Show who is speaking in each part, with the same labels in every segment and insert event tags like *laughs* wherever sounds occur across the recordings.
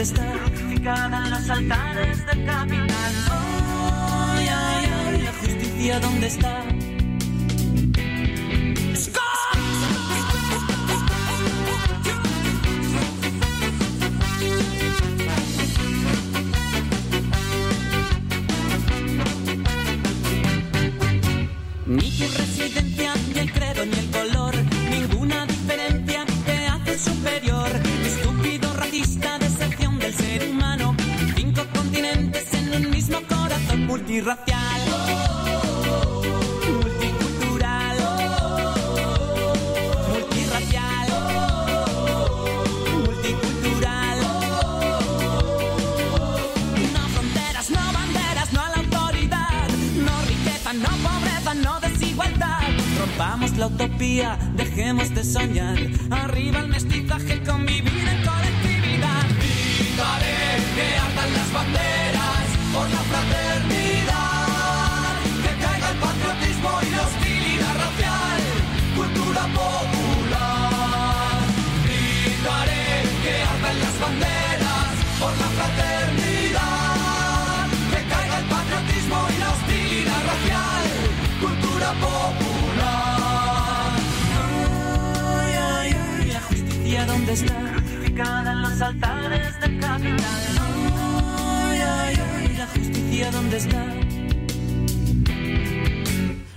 Speaker 1: ¿dónde está? Crucificada en los altares del capital. Ay, ay, ay, la justicia, ¿dónde está? Ni tu multirracial. Multicultural. Multirracial. Multicultural. No fronteras, no banderas, no a la autoridad. No riqueza, no pobreza, no desigualdad. Rompamos la utopía, dejemos de soñar. Arriba el dónde está? Crucificada en los altares del capital. Ay, ay, ay, la justicia dónde está?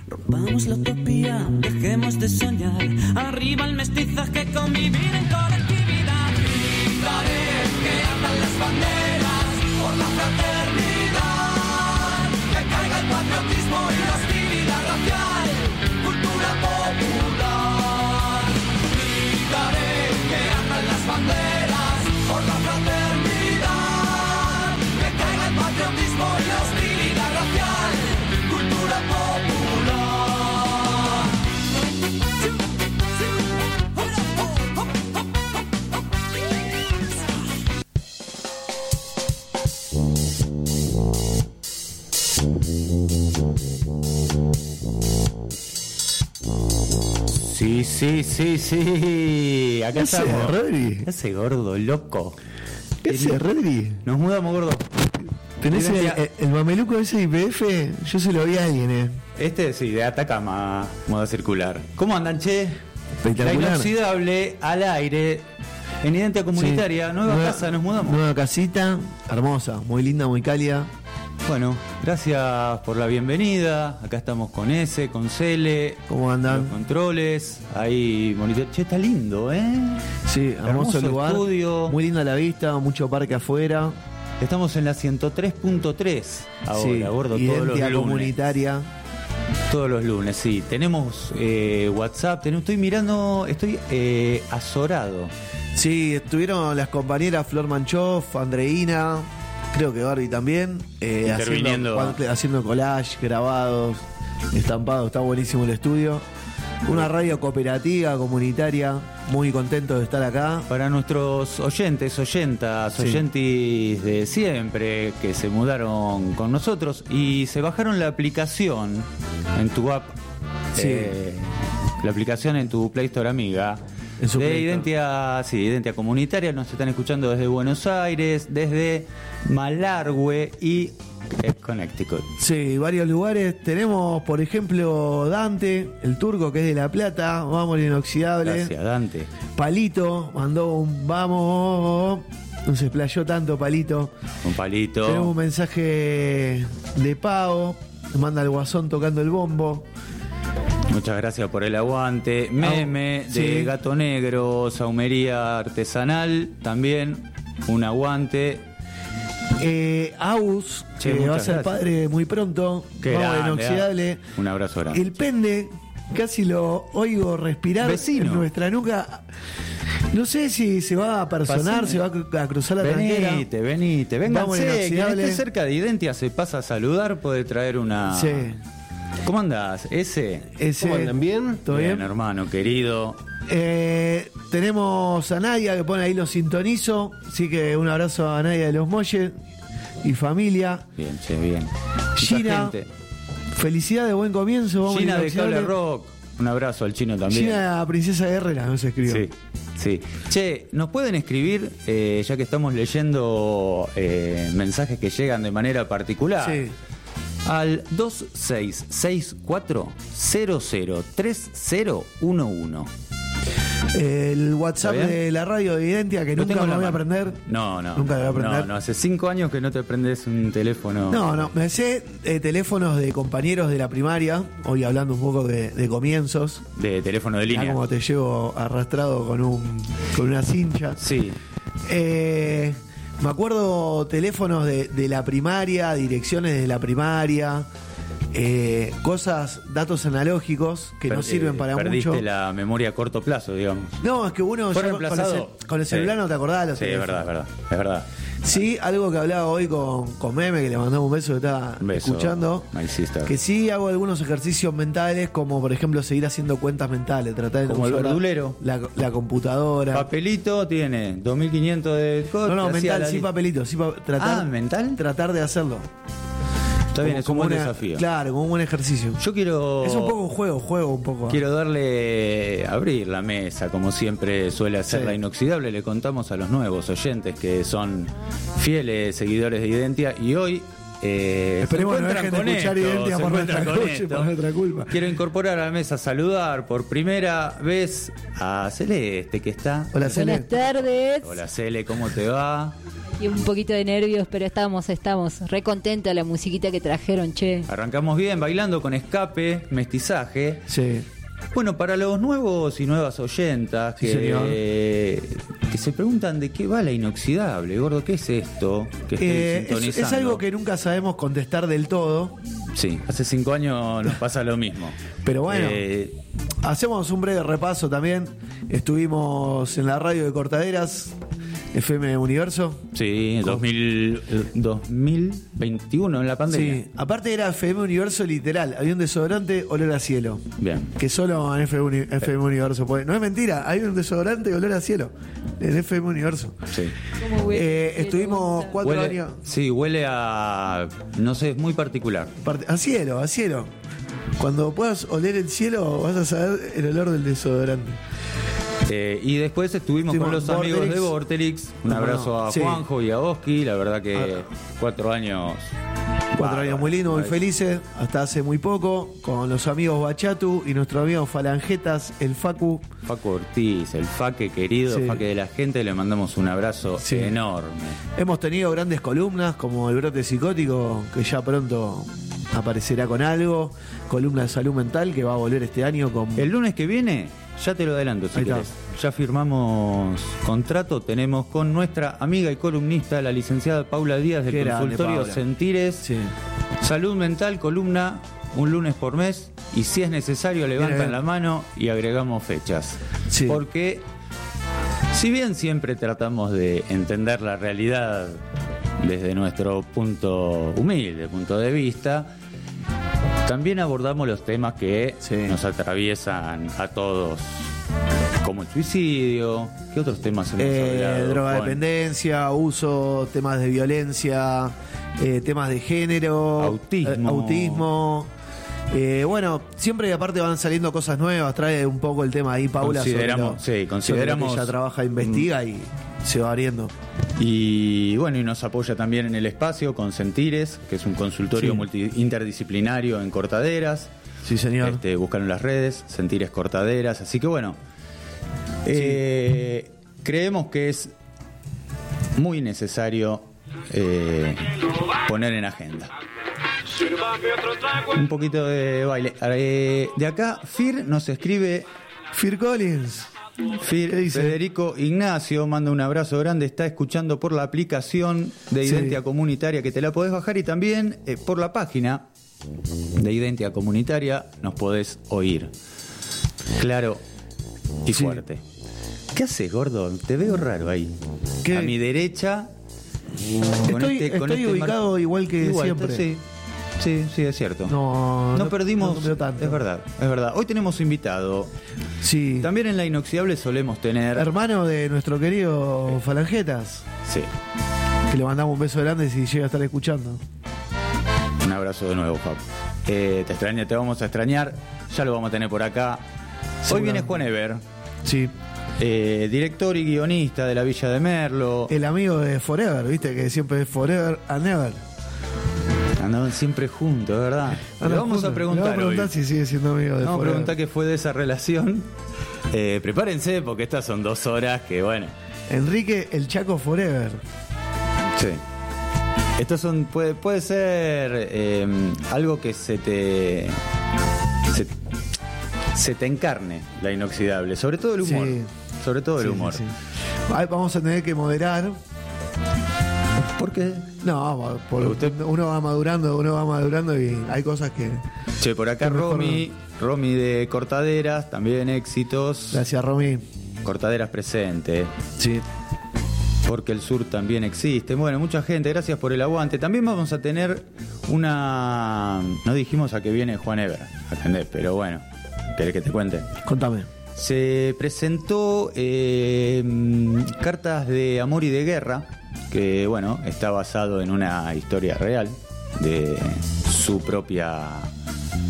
Speaker 1: Rompamos la utopía, dejemos de soñar. Arriba el mestizaje, convivir en colectividad. Gritaré que ardan las banderas por la fraternidad.
Speaker 2: Sí, sí, sí. Acá
Speaker 3: ¿Qué hace,
Speaker 2: estamos.
Speaker 3: Rodri?
Speaker 2: ¿Qué hace gordo, loco?
Speaker 3: ¿Qué hace, Rodri?
Speaker 2: Nos mudamos, gordo.
Speaker 3: ¿Tenés el, el- el mameluco ese IPF? Yo se lo vi a alguien, eh.
Speaker 2: Este sí, de Atacama, moda circular. ¿Cómo andan, che? La
Speaker 3: Espectacular.
Speaker 2: inoxidable al aire. En identidad comunitaria,
Speaker 3: Sí.
Speaker 2: nueva, casa, nos mudamos.
Speaker 3: Nueva casita, hermosa, muy linda, muy cálida.
Speaker 2: Bueno, gracias por la bienvenida. Acá estamos con S, con Cele.
Speaker 3: ¿Cómo andan?
Speaker 2: Los controles. Ahí, monitor. Che, está lindo, ¿eh?
Speaker 3: Sí, hermoso,
Speaker 2: Hermoso
Speaker 3: lugar.
Speaker 2: estudio.
Speaker 3: Muy linda la vista, mucho parque afuera.
Speaker 2: Estamos en la 103.3 ahora,
Speaker 3: sí,
Speaker 2: gordo, todos los lunes.
Speaker 3: comunitaria.
Speaker 2: Todos los lunes, sí. Tenemos eh, WhatsApp, tenemos- estoy mirando, estoy eh, azorado.
Speaker 3: Sí, estuvieron las compañeras Flor Manchoff, Andreina, creo que Barbie también, eh,
Speaker 2: Interviniendo.
Speaker 3: haciendo, haciendo collage, grabados, estampados, está buenísimo el estudio. Una radio cooperativa, comunitaria, muy contento de estar acá.
Speaker 2: Para nuestros oyentes, oyentas,
Speaker 3: Sí.
Speaker 2: oyentes de siempre que se mudaron con nosotros y se bajaron la aplicación en tu app,
Speaker 3: Sí.
Speaker 2: eh, la aplicación en tu Play Store amiga.
Speaker 3: En su
Speaker 2: de identidad, sí, identidad comunitaria, nos están escuchando desde Buenos Aires, desde Malargüe y eh, Connecticut.
Speaker 3: Sí, varios lugares. Tenemos, por ejemplo, Dante, el turco que es de La Plata, vamos el inoxidable.
Speaker 2: Gracias, Dante.
Speaker 3: Palito, mandó un vamos, no se explayó tanto Palito.
Speaker 2: Un palito.
Speaker 3: Tenemos un mensaje de Pau, manda el guasón tocando el bombo.
Speaker 2: Muchas gracias por el aguante. Meme de. Gato Negro, Saumería Artesanal, también un aguante.
Speaker 3: Eh, Aus,
Speaker 2: Che,
Speaker 3: que va a ser
Speaker 2: gracias.
Speaker 3: padre muy pronto,
Speaker 2: Qué grande,
Speaker 3: inoxidable.
Speaker 2: ah. Un abrazo grande.
Speaker 3: El pende, casi lo oigo respirar
Speaker 2: Vecino.
Speaker 3: en nuestra nuca. No sé si se va a personar,
Speaker 2: Pasame.
Speaker 3: se va a cru- a cruzar la tranquera.
Speaker 2: Venite, venite, vénganse.
Speaker 3: Inoxidable.
Speaker 2: esté cerca de Identia se pasa a saludar, puede traer una.
Speaker 3: Sí.
Speaker 2: ¿Cómo andás? Ese.
Speaker 3: Ese,
Speaker 4: ¿Cómo andan? ¿Bien?
Speaker 3: ¿Todo bien?
Speaker 2: hermano querido.
Speaker 3: Eh, tenemos a Nadia que pone ahí los sintonizo. Así que un abrazo a Nadia de los Molles y familia.
Speaker 2: Bien, che, bien.
Speaker 3: Gina. Felicidad de buen comienzo. Vamos
Speaker 2: Gina de. Cable Rock. Un abrazo al chino también.
Speaker 3: Gina Princesa Guerrera, no se escribió.
Speaker 2: Sí, Sí. Che, ¿nos pueden escribir, eh, ya que estamos leyendo eh, mensajes que llegan de manera particular?
Speaker 3: Sí.
Speaker 2: Al 2664-003011.
Speaker 3: El WhatsApp de la radio de Identia que
Speaker 2: Lo
Speaker 3: nunca me voy a aprender.
Speaker 2: No, no.
Speaker 3: Nunca me voy a aprender.
Speaker 2: No, no, hace cinco años que no te prendes un teléfono.
Speaker 3: No, no, me sé eh, teléfonos de compañeros de la primaria, hoy hablando un poco de, de comienzos.
Speaker 2: De teléfono de
Speaker 3: Ya
Speaker 2: línea.
Speaker 3: como te llevo arrastrado con un con una cincha.
Speaker 2: Sí.
Speaker 3: Eh, me acuerdo teléfonos de, de la primaria, direcciones de la primaria, eh, cosas, datos analógicos que no sirven para
Speaker 2: Perdiste
Speaker 3: mucho.
Speaker 2: la memoria a corto plazo, digamos.
Speaker 3: No, es que uno
Speaker 2: ¿Fue
Speaker 3: ya con, el,
Speaker 2: reemplazado?
Speaker 3: cel- con el
Speaker 2: Sí.
Speaker 3: celular no te acordás. los
Speaker 2: Sí, es verdad, es verdad. Es verdad.
Speaker 3: Sí, algo que hablaba hoy con, con Meme, que le mandamos un beso que está
Speaker 2: beso,
Speaker 3: escuchando.
Speaker 2: my sister.
Speaker 3: Que sí hago algunos ejercicios mentales, como por ejemplo seguir haciendo cuentas mentales, tratar de
Speaker 2: Como el verdulero.
Speaker 3: La, la computadora.
Speaker 2: Papelito tiene 2500 de
Speaker 3: no, no, mental, sí
Speaker 2: li-
Speaker 3: papelito, sí pa- tratar,
Speaker 2: Ah, ¿mental?
Speaker 3: tratar de hacerlo.
Speaker 2: Está bien, es un buen
Speaker 3: una-
Speaker 2: desafío.
Speaker 3: Claro, como un buen ejercicio.
Speaker 2: Yo quiero.
Speaker 3: Es un poco un juego, juego un poco.
Speaker 2: Quiero darle, abrir la mesa, como siempre suele hacer
Speaker 3: Sí.
Speaker 2: la inoxidable. Le contamos a los nuevos oyentes que son fieles seguidores de Identia y hoy. Eh,
Speaker 3: Esperemos
Speaker 2: se
Speaker 3: no dejen de escuchar
Speaker 2: esto,
Speaker 3: por nuestra culpa,
Speaker 2: esto.
Speaker 3: por nuestra culpa.
Speaker 2: Quiero incorporar a la mesa, saludar por primera vez a Celeste, que está.
Speaker 3: Hola, Cele.
Speaker 4: Buenas tardes.
Speaker 2: Hola Cele, ¿cómo te va?
Speaker 4: Y un poquito de nervios, pero estamos, estamos. Re contenta la musiquita que trajeron, che.
Speaker 2: Arrancamos bien, bailando con escape, mestizaje.
Speaker 3: Sí.
Speaker 2: Bueno, para los nuevos y nuevas oyentas
Speaker 3: Sí,
Speaker 2: que, se preguntan de qué va la inoxidable, gordo, ¿qué es esto? Que
Speaker 3: Eh, es, es algo que nunca sabemos contestar del todo,
Speaker 2: Sí, hace cinco años nos pasa lo mismo. *laughs*
Speaker 3: pero bueno.
Speaker 2: Eh,
Speaker 3: Hacemos un breve repaso también. Estuvimos en la radio de Cortaderas, FM Universo.
Speaker 2: sí, 2000, eh, 2021 en la pandemia.
Speaker 3: Sí, aparte era FM Universo literal. Había un desodorante olor a cielo.
Speaker 2: Bien.
Speaker 3: Que solo en FM, Uni- FM Universo puede. No es mentira, hay un desodorante olor a cielo. En FM Universo.
Speaker 2: Sí.
Speaker 4: ¿Cómo huele?
Speaker 3: Eh, estuvimos cuatro
Speaker 2: Huele,
Speaker 3: años.
Speaker 2: sí, huele a. No sé, es muy particular.
Speaker 3: A cielo, a cielo. Cuando puedas oler el cielo, vas a saber el olor del desodorante.
Speaker 2: Eh, y después estuvimos con los amigos de Vorterix. Un
Speaker 3: No,
Speaker 2: abrazo
Speaker 3: no,
Speaker 2: a
Speaker 3: sí.
Speaker 2: Juanjo y a Oski. La verdad que
Speaker 3: Ah.
Speaker 2: cuatro años.
Speaker 3: Cuatro años muy lindos, muy felices, hasta hace muy poco, con los amigos Bachatu y nuestro amigo Falangetas, el Facu.
Speaker 2: Facu Ortiz, el faque querido,
Speaker 3: Sí.
Speaker 2: faque de la gente, le mandamos un abrazo enorme.
Speaker 3: Hemos tenido grandes columnas como el brote psicótico, que ya pronto aparecerá con algo, columna de salud mental que va a volver este año con...
Speaker 2: El lunes que viene, ya te lo adelanto si querés. Ya firmamos contrato, tenemos con nuestra amiga y columnista, la licenciada Paula Díaz del
Speaker 3: grande,
Speaker 2: consultorio. Sentires.
Speaker 3: Sí.
Speaker 2: Salud mental, columna, un lunes por mes. Y si es necesario, levantan la mano y agregamos fechas.
Speaker 3: Sí.
Speaker 2: Porque, si bien siempre tratamos de entender la realidad desde nuestro punto humilde, punto de vista, también abordamos los temas que
Speaker 3: Sí.
Speaker 2: nos atraviesan a todos, como el suicidio. ¿Qué otros temas hemos
Speaker 3: Eh,
Speaker 2: hablado?
Speaker 3: Drogadependencia, uso, temas de violencia, eh, temas de género,
Speaker 2: Autismo.
Speaker 3: eh, autismo. Eh, bueno, siempre aparte van saliendo cosas nuevas, trae un poco el tema ahí Paula sobre
Speaker 2: Consideramos-
Speaker 3: lo-
Speaker 2: sí,
Speaker 3: sobre lo
Speaker 2: consideramos-
Speaker 3: que ella trabaja, investiga y se va abriendo.
Speaker 2: Y bueno, y nos apoya también en el espacio con Sentires, que es un consultorio
Speaker 3: Sí.
Speaker 2: multi- interdisciplinario en cortaderas.
Speaker 3: Sí, señor.
Speaker 2: Este, buscaron las redes, Sentires Cortaderas. Así que bueno, eh, creemos que es muy necesario eh, poner en agenda. Un poquito de baile. Eh, de acá, Fir nos escribe
Speaker 3: Phil Collins.
Speaker 2: Fir-. Federico Ignacio manda un abrazo grande, está escuchando por la aplicación de
Speaker 3: Sí.
Speaker 2: Identia Comunitaria que te la podés bajar y también eh, por la página de Identia Comunitaria nos podés oír. Claro y
Speaker 3: Sí.
Speaker 2: fuerte. ¿Qué haces, gordo? Te veo raro ahí.
Speaker 3: ¿Qué?
Speaker 2: A mi derecha.
Speaker 3: Estoy- estoy ubicado igual que siempre.
Speaker 2: Sí, sí, sí, es cierto.
Speaker 3: No,
Speaker 2: No
Speaker 3: no-
Speaker 2: perdimos.
Speaker 3: no tanto.
Speaker 2: Es verdad, es verdad. Hoy tenemos invitado.
Speaker 3: Sí.
Speaker 2: También en la inoxidable solemos tener.
Speaker 3: Hermano de nuestro querido Falangetas,
Speaker 2: Sí.
Speaker 3: que le mandamos un beso grande si llega a estar escuchando.
Speaker 2: Un abrazo de nuevo, Fab. Eh, te extraño, te vamos a extrañar. Ya lo vamos a tener por acá. Hoy viene Juan Ever.
Speaker 3: Sí.
Speaker 2: eh, director y guionista de la Villa de Merlo.
Speaker 3: El amigo de Forever, viste que siempre es Forever and Never.
Speaker 2: Andaban siempre juntos, ¿verdad? Le vamos
Speaker 3: juntos.
Speaker 2: a preguntar.
Speaker 3: Le vamos a preguntar
Speaker 2: hoy.
Speaker 3: si sigue siendo amigo de
Speaker 2: Vamos a preguntar qué fue de esa relación. Eh, prepárense porque estas son dos horas que, bueno.
Speaker 3: Enrique el Chaco Forever.
Speaker 2: Sí. Estos son. Puede, puede ser eh, algo que se te. Se, se te encarne la inoxidable. Sobre todo el humor.
Speaker 3: Sí.
Speaker 2: Sobre todo el
Speaker 3: Sí,
Speaker 2: humor.
Speaker 3: sí, vamos a tener que moderar.
Speaker 2: ¿Por qué?
Speaker 3: No, por-
Speaker 2: Usted-
Speaker 3: uno va madurando, uno va madurando y hay cosas que.
Speaker 2: Che, por acá
Speaker 3: Que
Speaker 2: Romy. Romy de Cortaderas, también éxitos.
Speaker 3: Gracias, Romy.
Speaker 2: Cortaderas presente.
Speaker 3: Sí.
Speaker 2: Porque el sur también existe. Bueno, mucha gente, gracias por el aguante. También vamos a tener una. No dijimos a qué viene Juan Ever, atendés, pero bueno, ¿querés que te cuente?
Speaker 3: Contame.
Speaker 2: Se presentó eh, mm, Cartas de Amor y de Guerra, que bueno, está basado en una historia real de su propia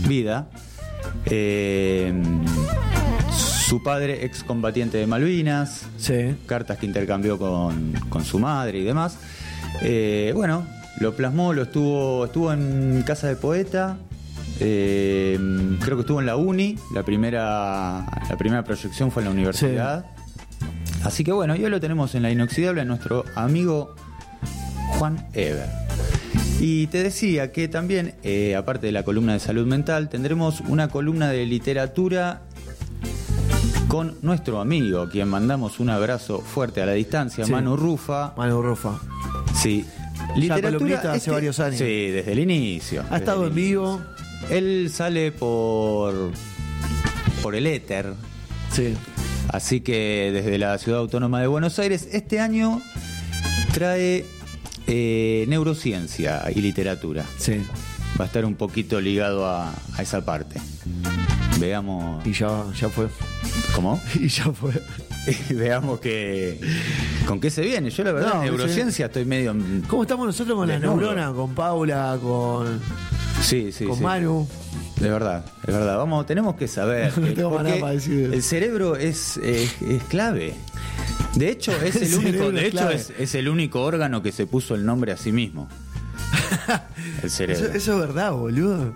Speaker 2: vida. Eh, su padre, excombatiente de Malvinas,
Speaker 3: Sí.
Speaker 2: cartas que intercambió con, con su madre y demás. Eh, bueno, lo plasmó, lo estuvo, estuvo en Casa de Poeta, eh, creo que estuvo en la Uni, la primera, la primera proyección fue en la universidad. Así que bueno, ya lo tenemos en la inoxidable a nuestro amigo Juan Ever. Y te decía que también, eh, aparte de la columna de salud mental, tendremos una columna de literatura con nuestro amigo, quien mandamos un abrazo fuerte a la distancia,
Speaker 3: Sí.
Speaker 2: Manu Rufa.
Speaker 3: Manu Rufa.
Speaker 2: Sí.
Speaker 3: columnista hace varios años.
Speaker 2: Sí, desde el inicio.
Speaker 3: Ha estado en vivo.
Speaker 2: Él sale por por el éter,
Speaker 3: Sí.
Speaker 2: Así que desde la ciudad autónoma de Buenos Aires este año trae eh, neurociencia y literatura.
Speaker 3: Sí.
Speaker 2: Va a estar un poquito ligado a, a esa parte. Veamos.
Speaker 3: Y ya, ya fue.
Speaker 2: ¿Cómo? *laughs*
Speaker 3: Y ya fue. *laughs*
Speaker 2: Veamos que con qué se viene. Yo la verdad
Speaker 3: No,
Speaker 2: en neurociencia estoy medio
Speaker 3: ¿Cómo estamos nosotros con las neuronas? Con Paula, con,
Speaker 2: sí, sí,
Speaker 3: con
Speaker 2: sí.
Speaker 3: Manu.
Speaker 2: De verdad, es verdad. Vamos, tenemos que saber. *laughs*
Speaker 3: No tengo
Speaker 2: porque
Speaker 3: nada para decir.
Speaker 2: El cerebro es, es, es clave. De hecho, *laughs* es
Speaker 3: El
Speaker 2: el, único,
Speaker 3: cerebro
Speaker 2: de
Speaker 3: es
Speaker 2: hecho
Speaker 3: clave.
Speaker 2: es, es el único órgano que se puso el nombre a sí mismo. *laughs* El cerebro.
Speaker 3: Eso, eso es verdad, boludo.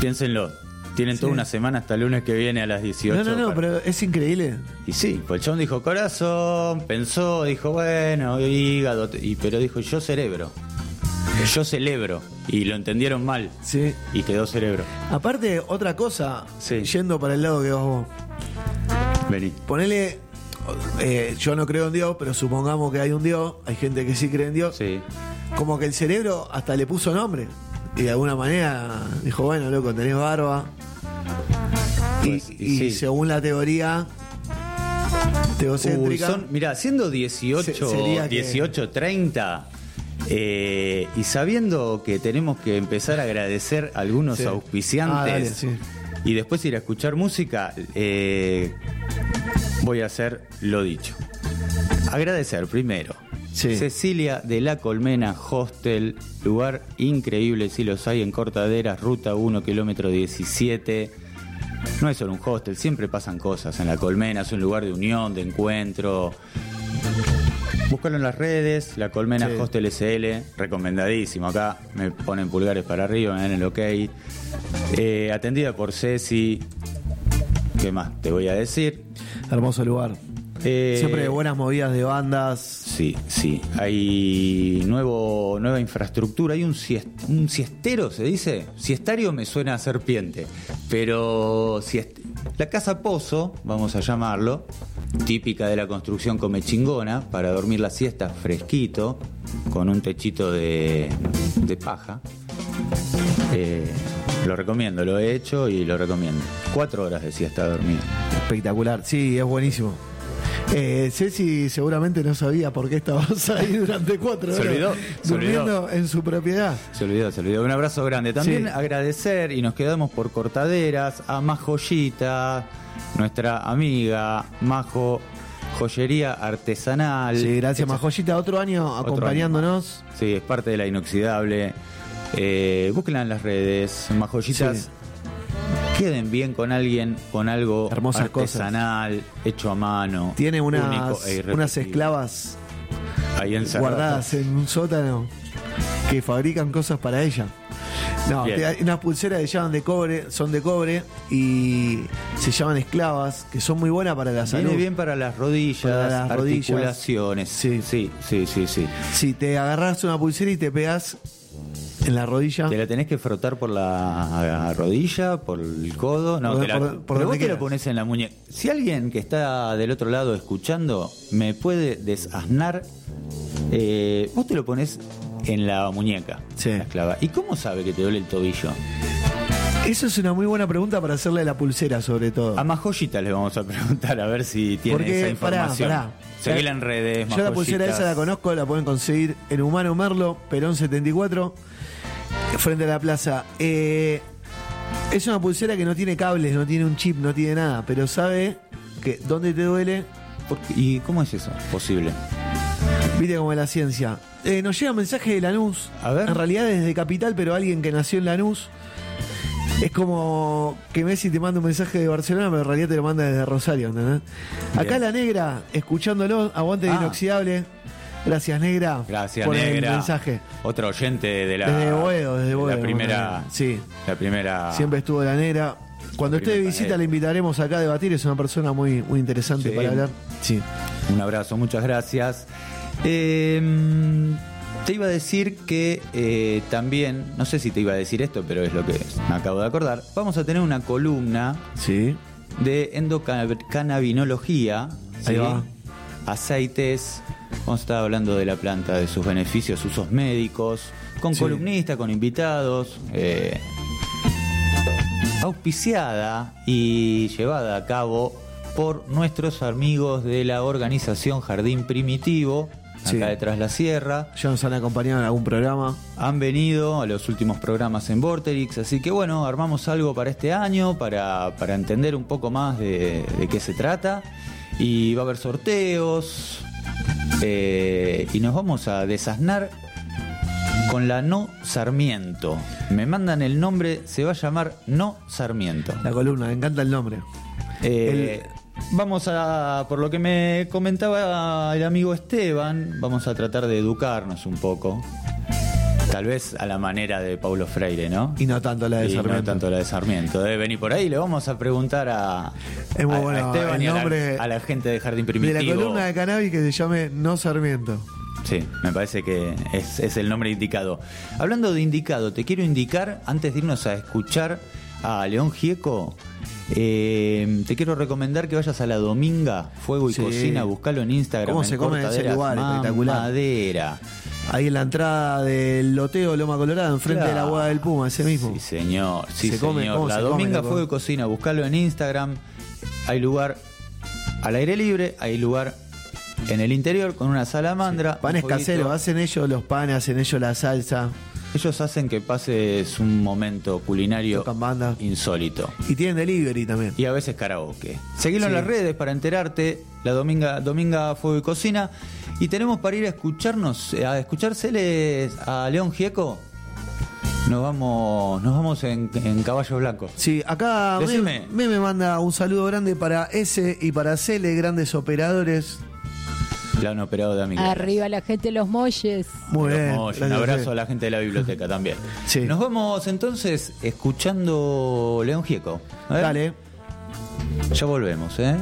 Speaker 2: Piénsenlo. Tienen toda una semana hasta el lunes que viene a las 18.
Speaker 3: No, no, no, pero es increíble.
Speaker 2: Y sí, pues el chabón dijo corazón, pensó, dijo bueno, hígado, y, pero dijo yo cerebro. Yo celebro. Y lo entendieron mal.
Speaker 3: Sí.
Speaker 2: Y quedó cerebro.
Speaker 3: Aparte, otra cosa,
Speaker 2: Sí.
Speaker 3: yendo para el lado que vas vos.
Speaker 2: Vení.
Speaker 3: Ponele. eh, yo no creo en Dios, pero supongamos que hay un Dios. Hay gente que sí cree en Dios.
Speaker 2: Sí.
Speaker 3: Como que el cerebro hasta le puso nombre. Y de alguna manera dijo, bueno, loco, tenés barba. Y,
Speaker 2: Pues, y
Speaker 3: y
Speaker 2: sí.
Speaker 3: según la teoría
Speaker 2: Uy,
Speaker 3: teocéntrica.
Speaker 2: son, mira, siendo 18,
Speaker 3: Se- sería que-
Speaker 2: 18 30 eh, y sabiendo que tenemos que empezar a agradecer a algunos
Speaker 3: Sí.
Speaker 2: auspiciantes
Speaker 3: Ah, dale, sí.
Speaker 2: y después ir a escuchar música, eh, voy a hacer lo dicho. Agradecer primero.
Speaker 3: Sí.
Speaker 2: Cecilia de la Colmena Hostel, lugar increíble si los hay en Cortaderas, ruta 1, kilómetro 17. No es solo un hostel, siempre pasan cosas en la Colmena, es un lugar de unión, de encuentro. Búscalo en las redes, la Colmena
Speaker 3: Sí.
Speaker 2: Hostel SL, recomendadísimo. Acá me ponen pulgares para arriba, me dan el ok. Eh, atendida por Ceci. ¿Qué más te voy a decir?
Speaker 3: Hermoso lugar.
Speaker 2: Eh,
Speaker 3: Siempre buenas movidas de bandas.
Speaker 2: Sí, sí. Hay nuevo, nueva infraestructura. Hay un, sies- un siestero, ¿se dice? Siestario me suena a serpiente. Pero siest- la casa Pozo, vamos a llamarlo, típica de la construcción come chingona, para dormir la siesta fresquito, con un techito de, de paja. Eh, lo recomiendo, lo he hecho y lo recomiendo. Cuatro horas de siesta dormida.
Speaker 3: Espectacular. Sí, es buenísimo. Eh, Ceci seguramente no sabía por qué estabas ahí durante cuatro
Speaker 2: Se
Speaker 3: horas.
Speaker 2: olvidó, se
Speaker 3: durmiendo en su propiedad.
Speaker 2: Se olvidó, se olvidó. Un abrazo grande. También
Speaker 3: Sí.
Speaker 2: agradecer y nos quedamos por cortaderas a Majoyita, nuestra amiga Majo Joyería Artesanal.
Speaker 3: Sí, gracias, Majoyita. Otro año
Speaker 2: Otro
Speaker 3: acompañándonos.
Speaker 2: Sí, es parte de la inoxidable. Eh, búsquenla en las redes. Majoyitas
Speaker 3: Sí.
Speaker 2: Queden bien con alguien, con algo
Speaker 3: Hermosas cosas.
Speaker 2: artesanal, hecho a mano.
Speaker 3: Tiene unas,
Speaker 2: e
Speaker 3: unas esclavas
Speaker 2: ahí
Speaker 3: guardadas en un sótano que fabrican cosas para ella. No, unas pulseras que llaman de cobre, son de cobre y se llaman esclavas, que son muy buenas para la salud.
Speaker 2: Viene bien para las rodillas,
Speaker 3: Para las rodillas.
Speaker 2: articulaciones.
Speaker 3: Sí.
Speaker 2: sí, sí, sí, sí.
Speaker 3: Si te agarras una pulsera y te pegas en la rodilla,
Speaker 2: Te la tenés que frotar por la rodilla, por el codo. No,
Speaker 3: Por-
Speaker 2: te la-
Speaker 3: por- por
Speaker 2: pero
Speaker 3: donde
Speaker 2: vos te la pones en la muñeca. Si alguien que está del otro lado escuchando me puede desasnar, eh, vos te lo pones en la muñeca.
Speaker 3: Sí.
Speaker 2: la clava. ¿Y cómo sabe que te duele el tobillo?
Speaker 3: eso es una muy buena pregunta para hacerle la pulsera, sobre todo.
Speaker 2: A más joyitas le vamos a preguntar a ver si tiene
Speaker 3: Porque,
Speaker 2: esa
Speaker 3: pará,
Speaker 2: información.
Speaker 3: pará.
Speaker 2: Seguila en redes,
Speaker 3: Yo la pulsera esa la conozco, la pueden conseguir en Humano Merlo, Perón 74, frente a la plaza. Eh, es una pulsera que no tiene cables, no tiene un chip, no tiene nada, pero sabe que dónde te duele.
Speaker 2: ¿Y cómo es eso? Posible.
Speaker 3: viste como es la ciencia. Eh, nos llega un mensaje de Lanús,
Speaker 2: A ver.
Speaker 3: en realidad desde Capital, pero alguien que nació en Lanús. *laughs* Es como que Messi te manda un mensaje de Barcelona, pero en realidad te lo manda desde Rosario, ¿entendés? Acá la negra, escuchándolo, aguante de
Speaker 2: Ah.
Speaker 3: inoxidable. Gracias, negra.
Speaker 2: Gracias,
Speaker 3: por
Speaker 2: negra.
Speaker 3: el mensaje.
Speaker 2: Otro oyente de la.
Speaker 3: Desde Boedo, desde
Speaker 2: de
Speaker 3: Boedo.
Speaker 2: La primera.
Speaker 3: Sí,
Speaker 2: La primera.
Speaker 3: siempre estuvo la negra. Cuando esté de
Speaker 2: primera
Speaker 3: visita la invitaremos acá a debatir. Es una persona muy, muy interesante
Speaker 2: Sí.
Speaker 3: para hablar. Sí.
Speaker 2: Un abrazo, muchas gracias. Eh, te iba a decir que eh, también, no sé si te iba a decir esto, pero es lo que me acabo de acordar. Vamos a tener una columna
Speaker 3: Sí.
Speaker 2: de endocannabinología.
Speaker 3: Ahí va.
Speaker 2: Aceites. Vamos a estar hablando de la planta, de sus beneficios, usos médicos, con
Speaker 3: Sí.
Speaker 2: columnistas, con invitados. eh, auspiciada y llevada a cabo por nuestros amigos de la organización Jardín Primitivo, acá
Speaker 3: Sí.
Speaker 2: detrás de la sierra.
Speaker 3: Ya nos han acompañado en algún programa.
Speaker 2: Han venido a los últimos programas en Vorterix, así que bueno, armamos algo para este año, para, para entender un poco más de, de qué se trata. Y va a haber sorteos. eh, y nos vamos a desasnar con la No Sarmiento. Me mandan el nombre, se va a llamar No Sarmiento.
Speaker 3: La columna, me encanta el nombre.
Speaker 2: Eh, Vamos a, por lo que me comentaba el amigo Esteban, vamos a tratar de educarnos un poco. Tal vez a la manera de Paulo Freire, ¿no?
Speaker 3: Y no tanto la de
Speaker 2: Y no
Speaker 3: Sarmiento.
Speaker 2: tanto la de Sarmiento. Debe venir por ahí. Le vamos a preguntar a,
Speaker 3: Es muy
Speaker 2: a- a
Speaker 3: bueno,
Speaker 2: Esteban
Speaker 3: el
Speaker 2: y a la-
Speaker 3: nombre
Speaker 2: a la, gente de Jardín
Speaker 3: De
Speaker 2: Primitivo.
Speaker 3: la columna de cannabis que se llame No Sarmiento.
Speaker 2: Sí, me parece que es, es el nombre indicado. Hablando de indicado, te quiero indicar, antes de irnos a escuchar a León Gieco, eh, te quiero recomendar que vayas a la Dominga Fuego y
Speaker 3: Sí.
Speaker 2: Cocina, buscalo en Instagram.
Speaker 3: ¿Cómo
Speaker 2: en
Speaker 3: se come en ese lugar? Espectacular.
Speaker 2: Madera.
Speaker 3: Ahí en la entrada del loteo Loma Colorada, enfrente de la boda del Puma, ese mismo.
Speaker 2: Sí, señor. Sí,
Speaker 3: Se come,
Speaker 2: señor.
Speaker 3: ¿cómo
Speaker 2: La
Speaker 3: se
Speaker 2: Dominga? Fuego y Cocina, buscalo en Instagram. Hay lugar al aire libre, hay lugar en el interior con una salamandra.
Speaker 3: Panes
Speaker 2: un jueguito.
Speaker 3: caseros, hacen ellos los panes, hacen ellos la salsa.
Speaker 2: Ellos hacen que pases un momento culinario
Speaker 3: Tocan banda.
Speaker 2: insólito.
Speaker 3: Y tienen delivery también.
Speaker 2: Y a veces karaoke. Seguilo en
Speaker 3: Sí.
Speaker 2: las redes para enterarte. La Dominga, Dominga Fuego y Cocina. Y tenemos para ir a escucharnos, a escuchárseles a León Gieco. Nos vamos, nos vamos en, en caballos blancos.
Speaker 3: Sí, acá
Speaker 2: Decime.
Speaker 3: me, manda un saludo grande para S y para Cele, grandes operadores.
Speaker 2: La han operado de amigos.
Speaker 4: Arriba la gente de los molles.
Speaker 3: Muy
Speaker 2: Los
Speaker 3: bien.
Speaker 2: Un abrazo a la gente de la biblioteca también.
Speaker 3: Sí.
Speaker 2: Nos vamos entonces escuchando León Gieco. A ver.
Speaker 3: Dale.
Speaker 2: Ya volvemos, ¿eh?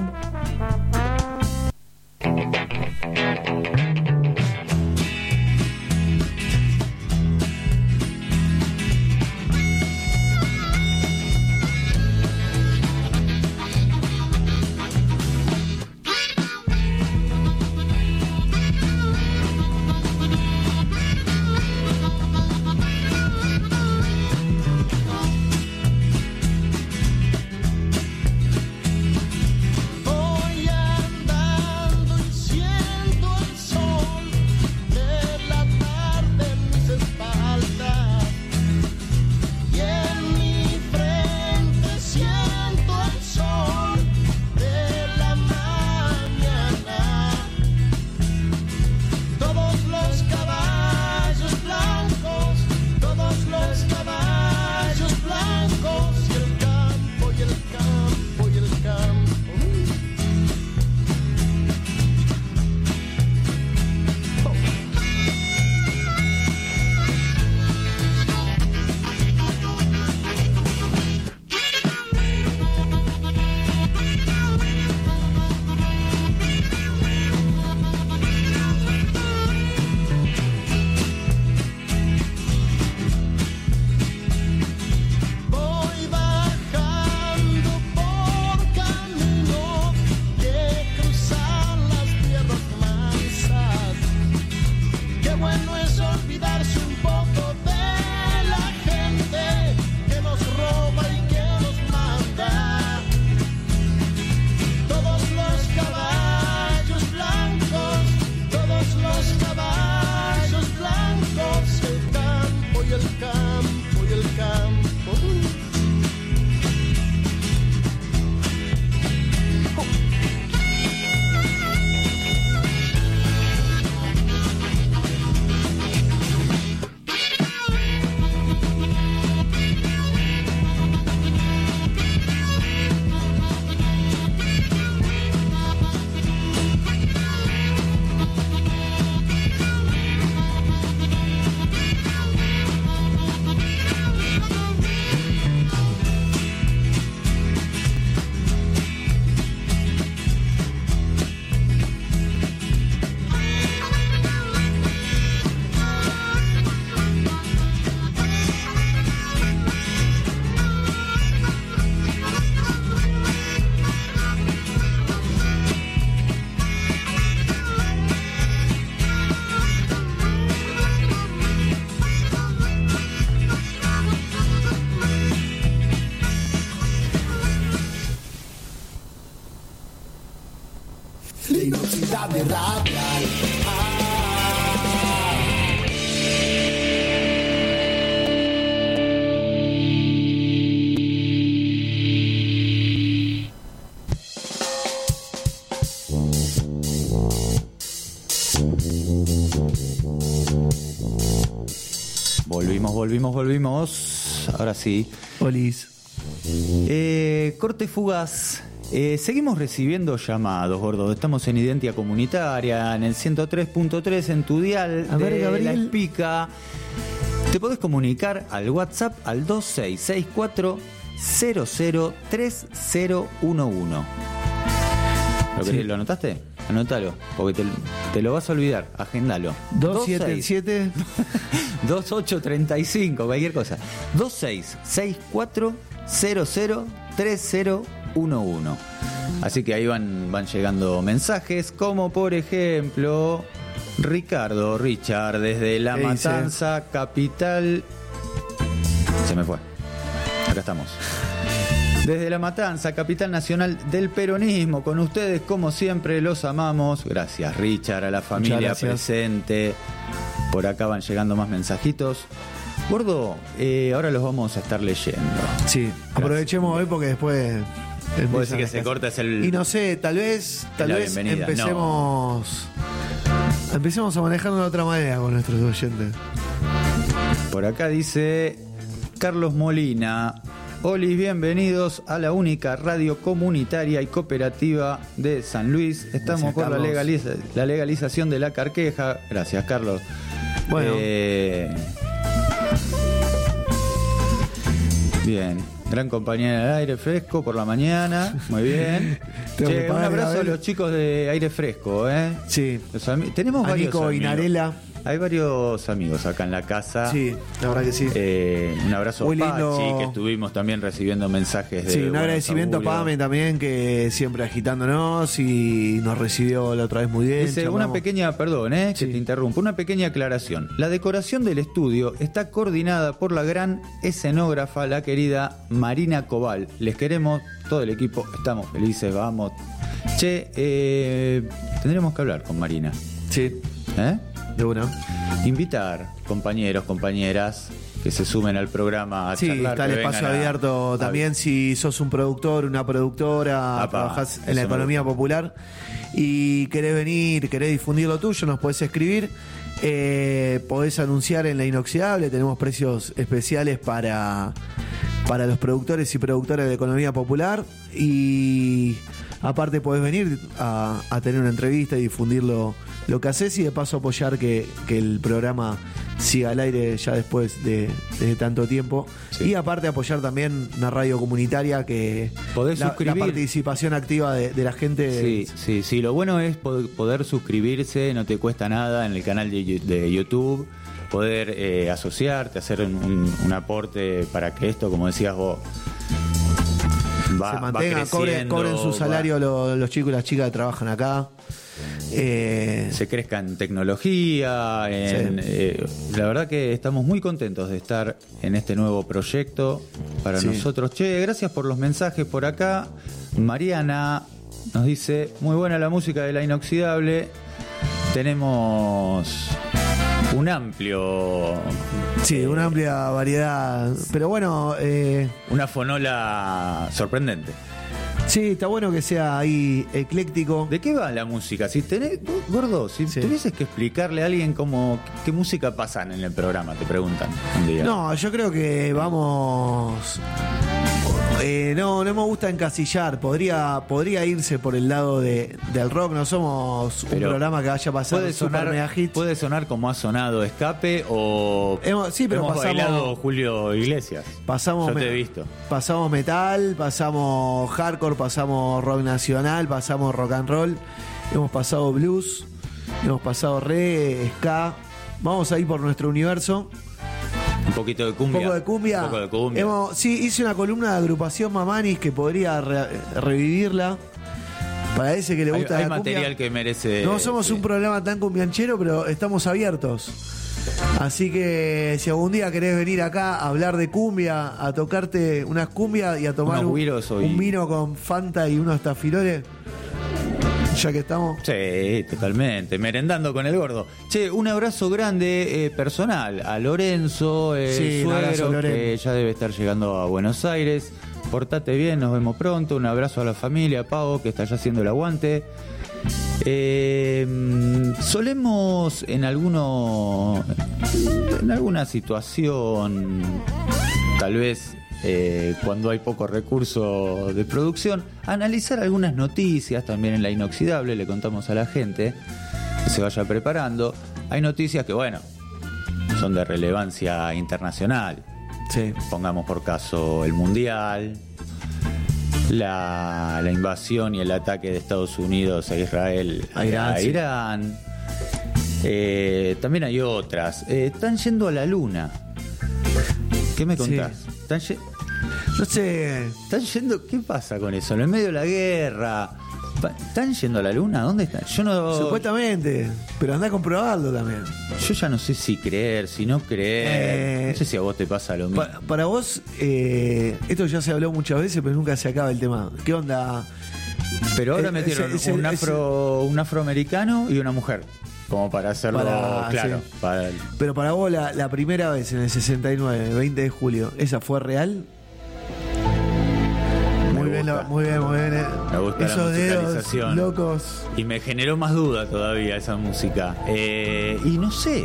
Speaker 2: Volvimos, volvimos. Ahora sí.
Speaker 3: Olis.
Speaker 2: Eh, corte fugaz. Eh, seguimos recibiendo llamados, gordo. Estamos en Identia Comunitaria, en el 103.3 en tu dial
Speaker 3: A ver,
Speaker 2: de
Speaker 3: Gabriel.
Speaker 2: La Espica. Te podés comunicar al WhatsApp al 2664 003011. ¿Lo,
Speaker 3: Sí.
Speaker 2: ¿Lo anotaste? Anótalo, porque te, te lo vas a olvidar. Agendalo.
Speaker 3: 277.
Speaker 2: 2835, *laughs* cualquier cosa. 2664 003011. Así que ahí van, van llegando mensajes, como por ejemplo, Ricardo Richard, desde La. Matanza, capital. Se me fue. Acá estamos. Desde La Matanza, capital nacional del peronismo, con ustedes como siempre los amamos. Gracias Richard, a la familia presente. Por acá van llegando más mensajitos. Gordo, eh, ahora los vamos a estar leyendo.
Speaker 3: Sí, aprovechemos hoy porque después. Empiezan
Speaker 2: decís que se corta es el...
Speaker 3: Y no sé, tal vez, tal vez
Speaker 2: bienvenida.
Speaker 3: empecemos. Empecemos a manejarlo de otra manera con nuestros oyentes.
Speaker 2: Por acá dice Carlos Molina. Olis, bienvenidos a la única radio comunitaria y cooperativa de San Luis. Estamos por la,
Speaker 3: Carlos.
Speaker 2: legaliza- la legalización de la carqueja. Gracias, Carlos.
Speaker 3: Bueno.
Speaker 2: Eh, bien. Gran compañía del aire fresco por la mañana. Muy bien. *laughs* Che, un abrazo a los chicos de aire fresco, ¿eh?
Speaker 3: Sí.
Speaker 2: Tenemos
Speaker 3: A
Speaker 2: varios
Speaker 3: Nico
Speaker 2: amigos. Hay varios amigos acá en la casa.
Speaker 3: Sí, la verdad que sí.
Speaker 2: Eh, un abrazo
Speaker 3: Muy
Speaker 2: a Pachi,
Speaker 3: lindo.
Speaker 2: que estuvimos también recibiendo mensajes de.
Speaker 3: Sí, un agradecimiento a. Pame también, que siempre agitándonos y nos recibió la otra vez muy bien.
Speaker 2: Dice, una pequeña, perdón, eh, que te interrumpo, una pequeña aclaración. La decoración del estudio está coordinada por la gran escenógrafa, la querida Marina Cobal. Les queremos, todo el equipo, estamos felices, vamos. Che, eh, tendremos que hablar con Marina.
Speaker 3: Sí,
Speaker 2: ¿eh?
Speaker 3: De una.
Speaker 2: Invitar compañeros, compañeras que se sumen al programa a
Speaker 3: Sí,
Speaker 2: charlar.
Speaker 3: está el espacio abierto
Speaker 2: a-
Speaker 3: también si sos un productor, una productora,
Speaker 2: Apa,
Speaker 3: trabajás en la economía popular y querés venir, querés difundir lo tuyo, nos podés escribir. Eh, podés anunciar en la inoxidable, tenemos precios especiales para, para los productores y productoras de economía popular y aparte podés venir a, a tener una entrevista y difundir lo, que haces y de paso apoyar que, que el programa siga al aire ya después de, de tanto tiempo
Speaker 2: Sí.
Speaker 3: y aparte apoyar también una radio comunitaria que
Speaker 2: Podés
Speaker 3: la, la participación activa de, de la gente
Speaker 2: Sí, sí, sí. Lo bueno es pod- poder suscribirse, no te cuesta nada en el canal de, YouTube, poder eh, asociarte, hacer un, un- un aporte para que esto, como decías vos, va,
Speaker 3: se
Speaker 2: va
Speaker 3: mantengan, cobren, su
Speaker 2: va-
Speaker 3: salario lo- los chicos y las chicas que trabajan acá. Eh,
Speaker 2: se crezca en tecnología. en,
Speaker 3: Sí.
Speaker 2: eh, la verdad que estamos muy contentos de estar en este nuevo proyecto para
Speaker 3: Sí.
Speaker 2: nosotros. Che, gracias por los mensajes por acá. Mariana nos dice, muy buena la música de la inoxidable. Tenemos un amplio...
Speaker 3: sí,
Speaker 2: eh,
Speaker 3: una amplia variedad. Pero bueno, eh,
Speaker 2: Una fonola sorprendente.
Speaker 3: Sí, está bueno que sea ahí ecléctico.
Speaker 2: ¿De qué va la música? Si tenés, gordo, si
Speaker 3: Sí.
Speaker 2: tuvieses que explicarle a alguien cómo qué música pasan en el programa, te preguntan un día.
Speaker 3: No, yo creo que vamos. Eh, no, no me gusta encasillar. Podría, podría irse por el lado de, del rock. No somos un
Speaker 2: Pero
Speaker 3: programa que vaya a pasar
Speaker 2: puede
Speaker 3: super
Speaker 2: sonar,
Speaker 3: mega hits.
Speaker 2: puede sonar como ha sonado Escape o
Speaker 3: Hemos- sí, pero
Speaker 2: hemos
Speaker 3: pasamos-
Speaker 2: bailado Julio Iglesias.
Speaker 3: Pasamos,
Speaker 2: Yo te he visto.
Speaker 3: pasamos metal, pasamos hardcore, pasamos rock nacional, pasamos rock and roll, hemos pasado blues, hemos pasado reggae, ska. Vamos a ir por nuestro universo.
Speaker 2: Un poquito de
Speaker 3: Un
Speaker 2: cumbia.
Speaker 3: poco de cumbia.
Speaker 2: Un poco de cumbia.
Speaker 3: Hemos- sí, hice una columna de agrupación Mamanis que podría re- revivirla. Para ese que le
Speaker 2: hay
Speaker 3: gusta
Speaker 2: hay
Speaker 3: la cumbia.
Speaker 2: material que merece.
Speaker 3: No somos
Speaker 2: sí.
Speaker 3: un programa tan cumbianchero, pero estamos abiertos. Así que si algún día querés venir acá a hablar de cumbia, a tocarte unas cumbias y a tomar un, un vino con Fanta y unos tafiroles, Ya que estamos.
Speaker 2: Sí, totalmente. Merendando con el gordo. Che, un abrazo grande eh, personal a Lorenzo, el
Speaker 3: Sí, abrazo, Loren.
Speaker 2: que ya debe estar llegando a Buenos Aires. Portate bien, nos vemos pronto. Un abrazo a la familia, a Pau, que está ya haciendo el aguante. Eh, solemos en alguno en alguna situación tal vez eh, cuando hay poco recurso de producción analizar algunas noticias también en la inoxidable le contamos a la gente que se vaya preparando hay noticias que bueno son de relevancia internacional
Speaker 3: Sí.
Speaker 2: pongamos por caso el mundial la, la invasión y el ataque de Estados Unidos a Israel
Speaker 3: A. Irán.
Speaker 2: Eh, también hay otras. Eh, están yendo a la luna. ¿Qué me
Speaker 3: Sí.
Speaker 2: contás? Están, ye-
Speaker 3: No sé.
Speaker 2: están yendo. ¿Qué pasa con eso? En el medio de la guerra. ¿Están yendo a la luna? ¿Dónde están? Yo no.
Speaker 3: Supuestamente. Pero anda a comprobarlo también.
Speaker 2: Yo ya no sé si creer, si no creer.
Speaker 3: Eh,
Speaker 2: no sé si a vos te pasa lo mismo.
Speaker 3: Pa- para vos, eh, esto ya se habló muchas veces, pero nunca se acaba el tema. ¿Qué onda?
Speaker 2: Pero ahora
Speaker 3: Eh,
Speaker 2: metieron
Speaker 3: ese-
Speaker 2: un,
Speaker 3: ese-
Speaker 2: afro, un afroamericano y una mujer. Como para hacerlo
Speaker 3: Para-
Speaker 2: claro.
Speaker 3: sí.
Speaker 2: Para,
Speaker 3: Pero para vos, la, la primera vez en el 69, 20 de julio, ¿esa fue real?
Speaker 2: Me
Speaker 3: Muy bien, lo- muy bien, muy bien. eh.
Speaker 2: Me gusta la
Speaker 3: Esos dedos
Speaker 2: musicalización.
Speaker 3: locos.
Speaker 2: Y me generó más duda todavía esa música. Eh, y no sé,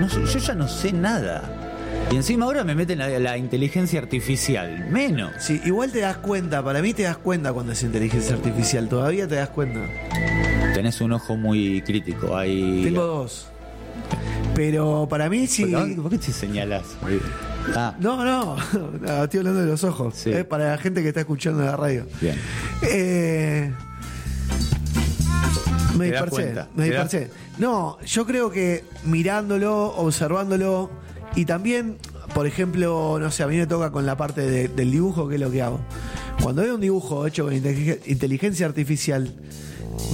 Speaker 2: no sé, yo ya no sé nada. Y encima ahora me meten la, la inteligencia artificial. Menos.
Speaker 3: Sí, igual te das cuenta, para mí te das cuenta cuando es inteligencia artificial, todavía te das cuenta.
Speaker 2: Tenés un ojo muy crítico. Hay...
Speaker 3: Tengo dos. Pero para mí sí.
Speaker 2: ¿Por qué- ¿Por qué te señalas? Ah,
Speaker 3: No, no, *laughs* no, estoy hablando de los ojos.
Speaker 2: Sí.
Speaker 3: eh, para la gente que está escuchando la radio.
Speaker 2: bien.
Speaker 3: Eh, me dispersé, me dispersé. No, yo creo que mirándolo, observándolo y también, por ejemplo, no sé, a mí me toca con la parte de- del dibujo, que es lo que hago. Cuando veo un dibujo hecho con inteligen- inteligencia artificial,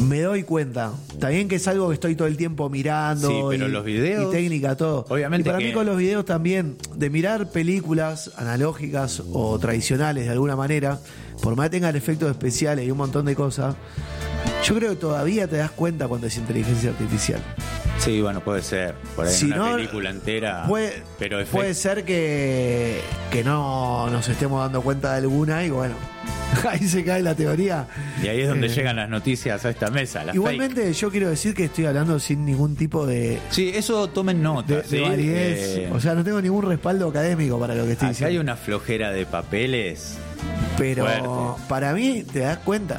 Speaker 3: me doy cuenta. También que es algo que estoy todo el tiempo mirando.
Speaker 2: Sí, pero
Speaker 3: y,
Speaker 2: los videos-
Speaker 3: y técnica, todo.
Speaker 2: Obviamente
Speaker 3: Y para
Speaker 2: que-
Speaker 3: mí con los videos también, de mirar películas analógicas o tradicionales de alguna manera, por más que tengan efectos especiales y un montón de cosas, yo creo que todavía te das cuenta cuando es inteligencia artificial.
Speaker 2: Sí, bueno, puede ser. Por ahí
Speaker 3: Si
Speaker 2: en una
Speaker 3: no,
Speaker 2: película entera.
Speaker 3: Puede,
Speaker 2: pero efect-
Speaker 3: puede ser que, que no nos estemos dando cuenta de alguna y bueno, *laughs* ahí se cae la teoría.
Speaker 2: Y ahí es donde
Speaker 3: Eh,
Speaker 2: llegan las noticias a esta mesa. Las fake.
Speaker 3: Igualmente yo quiero decir que estoy hablando sin ningún tipo de,
Speaker 2: Sí, eso tomen nota.
Speaker 3: de, de
Speaker 2: ¿sí?
Speaker 3: validez.
Speaker 2: Eh,
Speaker 3: o sea, no tengo ningún respaldo académico para lo que estoy
Speaker 2: acá hay
Speaker 3: diciendo.
Speaker 2: una flojera de papeles.
Speaker 3: Pero
Speaker 2: fuerte.
Speaker 3: para mí te das cuenta.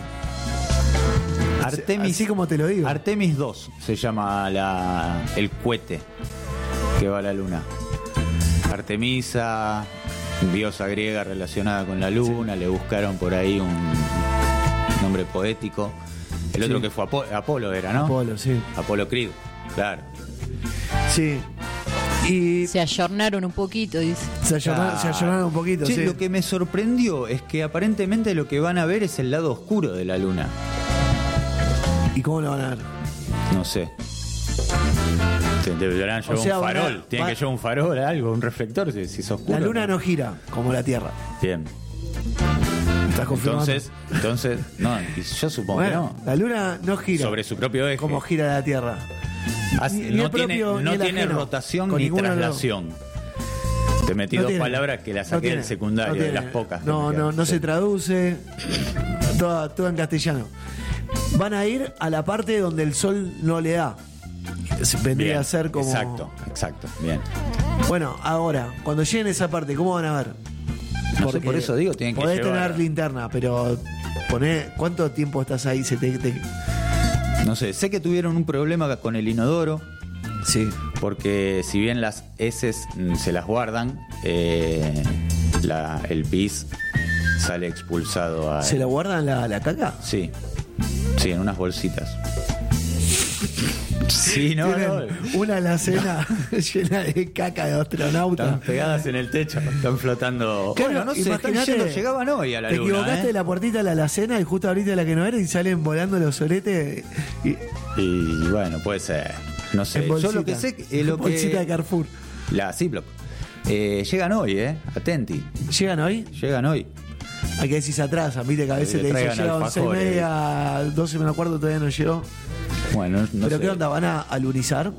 Speaker 2: Artemis,
Speaker 3: Así como te lo digo.
Speaker 2: Artemis 2 se llama la, el cohete que va a la luna. Artemisa, diosa griega relacionada con la luna, le buscaron por ahí un nombre poético. El otro
Speaker 3: Sí.
Speaker 2: que fue Apo- Apolo era, ¿no?
Speaker 3: Apolo, sí.
Speaker 2: Apolo Creed, claro.
Speaker 3: Sí. Y
Speaker 4: Se ayornaron un poquito, dice.
Speaker 3: se ayornaron, se ayornaron un poquito,
Speaker 2: Che,
Speaker 3: sí.
Speaker 2: Lo que me sorprendió es que aparentemente lo que van a ver es el lado oscuro de la luna.
Speaker 3: ¿Y cómo lo van a ver?
Speaker 2: No sé. Deberán llevar
Speaker 3: sea,
Speaker 2: un
Speaker 3: van a-
Speaker 2: farol. Tienen que llevar un farol, algo, un reflector si, si es oscuro.
Speaker 3: La luna no gira como la Tierra.
Speaker 2: Bien.
Speaker 3: ¿Estás confirmando?
Speaker 2: Entonces, entonces, no, y yo supongo
Speaker 3: Bueno,
Speaker 2: que
Speaker 3: la luna no
Speaker 2: no.
Speaker 3: gira
Speaker 2: Sobre su propio eje.
Speaker 3: como gira la Tierra.
Speaker 2: Así-
Speaker 3: ni- ni
Speaker 2: no
Speaker 3: el
Speaker 2: tiene,
Speaker 3: propio, ni
Speaker 2: no
Speaker 3: el
Speaker 2: tiene
Speaker 3: ajeno.
Speaker 2: rotación
Speaker 3: Con
Speaker 2: ni
Speaker 3: ninguno de los dos.
Speaker 2: traslación. Te metí
Speaker 3: No
Speaker 2: dos
Speaker 3: tiene.
Speaker 2: palabras que las
Speaker 3: No
Speaker 2: saqué
Speaker 3: tiene,
Speaker 2: del secundario,
Speaker 3: no
Speaker 2: de
Speaker 3: tiene.
Speaker 2: las pocas. que
Speaker 3: No,
Speaker 2: me
Speaker 3: no,
Speaker 2: quedan.
Speaker 3: no se traduce. Todo en castellano. Van a ir a la parte donde el sol no le da. Vendría
Speaker 2: Bien,
Speaker 3: a ser como.
Speaker 2: Exacto, exacto. Bien.
Speaker 3: Bueno, ahora, cuando lleguen a esa parte, ¿cómo van a ver?
Speaker 2: No sé, por eso digo, tienen que
Speaker 3: Podés
Speaker 2: llevar-
Speaker 3: tener linterna, pero poné, ¿cuánto tiempo estás ahí? Se te, te-
Speaker 2: No sé, sé que tuvieron un problema con el inodoro.
Speaker 3: Sí.
Speaker 2: porque si bien las heces mm, se las guardan, eh, la- el pis sale expulsado a...
Speaker 3: ¿Se la guardan la, la caca?
Speaker 2: Sí, sí, en unas bolsitas. *laughs* Sí, no, no.
Speaker 3: una alacena *laughs* llena de caca de astronauta.
Speaker 2: Están pegadas en el techo, están flotando.
Speaker 3: Claro,
Speaker 2: bueno, no sé, yendo, llegaban hoy a la
Speaker 3: te
Speaker 2: luna.
Speaker 3: equivocaste
Speaker 2: ¿eh?
Speaker 3: de la puertita de la alacena y justo abriste la que no era y salen volando los soletes y,
Speaker 2: Y bueno, puede ser. No sé,
Speaker 3: en
Speaker 2: yo
Speaker 3: bolsita.
Speaker 2: lo que sé es lo
Speaker 3: bolsita de. Carrefour.
Speaker 2: La Ziploc. Eh, llegan hoy, ¿eh? Atenti.
Speaker 3: ¿Llegan hoy?
Speaker 2: Llegan hoy.
Speaker 3: Hay que decir se atrasan, viste que a veces te dicen llega a 11 y media, 12 menos cuarto todavía no llegó.
Speaker 2: Bueno, no
Speaker 3: Pero
Speaker 2: sé.
Speaker 3: ¿qué onda? ¿Van a alunizar?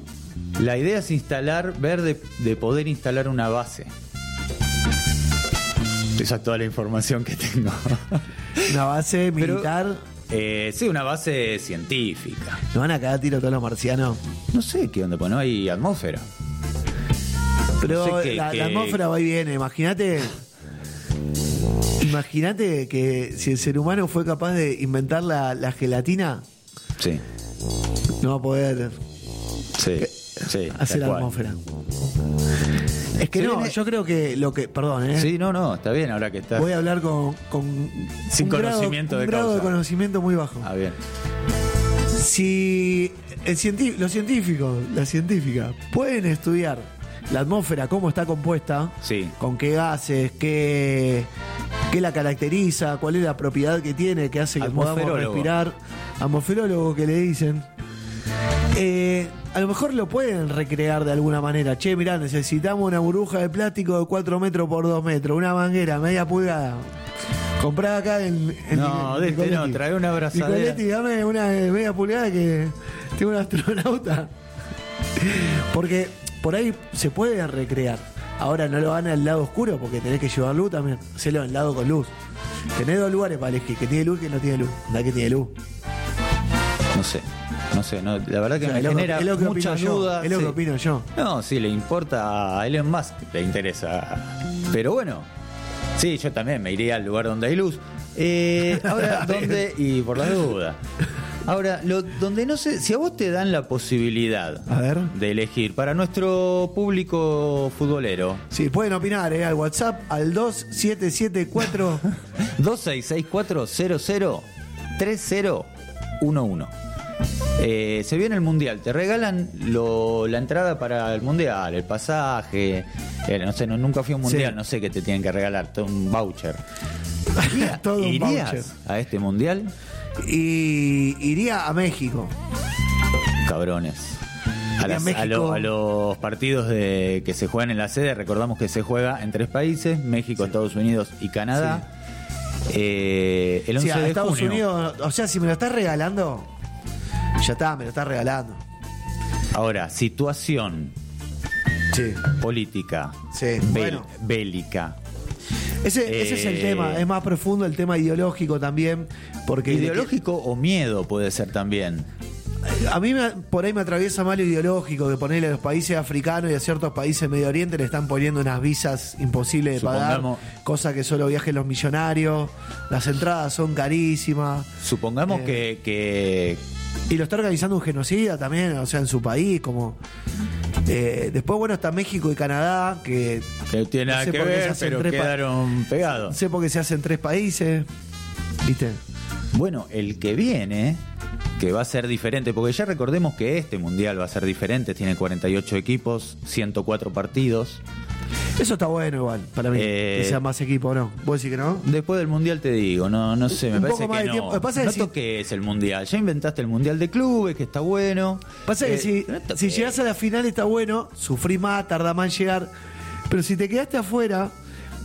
Speaker 2: La idea es instalar, ver de, de poder instalar una base. Esa es toda la información que tengo. *laughs*
Speaker 3: Una base
Speaker 2: Pero-
Speaker 3: militar.
Speaker 2: Eh, sí, una base científica.
Speaker 3: ¿No van a cagar tiro todos los marcianos?
Speaker 2: No sé qué onda, pues no hay atmósfera.
Speaker 3: Pero
Speaker 2: No sé qué-
Speaker 3: la,
Speaker 2: qué-
Speaker 3: la atmósfera va y viene. Imagínate. Imagínate que si el ser humano fue capaz de inventar la, la gelatina,
Speaker 2: Sí,
Speaker 3: no va a poder
Speaker 2: sí, sí.
Speaker 3: hacer la
Speaker 2: cual.
Speaker 3: atmósfera. Es que no, yo creo que lo que. Perdón, ¿eh?
Speaker 2: Sí, no, no, está bien ahora que estás.
Speaker 3: Voy a hablar con. con
Speaker 2: Sin
Speaker 3: un grado-
Speaker 2: conocimiento
Speaker 3: un
Speaker 2: de
Speaker 3: grado de
Speaker 2: causa.
Speaker 3: conocimiento muy bajo.
Speaker 2: Ah, bien.
Speaker 3: Si el cienti- los científicos, la científica, pueden estudiar la atmósfera, cómo está compuesta,
Speaker 2: Sí.
Speaker 3: con qué gases, qué, qué la caracteriza, cuál es la propiedad que tiene, que hace que podamos respirar, atmosferólogo que le dicen. Eh, a lo mejor lo pueden recrear de alguna manera. Che, mirá, necesitamos una burbuja de plástico de 4 metros por 2 metros, una manguera media pulgada. Comprá acá en, en
Speaker 2: No,
Speaker 3: Nic-
Speaker 2: de este no, trae una abrazadera.
Speaker 3: Nicoletti, dame una media pulgada que tengo un astronauta. Porque por ahí se puede recrear. Ahora no lo van al lado oscuro porque tenés que llevar luz también. Hacelo al lado con luz. Tenés dos lugares para elegir, que tiene luz y que no tiene luz. Da que tiene luz.
Speaker 2: No sé, no sé, no, la verdad que
Speaker 3: O sea,
Speaker 2: me
Speaker 3: que-
Speaker 2: genera
Speaker 3: que
Speaker 2: mucha
Speaker 3: opino yo,
Speaker 2: duda.
Speaker 3: es lo que opino yo.
Speaker 2: No, sí, le importa a Elon Musk, le interesa. Pero bueno, sí, yo también me iría al lugar donde hay luz. Eh, ahora, *laughs* ¿dónde? Y por la duda. Ahora, lo, donde no sé, si a vos te dan la posibilidad
Speaker 3: A ver.
Speaker 2: de elegir para nuestro público futbolero,
Speaker 3: Sí, pueden opinar, ¿eh? Al WhatsApp, al 2774.
Speaker 2: 2664003011. *laughs* Eh, se viene el mundial, te regalan lo- la entrada para el mundial, el pasaje. eh, no sé, no- nunca fui a un mundial,
Speaker 3: Sí.
Speaker 2: no sé qué te tienen que regalar, un voucher. *laughs* Iría-
Speaker 3: Todo un
Speaker 2: ¿Irías
Speaker 3: voucher.
Speaker 2: a este mundial?
Speaker 3: Y iría a México.
Speaker 2: Cabrones. A,
Speaker 3: Iría a
Speaker 2: las- a
Speaker 3: México.
Speaker 2: lo- a los partidos de, que se juegan en la sede, recordamos que se juega en tres países, México, Estados Unidos y Canadá. Eh, el 11
Speaker 3: Sí, a
Speaker 2: de
Speaker 3: Estados
Speaker 2: junio.
Speaker 3: Unidos, o sea, si me lo estás regalando, ya está, me lo estás regalando.
Speaker 2: Ahora, situación
Speaker 3: Sí.
Speaker 2: política, bélica.
Speaker 3: Ese, ese es el
Speaker 2: Eh,
Speaker 3: tema, es más profundo el tema ideológico también, porque
Speaker 2: Ideológico o miedo puede ser también.
Speaker 3: a mí me- por ahí me atraviesa mal lo ideológico que ponerle a los países africanos y a ciertos países de Medio Oriente le están poniendo unas visas imposibles de pagar,
Speaker 2: Supongamos-
Speaker 3: cosa que solo viajen los millonarios, las entradas son carísimas
Speaker 2: Supongamos
Speaker 3: Eh.
Speaker 2: que, que
Speaker 3: y lo está organizando un genocida también, o sea, en su país, como eh, después bueno está México y Canadá que
Speaker 2: que tiene
Speaker 3: No
Speaker 2: nada que ver, pero quedaron pegados.
Speaker 3: sé por qué se hacen tres países, ¿viste?
Speaker 2: Bueno, el que viene, que va a ser diferente, porque ya recordemos que este mundial va a ser diferente, tiene 48 equipos, 104 partidos.
Speaker 3: Eso está bueno igual, para mí,
Speaker 2: Eh,
Speaker 3: que sea más equipo, ¿no? ¿Vos decís que no?
Speaker 2: Después del mundial te digo, no, no sé, me
Speaker 3: Un
Speaker 2: parece
Speaker 3: poco más
Speaker 2: que
Speaker 3: de tiempo. Pasa
Speaker 2: no
Speaker 3: que si-
Speaker 2: toques el mundial. Ya inventaste el mundial de clubes, que está bueno.
Speaker 3: Pasa que
Speaker 2: Eh,
Speaker 3: si,
Speaker 2: no toques.
Speaker 3: si llegás a la final está bueno, sufrí más, tarda más en llegar. Pero si te quedaste afuera,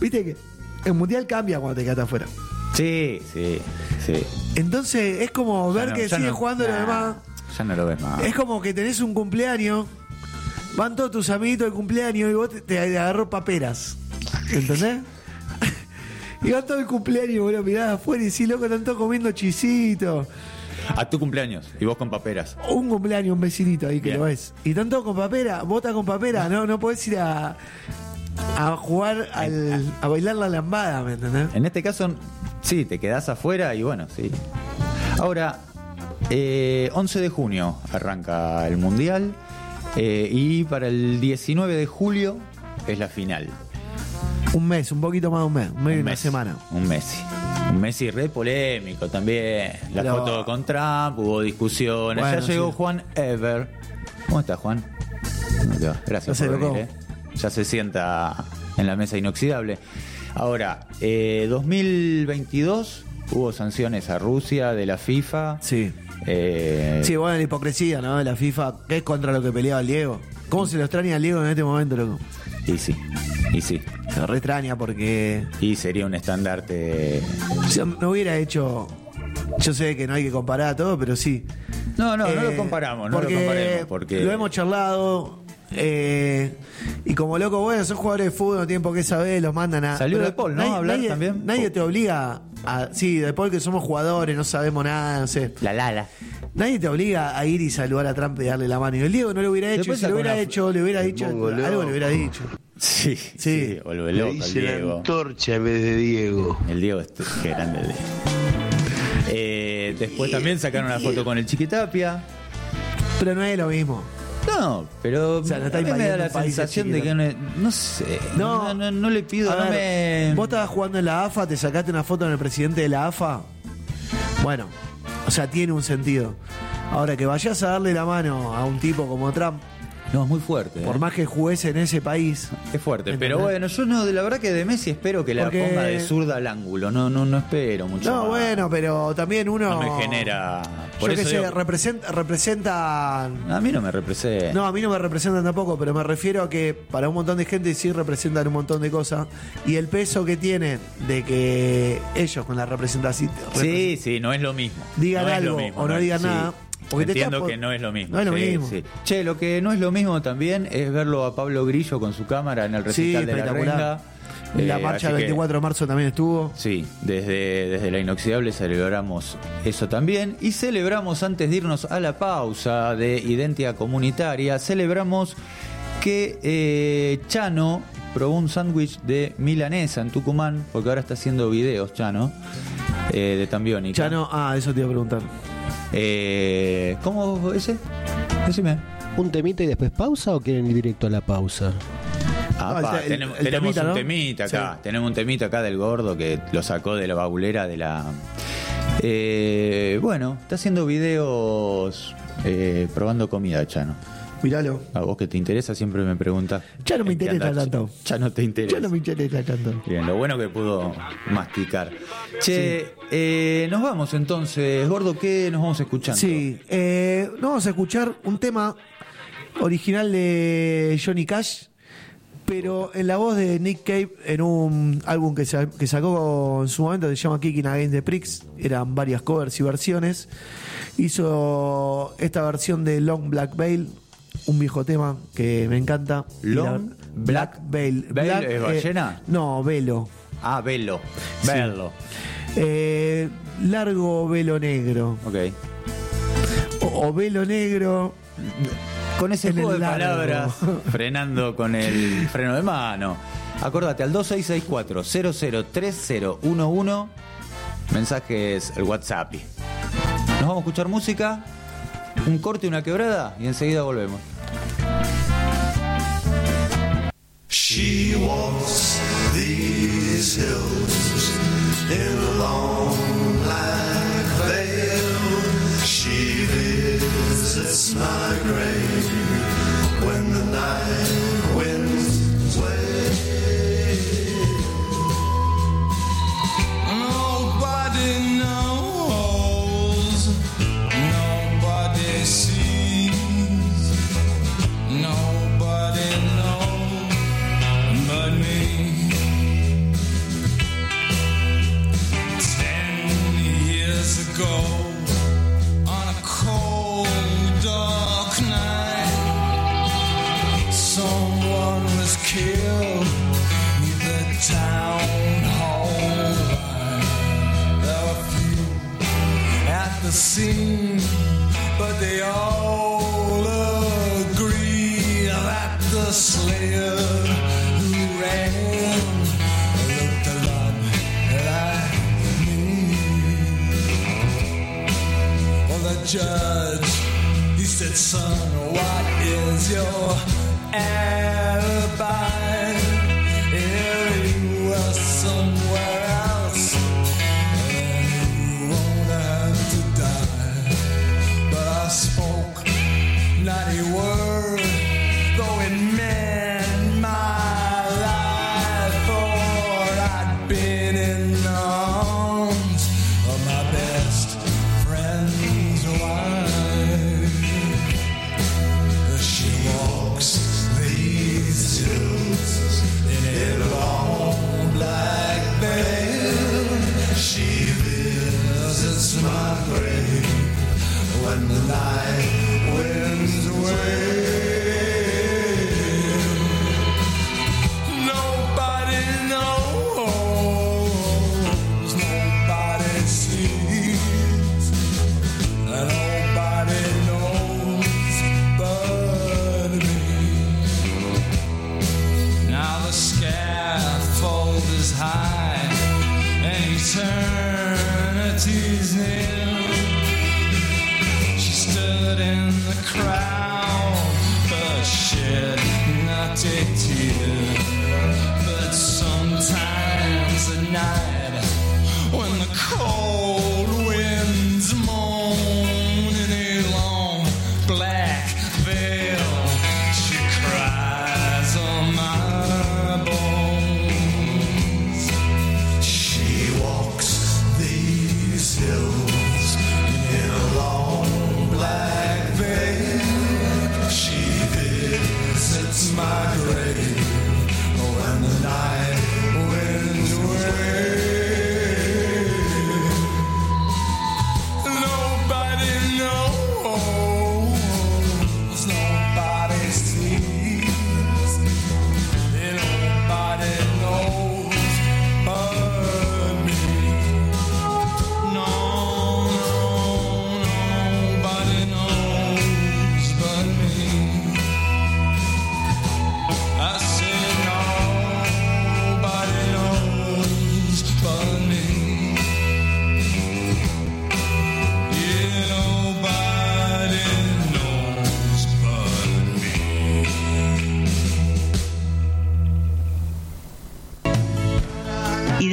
Speaker 3: viste que el mundial cambia cuando te quedaste afuera.
Speaker 2: Sí, sí, sí.
Speaker 3: Entonces es como
Speaker 2: Ya
Speaker 3: ver
Speaker 2: no-
Speaker 3: que
Speaker 2: ya
Speaker 3: sigue
Speaker 2: no-
Speaker 3: jugando los
Speaker 2: nah,
Speaker 3: demás.
Speaker 2: Ya no lo ves más.
Speaker 3: Es como que tenés un cumpleaños, van todos tus amiguitos de cumpleaños y vos te, te agarró paperas. ¿Entendés? *laughs* y van todo el cumpleaños, lo mirás afuera y decís, loco, están todos comiendo chisitos.
Speaker 2: A tu cumpleaños y vos con paperas.
Speaker 3: Un cumpleaños, un vecinito ahí que
Speaker 2: Bien.
Speaker 3: lo ves. Y están todos con papera, vos estás con papera, no, no podés ir a, a jugar al, a bailar la lambada, ¿me entendés?
Speaker 2: En este caso, sí, te quedás afuera y bueno, sí. Ahora, eh, 11 de junio arranca el Mundial eh, y para el 19 de julio es la final.
Speaker 3: Un mes, un poquito más de un mes, un mes y
Speaker 2: Un
Speaker 3: una
Speaker 2: Messi,
Speaker 3: semana.
Speaker 2: Un Messi. Un Messi re polémico también. La foto con Trump, hubo discusiones.
Speaker 3: Bueno,
Speaker 2: ya llegó. Juan Ever. ¿Cómo estás, Juan? Gracias por venir, eh. Ya se sienta en la mesa inoxidable. Ahora, eh, 2022 hubo sanciones a Rusia de la FIFA.
Speaker 3: Sí.
Speaker 2: Eh,
Speaker 3: Sí, bueno, la hipocresía, ¿no? De la FIFA, que es contra lo que peleaba el Diego. ¿Cómo se lo extraña al Diego en este momento, loco?
Speaker 2: Y sí. Y sí.
Speaker 3: Se re extraña porque
Speaker 2: Y sería un estandarte.
Speaker 3: o sea, no hubiera hecho. Yo sé que no hay que comparar todo, pero sí.
Speaker 2: No, no, no
Speaker 3: Eh,
Speaker 2: lo comparamos, no
Speaker 3: porque
Speaker 2: lo comparemos. Porque
Speaker 3: Lo hemos charlado. Eh, y como loco, bueno, son jugadores de fútbol, no tienen por qué saber, los mandan a.
Speaker 2: Salió De Paul, ¿no? a hablar
Speaker 3: nadie,
Speaker 2: también.
Speaker 3: Nadie te obliga a. Sí, de Paul que somos jugadores, no sabemos nada, no sé.
Speaker 2: La Lala.
Speaker 3: Nadie te obliga a ir y saludar a Trump y darle la mano. Y el Diego no lo hubiera hecho. Si lo hubiera
Speaker 2: una-
Speaker 3: hecho, le hubiera dicho.
Speaker 5: mongoló.
Speaker 3: Algo le hubiera dicho. *laughs*
Speaker 2: Sí, sí, vuelve
Speaker 5: Le
Speaker 2: loco el
Speaker 5: dice la
Speaker 2: Diego.
Speaker 5: antorcha en vez de Diego.
Speaker 2: El Diego, es qué grande el Diego. Eh, después también sacaron una foto con el Chiquitapia.
Speaker 3: Pero no es lo mismo.
Speaker 2: No, pero
Speaker 3: O sea,
Speaker 2: a mí me da la sensación de que no, no sé, no,
Speaker 3: No.
Speaker 2: no, no le pido,
Speaker 3: A
Speaker 2: no
Speaker 3: ver,
Speaker 2: me...
Speaker 3: Vos estabas jugando en la AFA, te sacaste una foto con el presidente de la AFA. Bueno, o sea, tiene un sentido. Ahora que vayas a darle la mano a un tipo como Trump,
Speaker 2: No, es muy fuerte.
Speaker 3: por
Speaker 2: ¿eh?
Speaker 3: más que jugues en ese país,
Speaker 2: Es fuerte,
Speaker 3: ¿Entendés?
Speaker 2: pero bueno, yo no, de la verdad que de Messi espero que la
Speaker 3: Porque-
Speaker 2: ponga de zurda al ángulo, no, no, no espero mucho
Speaker 3: no,
Speaker 2: más.
Speaker 3: bueno, pero también uno.
Speaker 2: No me genera... Por
Speaker 3: yo qué
Speaker 2: eso
Speaker 3: sé,
Speaker 2: digo,
Speaker 3: representa, representan.
Speaker 2: a mí no me representa.
Speaker 3: No, a mí no me representan tampoco, pero me refiero a que para un montón de gente sí representan un montón de cosas. Y el peso que tienen de que ellos con la representación.
Speaker 2: Sí, sí, no es lo mismo.
Speaker 3: Digan
Speaker 2: No
Speaker 3: algo
Speaker 2: mismo,
Speaker 3: o no
Speaker 2: es-
Speaker 3: digan
Speaker 2: sí.
Speaker 3: nada, porque
Speaker 2: Entiendo
Speaker 3: por-
Speaker 2: que no es lo mismo.
Speaker 3: No es lo
Speaker 2: sí,
Speaker 3: mismo.
Speaker 2: sí. Che, lo que no es lo mismo también es verlo a Pablo Grillo con su cámara en el
Speaker 3: Sí,
Speaker 2: recital de la. Renga.
Speaker 3: La
Speaker 2: Eh,
Speaker 3: marcha del
Speaker 2: que-
Speaker 3: 24 de marzo también estuvo.
Speaker 2: Sí, desde, desde la inoxidable celebramos eso también. Y celebramos, antes de irnos a la pausa de Identidad Comunitaria, celebramos que eh, Chano probó un sándwich de milanesa en Tucumán, porque ahora está haciendo videos, Chano, eh, de Tambiónica.
Speaker 3: Ya no, ah, eso te iba a preguntar.
Speaker 2: Eh, ¿Cómo ese? Decime.
Speaker 6: ¿Un temita y después pausa o quieren ir directo a la pausa?
Speaker 2: Ah,
Speaker 3: No,
Speaker 2: pa,
Speaker 3: el-
Speaker 2: tenemos
Speaker 3: el
Speaker 2: tenemos
Speaker 3: temita,
Speaker 2: un
Speaker 3: ¿no?
Speaker 2: temita acá.
Speaker 3: Sí.
Speaker 2: Tenemos un temita acá del gordo que lo sacó de la baulera de la. Eh, bueno, está haciendo videos eh, probando comida, Chano.
Speaker 3: Míralo.
Speaker 2: A vos que te interesa, siempre me preguntas.
Speaker 3: Ya no me
Speaker 2: ¿en qué
Speaker 3: interesa tanto.
Speaker 2: Ya no te interesa.
Speaker 3: Ya no me interesa tanto.
Speaker 2: Bien, lo bueno que pudo masticar. Che, eh, nos vamos entonces. Gordo, ¿qué nos vamos escuchando?
Speaker 3: Sí, eh, no vamos a escuchar un tema original de Johnny Cash, pero en la voz de Nick Cave en un álbum que, que sacó en su momento se llama Kicking Against the Pricks, eran varias covers y versiones. Hizo esta versión de Long Black Veil, un viejo tema que me encanta.
Speaker 2: Long Black
Speaker 3: Veil.
Speaker 2: Veil
Speaker 3: Black,
Speaker 2: es
Speaker 3: eh,
Speaker 2: ballena?
Speaker 3: no, velo.
Speaker 2: Ah, velo.
Speaker 3: Sí.
Speaker 2: Verlo.
Speaker 3: Eh, largo velo negro.
Speaker 2: Ok.
Speaker 3: O, o velo negro.
Speaker 2: Con ese juego de
Speaker 3: largo.
Speaker 2: palabras, *laughs* frenando con el freno de mano. Acordate, al 2664-003011, mensajes, el WhatsApp. Nos vamos a escuchar música, un corte y una quebrada, y enseguida volvemos.
Speaker 7: She walks these hills in a long black veil. She visits my grave when the night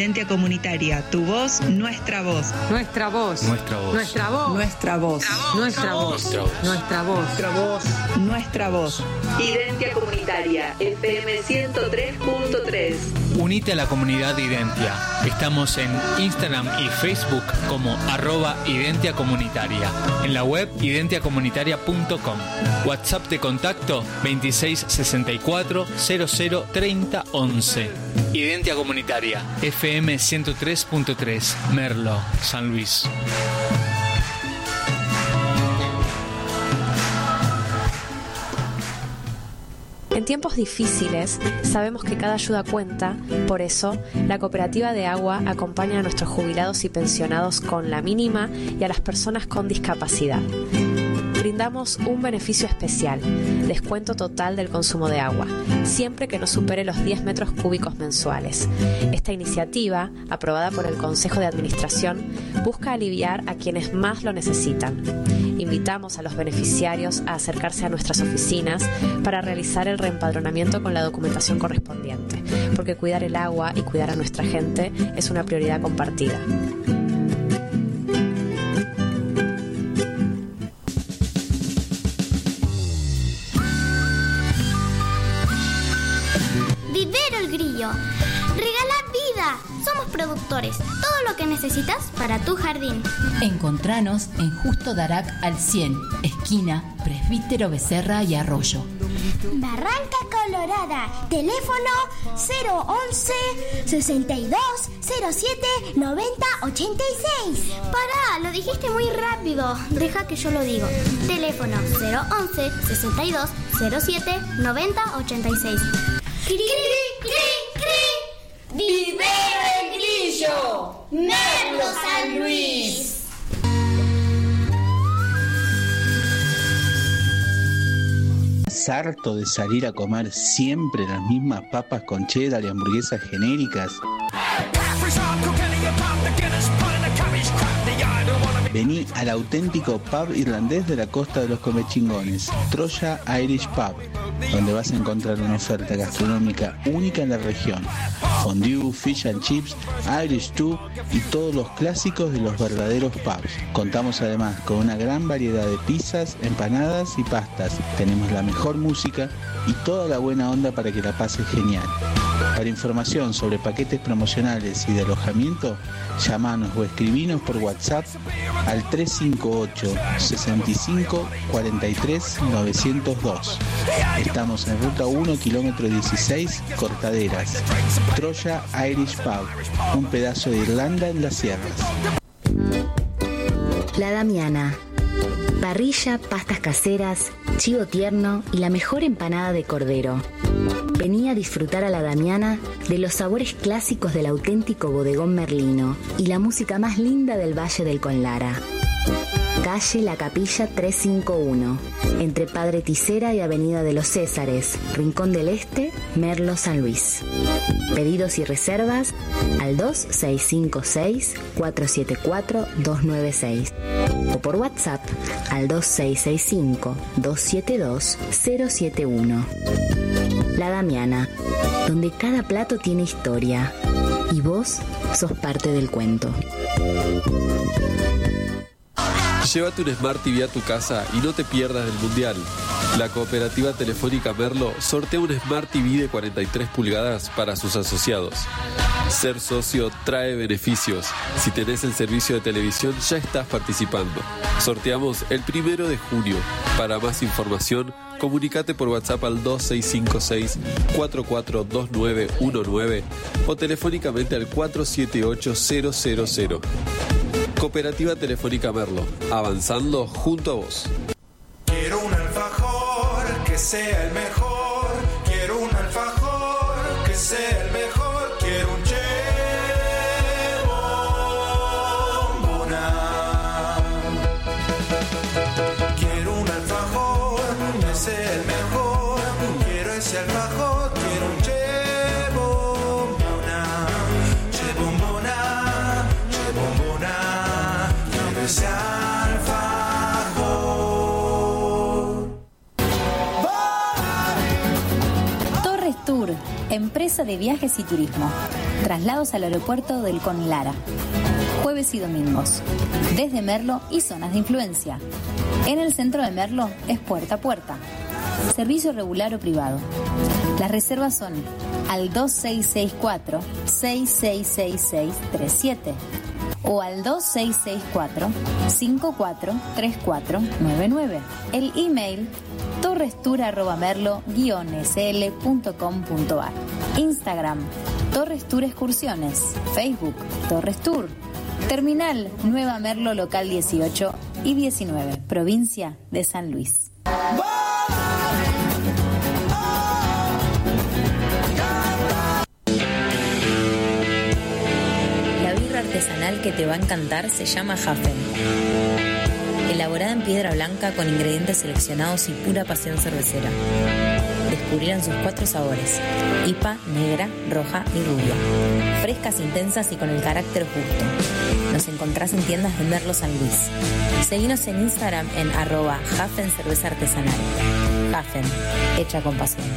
Speaker 8: Identia Comunitaria, tu voz, nuestra voz.
Speaker 9: Nuestra voz.
Speaker 2: Nuestra voz.
Speaker 9: Nuestra voz.
Speaker 8: Nuestra voz.
Speaker 9: Nuestra voz. Nuestra voz.
Speaker 8: Nuestra voz. Nuestra voz. Identia Comunitaria, FM 103.3.
Speaker 10: Unite a la comunidad Identia. Estamos en Instagram y Facebook como arroba Identia Comunitaria. En la web identiacomunitaria.com. WhatsApp de contacto 2664 00 30 11. Identia Comunitaria. FM 103.3. Merlo, San Luis.
Speaker 11: En tiempos difíciles, sabemos que cada ayuda cuenta, por eso, la Cooperativa de Agua acompaña a nuestros jubilados y pensionados con la mínima y a las personas con discapacidad. Brindamos un beneficio especial, descuento total del consumo de agua, siempre que no supere los 10 metros cúbicos mensuales. Esta iniciativa, aprobada por el Consejo de Administración, busca aliviar a quienes más lo necesitan. Invitamos a los beneficiarios a acercarse a nuestras oficinas para realizar el reempadronamiento con la documentación correspondiente, porque cuidar el agua y cuidar a nuestra gente es una prioridad compartida.
Speaker 12: Vivero el Grillo. Regala vida. Somos productores. Todo lo que necesitas tu jardín.
Speaker 13: Encontranos en Justo Darac al 100, esquina Presbítero Becerra y Arroyo.
Speaker 12: Barranca Colorada. Teléfono 011 62 07 90 86. Pará, lo dijiste muy rápido. Deja que yo lo digo. Teléfono 011 62 07 90 86. ¡Cri, cri, cri! ¡Vivero el Grillo! ¡Merlo San Luis!
Speaker 14: ¿Estás harto de salir a comer siempre las mismas papas con cheddar y hamburguesas genéricas? Vení al auténtico pub irlandés de la costa de los comechingones, Troya Irish Pub, donde vas a encontrar una oferta gastronómica única en la región. Fondue, fish and chips, Irish stew y todos los clásicos de los verdaderos pubs. Contamos además con una gran variedad de pizzas, empanadas y pastas. Tenemos la mejor música y toda la buena onda para que la pases genial. Para información sobre paquetes promocionales y de alojamiento, llamanos o escribinos por WhatsApp al 358 65 43 902. Estamos en ruta 1, kilómetro 16, Cortaderas. Irish Pub, un pedazo de Irlanda en las sierras.
Speaker 15: La Damiana. Parrilla, pastas caseras, chivo tierno y la mejor empanada de cordero. Venía a disfrutar a la Damiana de los sabores clásicos del auténtico bodegón merlino y la música más linda del Valle del Conlara. Calle La Capilla 351, entre Padre Ticera y Avenida de los Césares, Rincón del Este, Merlo, San Luis. Pedidos y reservas al 2656-474-296 o por WhatsApp al 2665-272-071. La Damiana, donde cada plato tiene historia y vos sos parte del cuento.
Speaker 16: Llévate un Smart TV a tu casa y no te pierdas del Mundial. La cooperativa telefónica Merlo sortea un Smart TV de 43 pulgadas para sus asociados. Ser socio trae beneficios. Si tenés el servicio de televisión ya estás participando. Sorteamos el primero de junio. Para más información, comunicate por WhatsApp al 2656-442919 o telefónicamente al 478000. Cooperativa Telefónica Merlo, avanzando junto a vos.
Speaker 7: Quiero un alfajor que sea el mejor.
Speaker 17: De viajes y turismo. Traslados al aeropuerto del Conlara. Jueves y domingos. Desde Merlo y zonas de influencia. En el centro de Merlo es puerta a puerta. Servicio regular o privado. Las reservas son al 2664 666637 o al 2664 543499. El email torrestour@merlo-sl.com.ar. Instagram Torres Tour Excursiones, Facebook Torres Tour. Terminal Nueva Merlo local 18 y 19, provincia de San Luis. La birra artesanal que te va a encantar se llama Hafen. Elaborada en piedra blanca con ingredientes seleccionados y pura pasión cervecera. Descubrirán sus cuatro sabores: IPA, negra, roja y rubia. Frescas, intensas y con el carácter justo. Nos encontrás en tiendas de Merlo San Luis. Seguinos en Instagram en arroba Hafen Cerveza Artesanal. Hafen, hecha con pasión.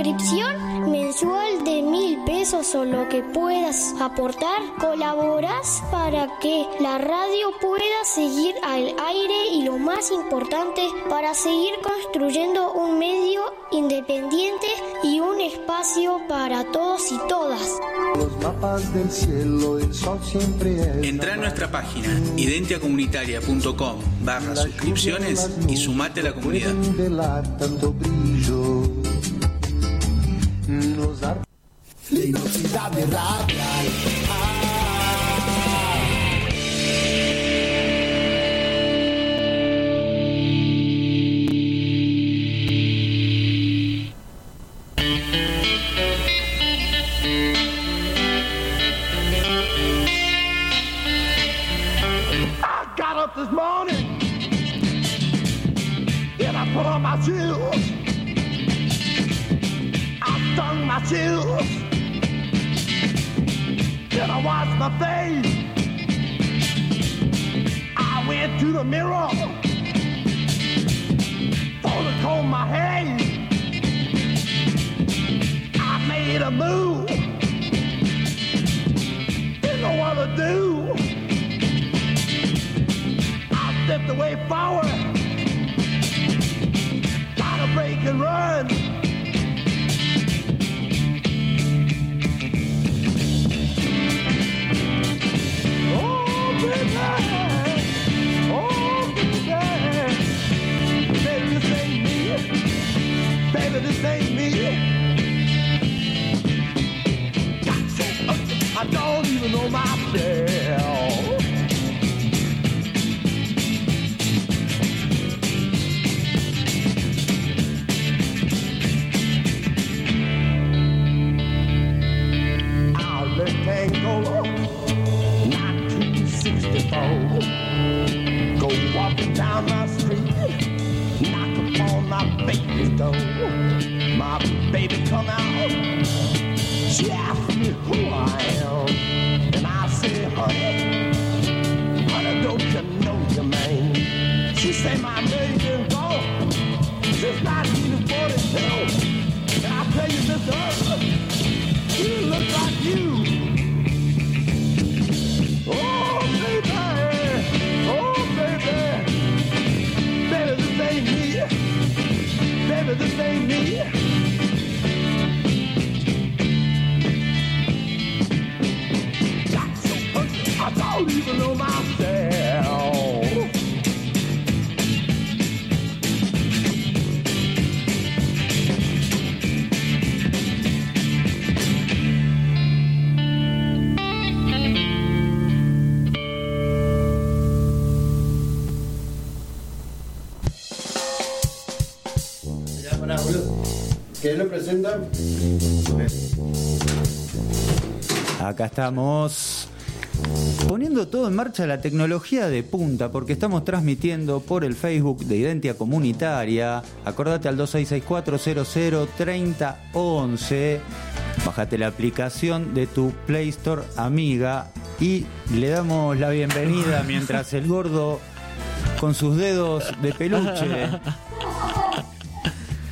Speaker 18: Suscripción mensual de mil pesos o lo que puedas aportar, colaboras para que la radio pueda seguir al aire y lo más importante, para seguir construyendo un medio independiente y un espacio para todos y todas.
Speaker 19: Los mapas del cielo, el sol siempre es.
Speaker 20: Entra en nuestra página identiacomunitaria.com barra suscripciones y sumate a la comunidad.
Speaker 7: Radial.
Speaker 19: I got up this morning and I put on my shoes. Stung my shoes. Then I washed my face. I went to the mirror for to comb my hair. I made a move. Didn't know what to do. I stepped away forward. To break and run.
Speaker 2: Acá estamos poniendo todo en marcha la tecnología de punta, porque estamos transmitiendo por el Facebook de Identia Comunitaria. Acordate al 2664003011. Bájate la aplicación de tu Play Store amiga y le damos la bienvenida mientras el gordo con sus dedos de peluche *laughs*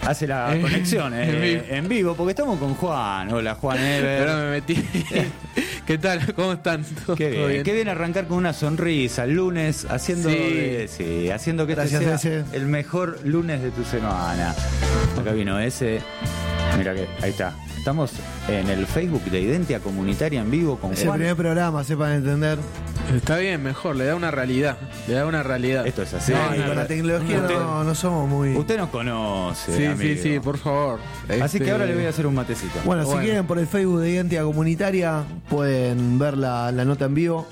Speaker 2: hace la *laughs* conexión eh,
Speaker 21: en vivo.
Speaker 2: en vivo, porque estamos con Juan. Hola Juan Ever.
Speaker 21: Ahora me metí. *laughs* ¿Qué tal? ¿Cómo están? ¿Todo
Speaker 2: Qué bien,
Speaker 21: bien?
Speaker 2: qué bien arrancar con una sonrisa el lunes, haciendo,
Speaker 21: Sí.
Speaker 2: de- sí, haciendo que este
Speaker 3: Gracias,
Speaker 2: sea
Speaker 3: ese.
Speaker 2: el mejor lunes de tu semana. Acá vino ese. Mira que ahí está. Estamos en el Facebook de Identia Comunitaria en vivo con
Speaker 3: Es el
Speaker 2: Juan.
Speaker 3: primer programa, sepan entender.
Speaker 21: Está bien, mejor, le da una realidad. Le da una realidad.
Speaker 2: Esto es así.
Speaker 3: No, y con la tecnología
Speaker 2: Usted-
Speaker 3: no, no somos muy.
Speaker 2: Usted nos conoce.
Speaker 21: Sí, sí,
Speaker 2: amigo.
Speaker 21: sí, por favor.
Speaker 2: Así
Speaker 21: Este,
Speaker 2: que ahora le voy a hacer un matecito.
Speaker 3: Bueno, si quieren por el Facebook de Identidad Comunitaria pueden ver la, la nota en vivo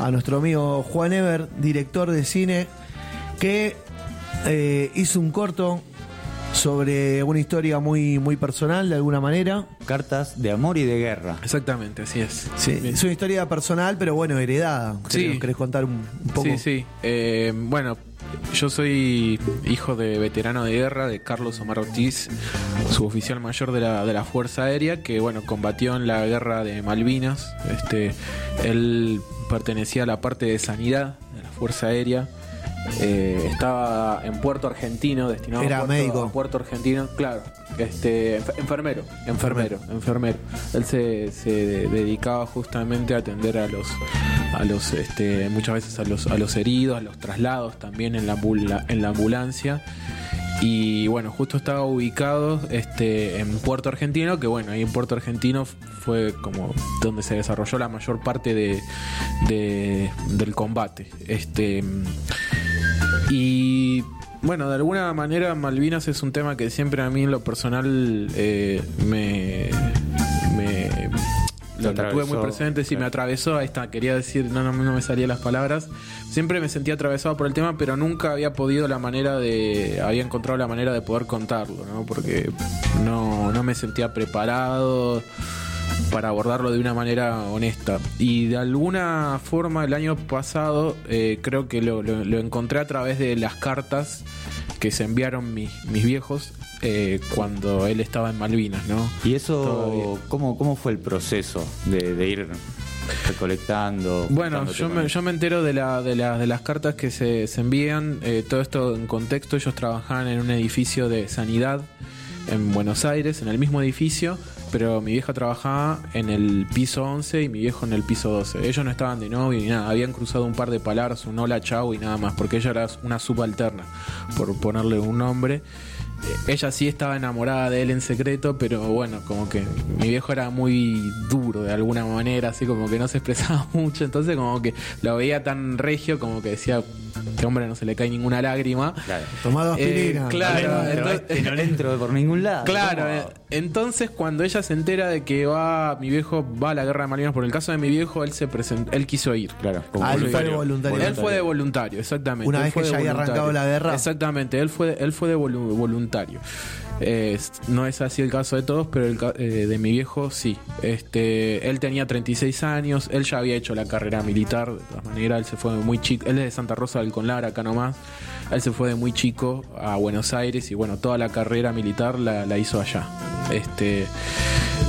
Speaker 3: a nuestro amigo Juan Ever, director de cine, que eh, hizo un corto sobre una historia muy, muy personal de alguna manera.
Speaker 2: Cartas de amor y de guerra.
Speaker 21: Exactamente, así es.
Speaker 3: Sí, es una historia personal, pero bueno, heredada.
Speaker 21: Sí.
Speaker 3: ¿Querés, querés contar un, un poco?
Speaker 21: Sí, sí. Eh, bueno, yo soy hijo de veterano de guerra de Carlos Omar Ortiz, suboficial mayor de la, de la Fuerza Aérea, que bueno, combatió en la guerra de Malvinas. Este, él pertenecía a la parte de sanidad de la Fuerza Aérea. Eh, estaba en Puerto Argentino, destinado
Speaker 3: Era
Speaker 21: a Puerto,
Speaker 3: médico.
Speaker 21: a Puerto Argentino, claro. Este, enf- enfermero, enfermero, enfermero. Él se, se de- dedicaba justamente a atender a los, a los, este, muchas veces a los, a los heridos, a los traslados también en la, en la ambulancia. Y bueno, justo estaba ubicado este, en Puerto Argentino, que bueno, ahí en Puerto Argentino fue como donde se desarrolló la mayor parte de, de- del combate. Este, y bueno, de alguna manera Malvinas es un tema que siempre a mí en lo personal eh, me, me lo, lo tuve muy presente, sí, me atravesó, ahí está, quería decir, no, no, no me salían las palabras. Siempre me sentía atravesado por el tema, pero nunca había podido la manera de, había encontrado la manera de poder contarlo, ¿no? Porque no, no me sentía preparado para abordarlo de una manera honesta. Y de alguna forma el año pasado eh, creo que lo, lo- lo encontré a través de las cartas que se enviaron mis, mis viejos eh, cuando él estaba en Malvinas, ¿no?
Speaker 2: ¿Y eso, cómo, cómo fue el proceso de, de ir recolectando?
Speaker 21: Bueno, yo me, yo me entero de, la, de, la- de las cartas que se, se envían. eh, todo esto en contexto, ellos trabajaban en un edificio de sanidad en Buenos Aires, en el mismo edificio, pero mi vieja trabajaba en el piso 11 y mi viejo en el piso 12. Ellos no estaban de novio ni nada, habían cruzado un par de palabras, un hola, chau y nada más, porque ella era una subalterna, por ponerle un nombre. Eh, Ella sí estaba enamorada de él en secreto, pero bueno, como que mi viejo era muy duro de alguna manera, así como que no se expresaba *laughs* mucho, entonces como que lo veía tan regio como que decía, este hombre no se le cae ninguna lágrima.
Speaker 2: Claro.
Speaker 3: Tomá dos
Speaker 21: Eh,
Speaker 3: aspirina.
Speaker 21: claro, entonces-
Speaker 2: este no le entro por ningún lado.
Speaker 21: Claro,
Speaker 2: ¿Cómo?
Speaker 21: eh, entonces cuando ella se entera de que va, mi viejo va a la guerra de Malvinas, por el caso de mi viejo, él se presentó, él quiso ir.
Speaker 2: Claro, como
Speaker 3: Ah, él fue de
Speaker 21: voluntario.
Speaker 3: voluntario.
Speaker 21: Él fue de voluntario, exactamente.
Speaker 3: Una
Speaker 21: Él
Speaker 3: vez
Speaker 21: fue
Speaker 3: que ya había
Speaker 21: voluntario.
Speaker 3: arrancado la guerra.
Speaker 21: Exactamente, él fue, él fue de volu- no es así el caso de todos, pero el eh, de mi viejo sí. Este, él tenía 36 años, él ya había hecho la carrera militar, de todas maneras, él se fue muy chico, él es de Santa Rosa del Conlar, acá nomás. Él se fue de muy chico a Buenos Aires y bueno, toda la carrera militar la, hizo allá. Este,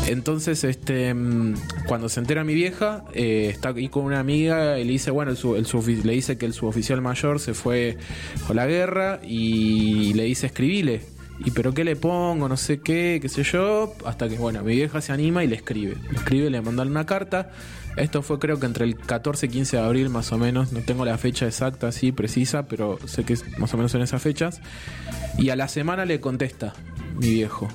Speaker 21: entonces, este, mm, cuando se entera mi vieja, eh, está ahí con una amiga y le dice, bueno, el le dice que el suboficial mayor se fue a la guerra y le dice escribile. Y pero qué le pongo, no sé qué, qué sé yo, hasta que bueno, mi vieja se anima y le escribe. Le escribe, le mandan una carta. Esto fue creo que entre el 14 y 15 de abril más o menos, no tengo la fecha exacta así precisa, pero sé que más o menos en esas fechas. Y a la semana le contesta mi viejo.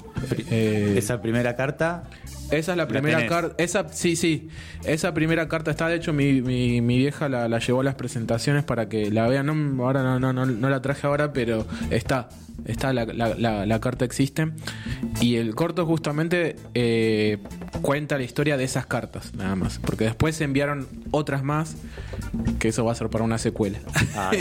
Speaker 21: Eh,
Speaker 2: Esa primera carta.
Speaker 21: esa es la primera carta. Esa, sí, sí. Esa primera carta está. De hecho, mi, mi, mi vieja la, la llevó a las presentaciones para que la vean. No, ahora no, no, no, no la traje ahora, pero está. Está, la, la, la- la carta existe. Y el corto justamente eh, cuenta la historia de esas cartas, nada más. Porque después se enviaron otras más, que eso va a ser para una secuela. *laughs*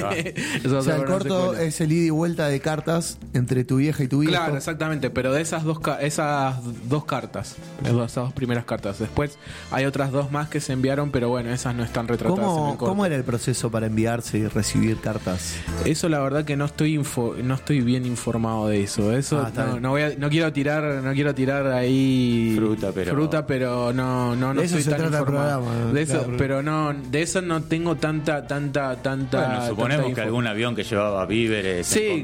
Speaker 21: Eso va
Speaker 3: O sea, el corto
Speaker 21: secuela.
Speaker 3: es el ida y vuelta de cartas entre tu vieja y tu viejo.
Speaker 21: Claro, exactamente, pero de esas dos ca- esas dos cartas, esas dos primeras cartas. Después hay otras dos más que se enviaron, pero bueno, esas no están retratadas en el
Speaker 3: ¿Cómo,
Speaker 21: corto.
Speaker 3: ¿Cómo era el proceso para enviarse y recibir cartas?
Speaker 21: Eso la verdad que no estoy info- no estoy bien informado de eso. Eso
Speaker 3: Ah,
Speaker 21: no, voy a- no quiero tirar no quiero tirar ahí
Speaker 2: Fruta, pero-
Speaker 21: fruta, pero no no no
Speaker 3: De eso
Speaker 21: estoy
Speaker 3: se
Speaker 21: tan
Speaker 3: trata
Speaker 21: informado.
Speaker 3: programa,
Speaker 21: de eso,
Speaker 3: claro.
Speaker 21: pero no de eso no tengo tanta tanta tanta
Speaker 2: Bueno, suponemos
Speaker 21: tanta
Speaker 2: que algún avión que llevaba víveres,
Speaker 21: Sí,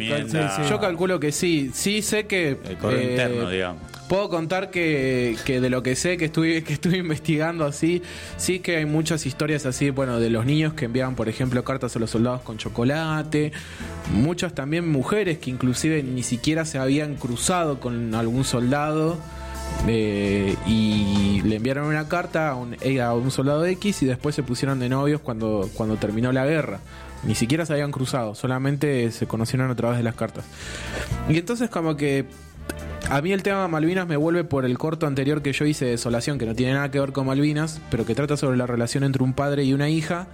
Speaker 21: yo calculo que sí. Sí sé que
Speaker 2: el correo
Speaker 21: eh,
Speaker 2: interno, digamos.
Speaker 21: Puedo contar que, que de lo que sé, que estuve, que estuve *laughs* investigando así, sí que hay muchas historias así, bueno, de los niños que enviaban, por ejemplo, cartas a los soldados con chocolate, muchas también mujeres que inclusive ni siquiera se habían cruzado con algún soldado. eh, y le enviaron una carta a un, eh, a un soldado X y después se pusieron de novios cuando, cuando terminó la guerra. Ni siquiera se habían cruzado, solamente se conocieron a través de las cartas. Y entonces como que a mí el tema Malvinas me vuelve por el corto anterior que yo hice de Desolación, que no tiene nada que ver con Malvinas, pero que trata sobre la relación entre un padre y una hija.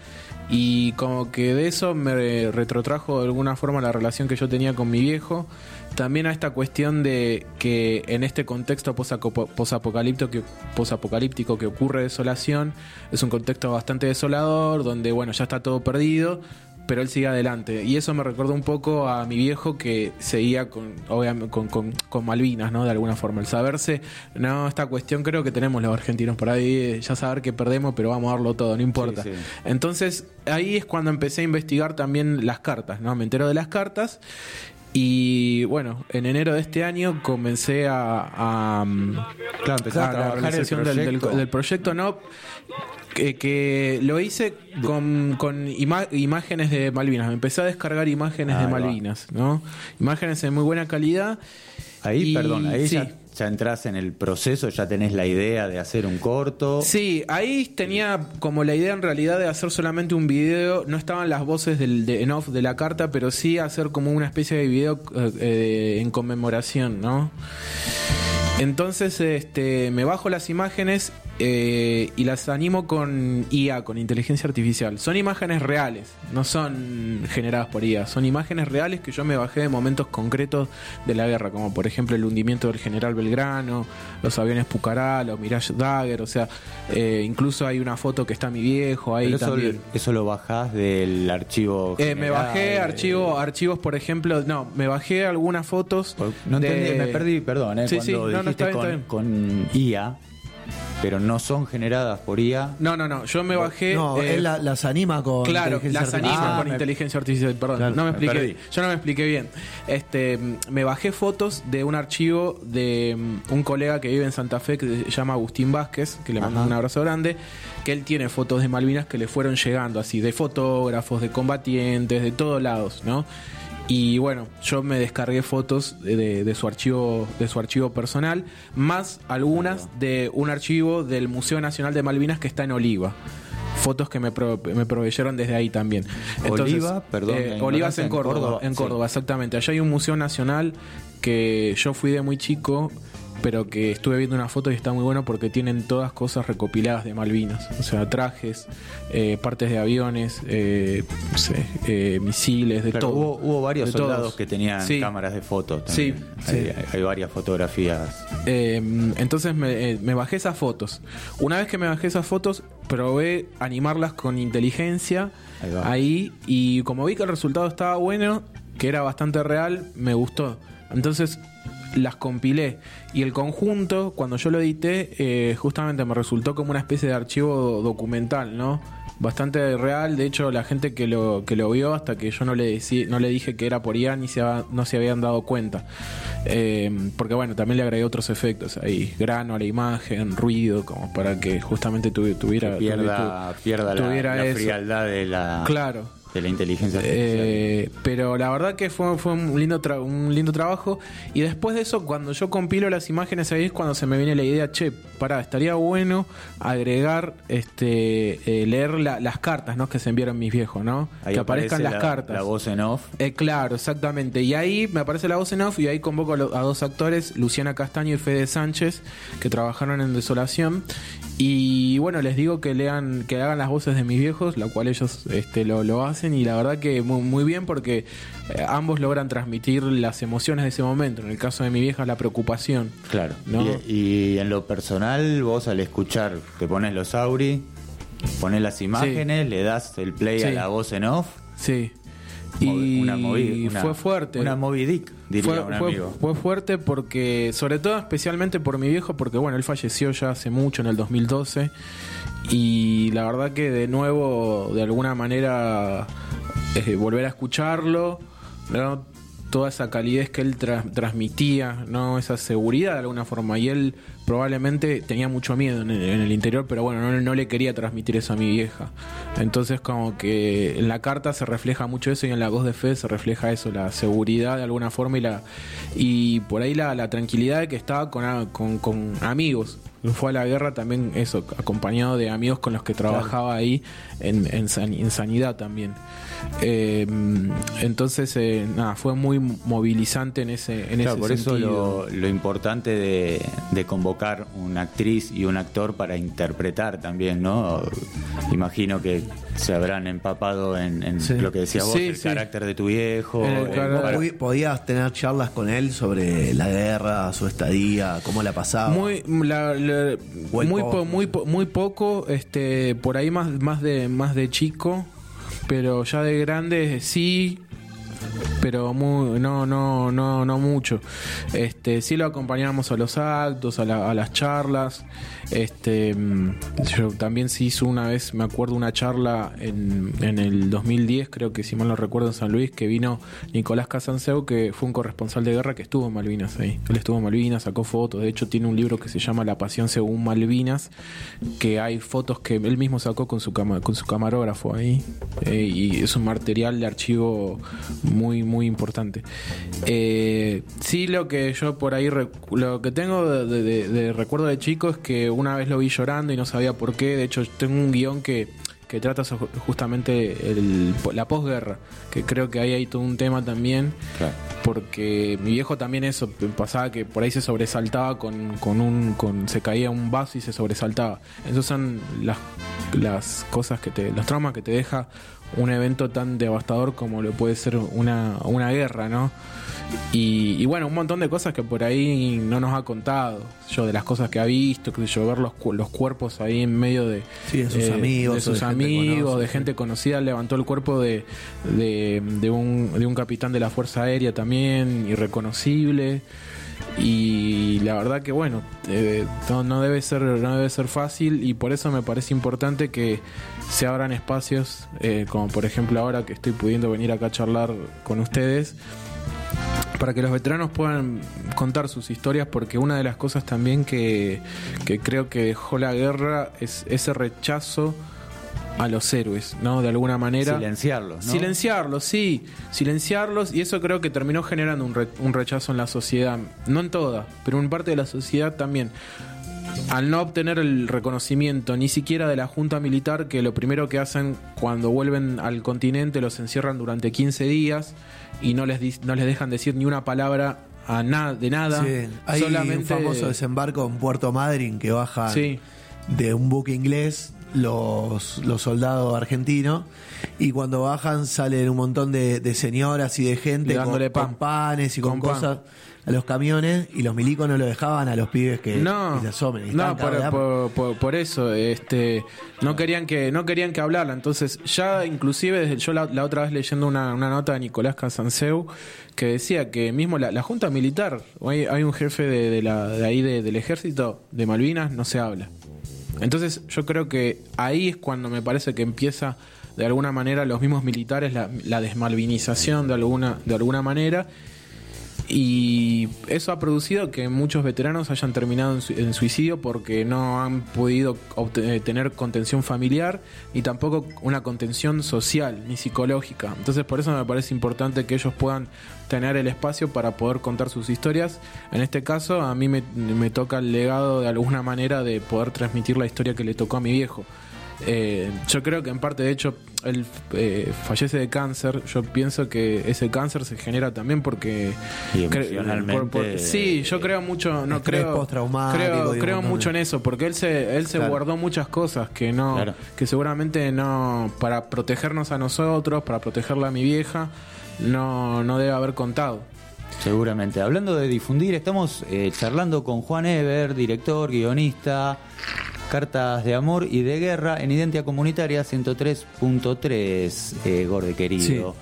Speaker 21: Y como que de eso me retrotrajo de alguna forma la relación que yo tenía con mi viejo. También a esta cuestión de que en este contexto posapocalíptico que, posapocalíptico que ocurre desolación, es un contexto bastante desolador, donde bueno, ya está todo perdido, pero él sigue adelante. Y eso me recordó un poco a mi viejo que seguía con, obviamente, con, con- con Malvinas, ¿no? De alguna forma. El saberse, no, esta cuestión creo que tenemos los argentinos por ahí, eh, ya saber que perdemos, pero vamos a darlo todo, no importa.
Speaker 2: Sí, sí.
Speaker 21: Entonces, ahí es cuando empecé a investigar también las cartas, ¿no? Me entero de las cartas. Y bueno, en enero de este año comencé a, a,
Speaker 2: Claro, a
Speaker 21: la
Speaker 2: trabajar el
Speaker 21: realización del- del-
Speaker 2: proyecto.
Speaker 21: del proyecto no que, que lo hice con, con ima- imágenes de Malvinas. Me empecé a descargar imágenes de
Speaker 2: va.
Speaker 21: Malvinas, ¿no? Imágenes de muy buena calidad.
Speaker 2: Ahí,
Speaker 21: Y-
Speaker 2: perdón, ahí
Speaker 21: sí.
Speaker 2: ya, ya entras en el proceso, ya tenés la idea de hacer un corto.
Speaker 21: Sí, ahí tenía como la idea en realidad de hacer solamente un video. No estaban las voces del, de, en off de la carta, pero sí hacer como una especie de video eh, eh, en conmemoración, ¿no? Entonces, este, me bajo las imágenes eh, y las animo con IA, con inteligencia artificial. Son imágenes reales, no son generadas por IA. Son imágenes reales que yo me bajé de momentos concretos de la guerra, como por ejemplo el hundimiento del general Belgrano, los aviones Pucará, los Mirage Dagger, o sea, eh, incluso hay una foto que está mi viejo ahí
Speaker 2: Pero eso,
Speaker 21: también.
Speaker 2: eso lo bajás del archivo.
Speaker 21: Eh, me bajé
Speaker 2: eh,
Speaker 21: archivo, archivos, por ejemplo, no, me bajé algunas fotos.
Speaker 2: No
Speaker 21: de-
Speaker 2: entendí, me perdí, perdón, eh,
Speaker 21: Sí,
Speaker 2: cuando
Speaker 21: sí, no, no,
Speaker 2: dijiste
Speaker 21: está bien, está bien.
Speaker 2: con, con IA, pero no son generadas por IA.
Speaker 21: No, no, no, yo me bajé.
Speaker 3: No,
Speaker 21: eh,
Speaker 3: él la- las anima con
Speaker 21: Claro,
Speaker 3: inteligencia
Speaker 21: las anima
Speaker 3: artificial.
Speaker 21: con
Speaker 3: Ah, me-
Speaker 21: inteligencia artificial, perdón,
Speaker 3: Claro,
Speaker 21: no me expliqué, yo no me expliqué bien. Este, me bajé fotos de un archivo de mm, un colega que vive en Santa Fe que se llama Agustín Vázquez, que le mando
Speaker 2: Ajá.
Speaker 21: un abrazo grande, que él tiene fotos de Malvinas que le fueron llegando así, de fotógrafos, de combatientes, de todos lados, ¿no? Y bueno, yo me descargué fotos de, su archivo de su archivo personal, más algunas de un archivo del Museo Nacional de Malvinas que está en Oliva. Fotos que me, pro- me proveyeron desde ahí también.
Speaker 2: Oliva, perdón,
Speaker 21: eh, Olivas en Córdoba, en
Speaker 2: sí.
Speaker 21: Córdoba, exactamente. Allá hay un museo nacional que yo fui de muy chico pero que estuve viendo una foto y está muy bueno porque tienen todas cosas recopiladas de Malvinas, o sea, trajes, eh, partes de aviones, eh, no sé, eh, misiles, de
Speaker 2: Claro,
Speaker 21: todo.
Speaker 2: hubo, hubo varios
Speaker 21: De todos.
Speaker 2: soldados que tenían
Speaker 21: Sí.
Speaker 2: cámaras de fotos.
Speaker 21: Sí,
Speaker 2: también.
Speaker 21: sí.
Speaker 2: Hay, hay varias fotografías.
Speaker 21: Eh, entonces me, eh, me bajé esas fotos. Una vez que me bajé esas fotos, probé animarlas con inteligencia
Speaker 2: ahí
Speaker 21: y como vi que el resultado estaba bueno, que era bastante real, me gustó. Entonces las compilé y el conjunto, cuando yo lo edité, eh, justamente me resultó como una especie de archivo documental, ¿no? Bastante real, de hecho la gente que lo, que lo vio hasta que yo no le, decí- no le dije que era por IA ni se, no se habían dado cuenta. Eh, porque bueno, también le agregué otros efectos ahí, grano a la imagen, ruido, como para que justamente tuvi- tuviera,
Speaker 2: Pierda,
Speaker 21: tuvi-
Speaker 2: pierda la,
Speaker 21: tuviera
Speaker 2: la
Speaker 21: eso.
Speaker 2: frialdad de la,
Speaker 21: Claro.
Speaker 2: De la inteligencia artificial.
Speaker 21: Eh, pero la verdad que fue, fue un, lindo tra- un lindo trabajo. Y después de eso, cuando yo compilo las imágenes ahí es cuando se me viene la idea, che, pará, estaría bueno agregar, este, eh, leer la- las cartas ¿no? que se enviaron mis viejos, ¿no?
Speaker 2: Ahí
Speaker 21: que aparezcan las
Speaker 2: la-
Speaker 21: cartas.
Speaker 2: La voz en off.
Speaker 21: Eh, claro, exactamente. Y ahí me aparece la voz en off y ahí convoco a, lo- a dos actores, Luciana Castaño y Fede Sánchez, que trabajaron en Desolación. Y bueno, les digo que lean, que hagan las voces de mis viejos, la cual ellos este, lo, lo hacen y la verdad que muy, muy bien porque eh, ambos logran transmitir las emociones de ese momento. En el caso de mi vieja, la preocupación.
Speaker 2: Claro.
Speaker 21: ¿no?
Speaker 2: Y, y en lo personal, vos al escuchar, te pones los Auri, pones las imágenes, le das el play a la voz en off.
Speaker 21: Sí. Y
Speaker 2: una movi- una-
Speaker 21: fue fuerte.
Speaker 2: Una Moby Dick, diría
Speaker 21: fue,
Speaker 2: un
Speaker 21: fue-
Speaker 2: amigo.
Speaker 21: fue fuerte porque, sobre todo especialmente por mi viejo, porque bueno, él falleció ya hace mucho, en el 2012, y la verdad que de nuevo, de alguna manera, eh, volver a escucharlo, ¿no? Toda esa calidez que él tra- transmitía, no esa seguridad de alguna forma, y él probablemente tenía mucho miedo en el, en el interior, pero bueno, no, no le quería transmitir eso a mi vieja. Entonces como que en la carta se refleja mucho eso y en la voz de Fede se refleja eso, la seguridad de alguna forma y la y por ahí la, la tranquilidad de que estaba con, a- con, con amigos. Fue a la guerra también eso, acompañado de amigos con los que trabajaba ahí en, en, san- en sanidad también. Eh, entonces, eh, nada, fue muy movilizante en ese, en
Speaker 2: Claro,
Speaker 21: ese
Speaker 2: por eso lo, lo importante de, de convocar una actriz y un actor para interpretar también, ¿no? Imagino que se habrán empapado en, en
Speaker 3: Sí.
Speaker 2: lo que decías vos,
Speaker 3: Sí,
Speaker 2: el
Speaker 3: sí.
Speaker 2: carácter de tu viejo.
Speaker 3: Eh,
Speaker 2: para-
Speaker 3: Podías tener charlas con él sobre la guerra, su estadía, cómo la pasaba.
Speaker 21: Muy, la- muy, po- muy, po- muy poco, este, por ahí más, más de, más de chico, pero ya de grande sí, pero no, no, no, no mucho. Este, sí lo acompañamos a los actos, a, la- a las charlas. Este, mm, yo también se hizo una vez, me acuerdo una charla en, en el 2010, creo que si mal no recuerdo en San Luis, que vino Nicolás Casanseu, que fue un corresponsal de guerra que estuvo en Malvinas ahí. Él estuvo en Malvinas, sacó fotos. De hecho, tiene un libro que se llama La Pasión según Malvinas, que hay fotos que él mismo sacó con su cama, con su camarógrafo ahí. Eh, y es un material de archivo muy, muy importante. Eh, sí, lo que yo por ahí, lo que tengo de, de- de recuerdo de chico es que una vez lo vi llorando y no sabía por qué. De hecho, tengo un guion que, que trata justamente el- la posguerra, que creo que ahí hay todo un tema también. Porque mi viejo también eso pasaba que por ahí se sobresaltaba con, con un con se caía un vaso y se sobresaltaba. Esas son las, las cosas que te los traumas que te deja un evento tan devastador como lo puede ser una, una guerra, ¿no? Y, y bueno, un montón de cosas que por ahí no nos ha contado. Yo de las cosas que ha visto, que yo ver los, los cuerpos ahí en medio de,
Speaker 3: Sí, de sus
Speaker 21: eh,
Speaker 3: amigos,
Speaker 21: de sus
Speaker 3: de gente
Speaker 21: amigos,
Speaker 3: conoce,
Speaker 21: de gente conocida, levantó el cuerpo de, de, de un, de un capitán de la Fuerza Aérea también, irreconocible. Y la verdad que bueno, eh, no, no debe ser, no debe ser fácil y por eso me parece importante que se abran espacios, eh, como por ejemplo ahora que estoy pudiendo venir acá a charlar con ustedes, para que los veteranos puedan contar sus historias, porque una de las cosas también que, que creo que dejó la guerra es ese rechazo a los héroes, ¿no? De alguna manera.
Speaker 2: Silenciarlos, ¿no?
Speaker 21: Silenciarlos, sí. Silenciarlos, y eso creo que terminó generando un, re- un rechazo en la sociedad. No en toda, pero en parte de la sociedad también. Al no obtener el reconocimiento ni siquiera de la Junta Militar, que lo primero que hacen cuando vuelven al continente los encierran durante 15 días y no les, no les dejan decir ni una palabra a nada de nada.
Speaker 3: Sí, Hay
Speaker 21: solamente
Speaker 3: un famoso desembarco en Puerto Madryn que bajan
Speaker 21: Sí.
Speaker 3: de un buque inglés los, los soldados argentinos y cuando bajan salen un montón de, de señoras y de gente con, con panes y con,
Speaker 21: Con pan.
Speaker 3: A los camiones y los milicos no lo dejaban a los pibes que,
Speaker 21: no,
Speaker 3: que se asomen.
Speaker 21: No por, por- por- por eso este no querían que no querían que hablara entonces ya inclusive desde- yo la, la otra vez leyendo una, una nota de Nicolás Casanseu que decía que mismo la, la junta militar hay, hay un jefe de, de la, de ahí de- del ejército de Malvinas no se habla entonces yo creo que ahí es cuando me parece que empieza de alguna manera los mismos militares la, la desmalvinización de alguna de alguna manera y eso ha producido que muchos veteranos hayan terminado en, su- en suicidio porque no han podido eh, tener contención familiar ni tampoco una contención social ni psicológica. Entonces por eso me parece importante que ellos puedan tener el espacio para poder contar sus historias. En este caso a mí me, me toca el legado de alguna manera de poder transmitir la historia que le tocó a mi viejo. Eh, yo creo que en parte, de hecho, él eh, fallece de cáncer. Yo pienso que ese cáncer se genera también porque.
Speaker 2: Y emocionalmente,
Speaker 21: sí, yo creo mucho. No creo. Creo, creo mucho en eso porque él se, él se
Speaker 3: Claro.
Speaker 21: guardó muchas cosas que no.
Speaker 2: Claro.
Speaker 21: Que seguramente no. Para protegernos a nosotros, para protegerla a mi vieja, no, no debe haber contado.
Speaker 2: Seguramente. Hablando de difundir, estamos eh, charlando con Juan Eber, director, guionista, cartas de amor y de guerra en Identia Comunitaria 103.3, eh, Gorde querido.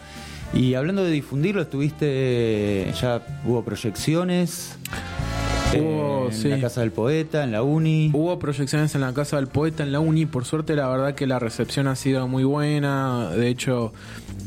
Speaker 2: Y hablando de difundirlo, estuviste, ya hubo proyecciones
Speaker 21: Hubo,
Speaker 2: en
Speaker 21: sí.
Speaker 2: la Casa del Poeta, en la Uni.
Speaker 21: Hubo proyecciones en la casa del poeta, en la uni. Por suerte, la verdad que la recepción ha sido muy buena. De hecho,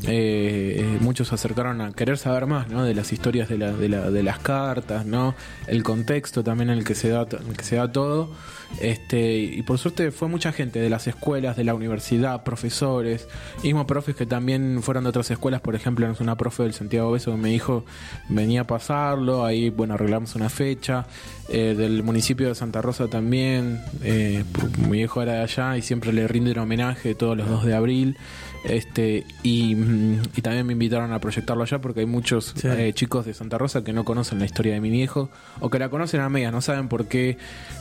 Speaker 21: eh, eh, muchos se acercaron a querer saber más ¿no? de las historias de, la- de, la- de las cartas, ¿no? el contexto también en el que se da, en el que se da todo. Este, y por suerte fue mucha gente de las escuelas, de la universidad, profesores, mismo profes que también fueron de otras escuelas, por ejemplo, una profe del Santiago Beso que me dijo venía a pasarlo, ahí bueno arreglamos una fecha, eh, del municipio de Santa Rosa también, eh, mi viejo era de allá y siempre le rinden homenaje todos los 2 de abril. Este, y, mm, y también me invitaron a proyectarlo allá porque hay muchos
Speaker 3: Sí.
Speaker 21: eh, chicos de Santa Rosa que no conocen la historia de mi viejo o que la conocen a medias, no saben por qué,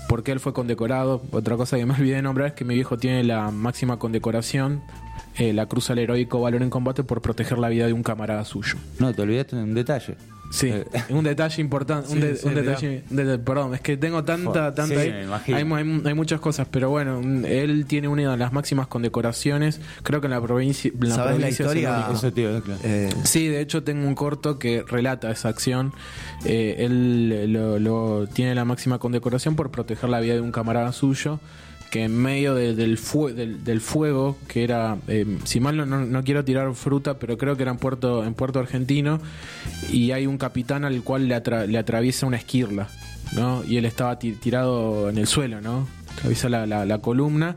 Speaker 21: por qué él fue condecorado. Otra cosa que me olvidé de nombrar es que mi viejo tiene la máxima condecoración, eh, la Cruz al Heroico Valor en Combate por proteger la vida de un camarada suyo.
Speaker 2: No, te olvidaste de un detalle.
Speaker 21: Sí, *laughs* un detalle importante, un,
Speaker 2: Sí,
Speaker 21: de-
Speaker 2: sí,
Speaker 21: un detalle, de- perdón, es que tengo tanta,
Speaker 2: Joder,
Speaker 21: tanta
Speaker 2: sí,
Speaker 21: ahí.
Speaker 2: me imagino.
Speaker 21: hay, hay mu- hay muchas cosas, pero bueno, mm, él tiene una de las máximas condecoraciones, creo que en la provincia, en la
Speaker 3: ¿Sabes
Speaker 21: provincia
Speaker 3: historia?
Speaker 2: Eso claro.
Speaker 3: Eh,
Speaker 21: Sí, de hecho tengo un corto que relata esa acción. Eh, él lo, lo- tiene la máxima condecoración por proteger la vida de un camarada suyo que en medio de- del, fue- del, del fuego, que era, eh, si mal no, no, quiero tirar fruta, pero creo que era en Puerto, en Puerto Argentino, y hay un capitán al cual le, atra- le atraviesa una esquirla, ¿no? Y él estaba ti- tirado en el suelo, ¿no? Atraviesa la, la- la columna.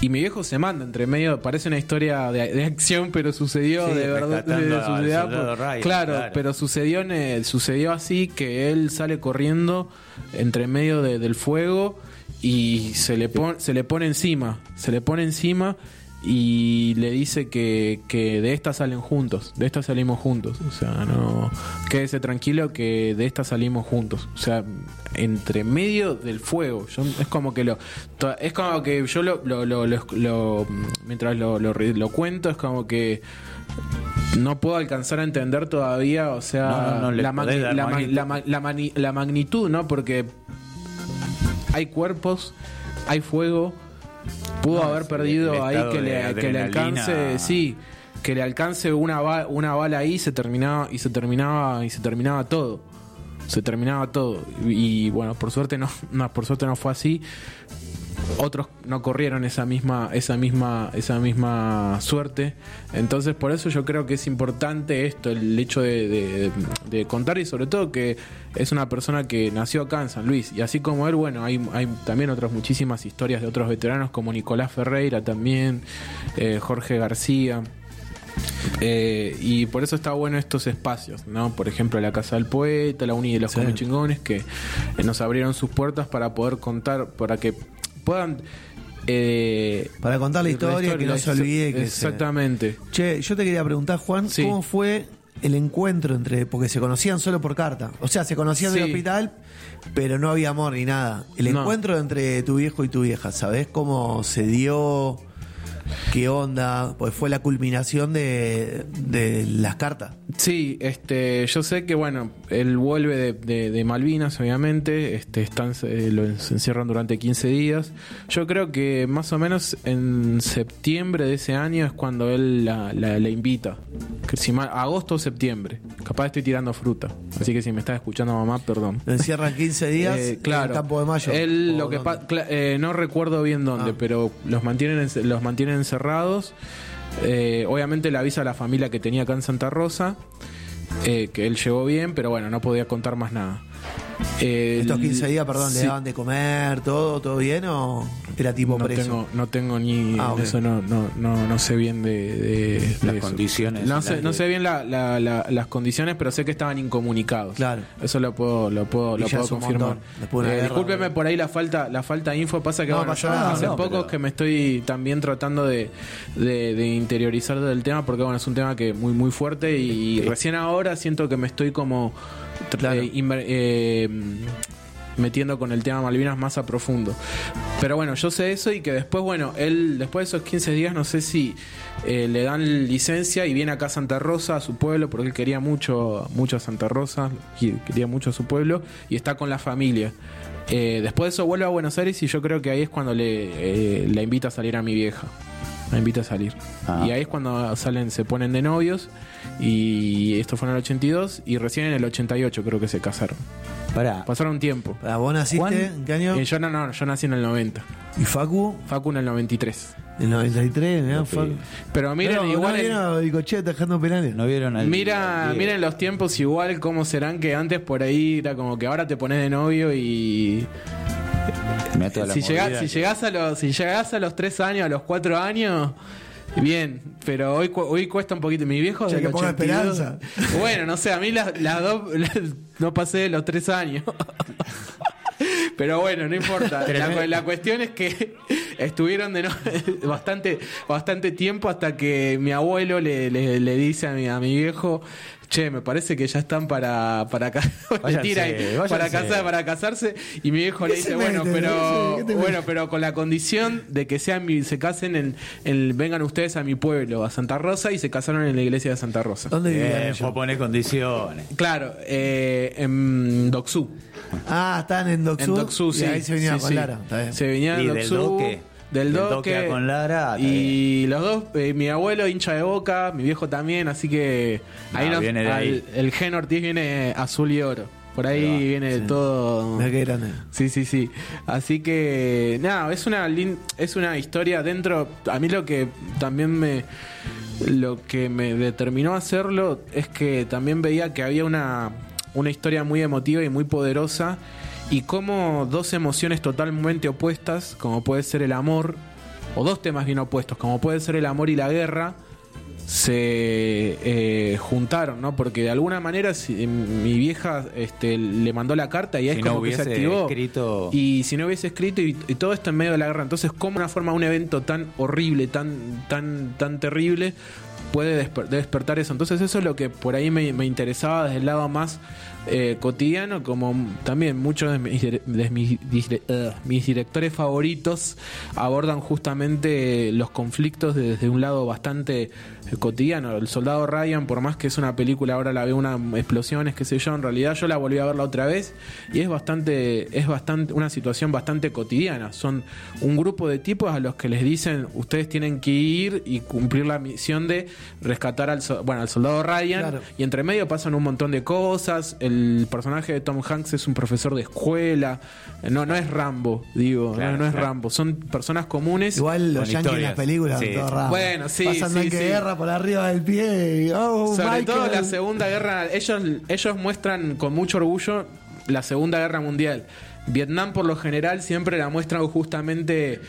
Speaker 21: Y mi viejo se manda entre medio, parece una historia de, de acción, pero sucedió
Speaker 2: Sí,
Speaker 21: de verdad.
Speaker 2: al
Speaker 21: sucedió
Speaker 2: soldado
Speaker 21: por-
Speaker 2: Ryan,
Speaker 21: claro,
Speaker 2: claro.
Speaker 21: pero sucedió en el- sucedió así que él sale corriendo entre medio de- del fuego y se le pone se le pone encima, se le pone encima y le dice que, que de esta salen juntos, de esta salimos juntos, o sea, no quédese tranquilo que de esta salimos juntos, o sea, entre medio del fuego, yo, es como que lo es como que yo lo, lo, lo- lo- mientras lo, cuento es como que no puedo alcanzar a entender todavía, o sea, la
Speaker 2: magnitud,
Speaker 21: ¿no? Porque hay cuerpos, hay fuego, pudo
Speaker 2: No,
Speaker 21: haber perdido ahí que le, que le
Speaker 2: adrenalina.
Speaker 21: alcance, sí, que le alcance una, ba- una bala ahí y se terminaba y se terminaba y se terminaba todo. Se terminaba todo y, y, bueno, por suerte no, *laughs* no, por suerte no fue así. Otros no corrieron esa misma esa misma esa misma suerte. Entonces, por eso yo creo que es importante esto, el hecho de, de- de contar y sobre todo que es una persona que nació acá en San Luis. Y así como él, bueno, hay, hay también otras muchísimas historias de otros veteranos como Nicolás Ferreira también, eh, Jorge García. Eh, y por eso está bueno estos espacios, ¿no? Por ejemplo, la Casa del Poeta, la Uni de los
Speaker 3: Sí.
Speaker 21: Chingones, que eh, nos abrieron sus puertas para poder contar, para que puedan... eh,
Speaker 3: Para contar la historia, que no se olvide que se-
Speaker 21: Exactamente.
Speaker 3: Che, yo te quería preguntar, Juan,
Speaker 21: Sí.
Speaker 3: ¿cómo fue el encuentro entre. Porque se conocían solo por carta. O sea, se conocían del hospital, pero no había amor ni nada. El
Speaker 21: No.
Speaker 3: encuentro entre tu viejo y tu vieja, ¿sabés cómo se dio? ¿Qué onda? Pues fue la culminación de, de las cartas.
Speaker 21: Sí, este, yo sé que bueno, él vuelve de, de- de Malvinas, obviamente, este, están, eh, lo encierran durante 15 días. Yo creo que más o menos en septiembre de ese año es cuando él la, la- la invita. Si agosto o septiembre. Capaz estoy tirando fruta. Así que si me estás escuchando mamá, perdón.
Speaker 3: Lo encierran 15 días
Speaker 21: Eh,
Speaker 3: en
Speaker 21: claro.
Speaker 3: el campo de mayo.
Speaker 21: Él
Speaker 3: ¿O
Speaker 21: lo que eh, no recuerdo bien dónde,
Speaker 3: Ah.
Speaker 21: pero los mantienen en- los mantienen encerrados. Eh, obviamente le avisa a la familia que tenía acá en Santa Rosa eh, que él llegó bien, pero bueno, no podía contar más nada. Eh,
Speaker 3: Estos 15 días, perdón,
Speaker 21: sí.
Speaker 3: ¿le daban de comer, todo, todo bien o era tipo
Speaker 21: no
Speaker 3: preso?
Speaker 21: tengo, no tengo ni
Speaker 3: Ah,
Speaker 21: eso no, no, no, no sé bien de,
Speaker 2: Las condiciones
Speaker 21: No sé, no sé bien la- la- la- las condiciones, pero sé que estaban incomunicados.
Speaker 3: Claro.
Speaker 21: Eso lo puedo, lo puedo, lo puedo confirmar. Eh,
Speaker 3: guerra,
Speaker 21: discúlpeme por ahí la falta, la falta de info. Pasa que
Speaker 3: No
Speaker 21: bueno,
Speaker 3: pasa
Speaker 21: yo
Speaker 3: nada,
Speaker 21: hace
Speaker 2: no,
Speaker 21: poco
Speaker 2: pero-
Speaker 21: que me estoy también tratando de, de- de interiorizar del tema, porque bueno, es un tema que muy muy fuerte y recién ahora siento que me estoy como eh, eh, metiendo con el tema Malvinas más a profundo. Pero bueno, yo sé eso y que después, bueno, él después de esos 15 días no sé si eh, le dan licencia y viene acá a Santa Rosa, a su pueblo, porque él quería mucho, mucho a Santa Rosa, y quería mucho a su pueblo y está con la familia. Eh, después de eso vuelve a Buenos Aires y yo creo que ahí es cuando le eh, la invita a salir a mi vieja. La invita a salir.
Speaker 2: Ah.
Speaker 21: Y ahí es cuando salen, se ponen de novios. Y esto fue en el 82. Y recién en el 88 creo que se casaron.
Speaker 2: Pará.
Speaker 21: Pasaron un tiempo.
Speaker 3: Pará, ¿Vos naciste en qué año?
Speaker 21: Eh, yo no, no, yo nací en el 90.
Speaker 3: ¿Y Facu?
Speaker 21: Facu en el 93.
Speaker 3: En 93, mirá, Facu.
Speaker 21: Pero miren,
Speaker 3: Pero,
Speaker 21: igual.
Speaker 3: ¿no vieron Bicochea atajando penales?
Speaker 2: No vieron al.
Speaker 21: Mira, miren los tiempos igual cómo serán que antes por ahí era como que ahora te pones de novio y si llegás, si llegás a los si llegás a los 3 años, a los 4 años Bien, pero hoy cu- hoy cuesta un poquito. Mi viejo
Speaker 3: Che, que ponga
Speaker 21: 82.
Speaker 3: esperanza. *laughs*
Speaker 21: Bueno, no sé, a mí las, las dos *laughs* no pasé de los tres años. *laughs* Pero bueno, no importa. La, cu- la cuestión es que estuvieron de no- bastante, bastante tiempo hasta que mi abuelo le, le- le dice a mi, a mi viejo, che, me parece que ya están para para, *laughs*
Speaker 2: Váyanse,
Speaker 21: para casar, para casarse. Y mi viejo le
Speaker 3: ¿Qué
Speaker 21: dice, bueno,
Speaker 3: mete?
Speaker 21: pero
Speaker 3: ¿Qué te
Speaker 21: bueno, pero con la condición de que sean mi- se casen en, en- vengan ustedes a mi pueblo, a Santa Rosa, y se casaron en la iglesia de Santa Rosa.
Speaker 3: ¿Dónde vivían
Speaker 2: Eh, vos ponés condiciones.
Speaker 21: Claro, eh, en Doxú.
Speaker 3: Ah, estaban en Doxú.
Speaker 21: En Doxú, sí.
Speaker 3: Y ahí se venía
Speaker 21: Sí,
Speaker 3: con
Speaker 21: sí.
Speaker 3: Lara. Bien.
Speaker 21: Se venía
Speaker 2: Y
Speaker 21: en Doxú. Del
Speaker 2: Del
Speaker 21: Doque.
Speaker 2: Doque con Lara,
Speaker 21: Y los dos, eh, mi abuelo hincha de boca, mi viejo también, así que ahí
Speaker 2: Ah,
Speaker 21: nos-
Speaker 2: viene de ahí.
Speaker 21: al- el gen Ortiz viene azul y oro. Por ahí
Speaker 2: va,
Speaker 21: viene todo.
Speaker 3: Mirá qué grande.
Speaker 21: Sí, sí, sí. Así que, nada, es una, lin- es una historia dentro. A mí lo que también me. Lo que me determinó a hacerlo es que también veía que había una, una historia muy emotiva y muy poderosa. Y como dos emociones totalmente opuestas, como puede ser el amor, o dos temas bien opuestos, como puede ser el amor y la guerra, se eh, juntaron, ¿no? Porque de alguna manera si- mi vieja este, le mandó la carta y
Speaker 2: Si
Speaker 21: es
Speaker 2: no
Speaker 21: como que se
Speaker 2: hubiese
Speaker 21: activó.
Speaker 2: escrito-
Speaker 21: Y si no hubiese escrito y, y todo esto en medio de la guerra, entonces cómo una forma un evento tan horrible, tan tan tan terrible puede desper- despertar eso. Entonces eso es lo que por ahí me, me interesaba desde el lado más eh, cotidiano, como también muchos de mis, de mis, eh, mis directores favoritos abordan justamente los conflictos desde un lado bastante eh, cotidiano. El Soldado Ryan, por más que es una película, ahora la veo una explosiones, qué sé yo, en realidad yo la volví a ver la otra vez y es bastante, es bastante, una situación bastante cotidiana. Son un grupo de tipos a los que les dicen ustedes tienen que ir y cumplir la misión de rescatar al, bueno, al soldado Ryan
Speaker 3: Claro.
Speaker 21: y entre medio pasan un montón de cosas. El personaje de Tom Hanks es un profesor de escuela. No, no es Rambo, digo,
Speaker 2: Claro,
Speaker 21: no, no es
Speaker 2: claro.
Speaker 21: Rambo. Son personas comunes.
Speaker 3: Igual los yankees en las películas,
Speaker 2: Sí.
Speaker 3: todo raro.
Speaker 21: Bueno, sí,
Speaker 3: Pasan
Speaker 21: sí, sí.
Speaker 3: guerra por arriba del pie. y, oh,
Speaker 21: Sobre
Speaker 3: Michael.
Speaker 21: todo la Segunda Guerra, ellos, ellos muestran con mucho orgullo la Segunda Guerra Mundial. Vietnam por lo general siempre la muestran justamente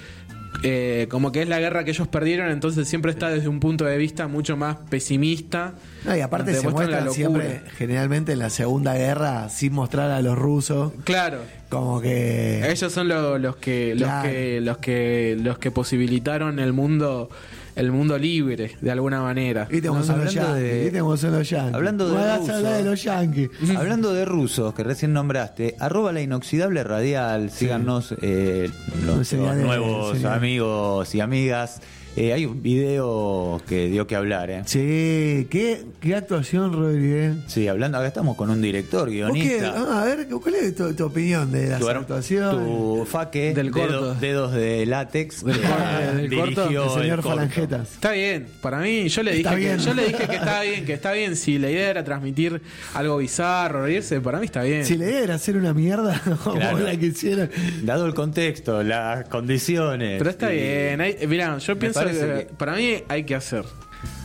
Speaker 21: eh, como que es la guerra que ellos perdieron, entonces siempre está desde un punto de vista mucho más pesimista.
Speaker 3: No, y aparte se muestra siempre, generalmente en la Segunda Guerra, sin mostrar a los rusos.
Speaker 21: Claro.
Speaker 3: Como que.
Speaker 21: Ellos son lo- los que los que los que los que posibilitaron el mundo el mundo libre, de alguna manera.
Speaker 3: Viste cómo
Speaker 21: ¿no?
Speaker 3: son los
Speaker 2: Hablando
Speaker 3: yankees,
Speaker 2: de-
Speaker 3: viste cómo son los yankees.
Speaker 2: Hablando de rusos.
Speaker 3: hablar de los yankees. *laughs*
Speaker 2: Hablando de rusos, que recién nombraste, arroba la inoxidable radial, síganos eh, los, nuevos amigos y amigas. Eh, hay un video que dio que hablar, ¿eh?
Speaker 3: Sí, qué, qué actuación, Rodri. eh.
Speaker 2: Sí, hablando, acá estamos con un director,
Speaker 3: ¿Vos qué?
Speaker 2: guionista.
Speaker 3: Ah, a ver, ¿cuál es tu, tu opinión de las
Speaker 2: Tu,
Speaker 3: actuaciones?
Speaker 2: tu faque,
Speaker 21: Del
Speaker 2: dedo-
Speaker 21: corto.
Speaker 2: dedos de látex,
Speaker 21: Del corto, del
Speaker 2: dirigió
Speaker 21: corto.
Speaker 3: El señor
Speaker 2: corto.
Speaker 3: Falangetas.
Speaker 21: Está bien, para mí yo le
Speaker 3: Está
Speaker 21: dije que,
Speaker 3: bien.
Speaker 21: yo le dije que está bien, que está bien. Si la idea era transmitir algo bizarro, reírse, para mí está bien.
Speaker 3: Si la idea era hacer una mierda *laughs* como
Speaker 2: Claro.
Speaker 3: la que hicieron.
Speaker 2: Dado el contexto, las condiciones.
Speaker 21: Pero está
Speaker 2: y-
Speaker 21: bien. mira, yo pienso
Speaker 2: parece que-
Speaker 21: para mí hay que hacer.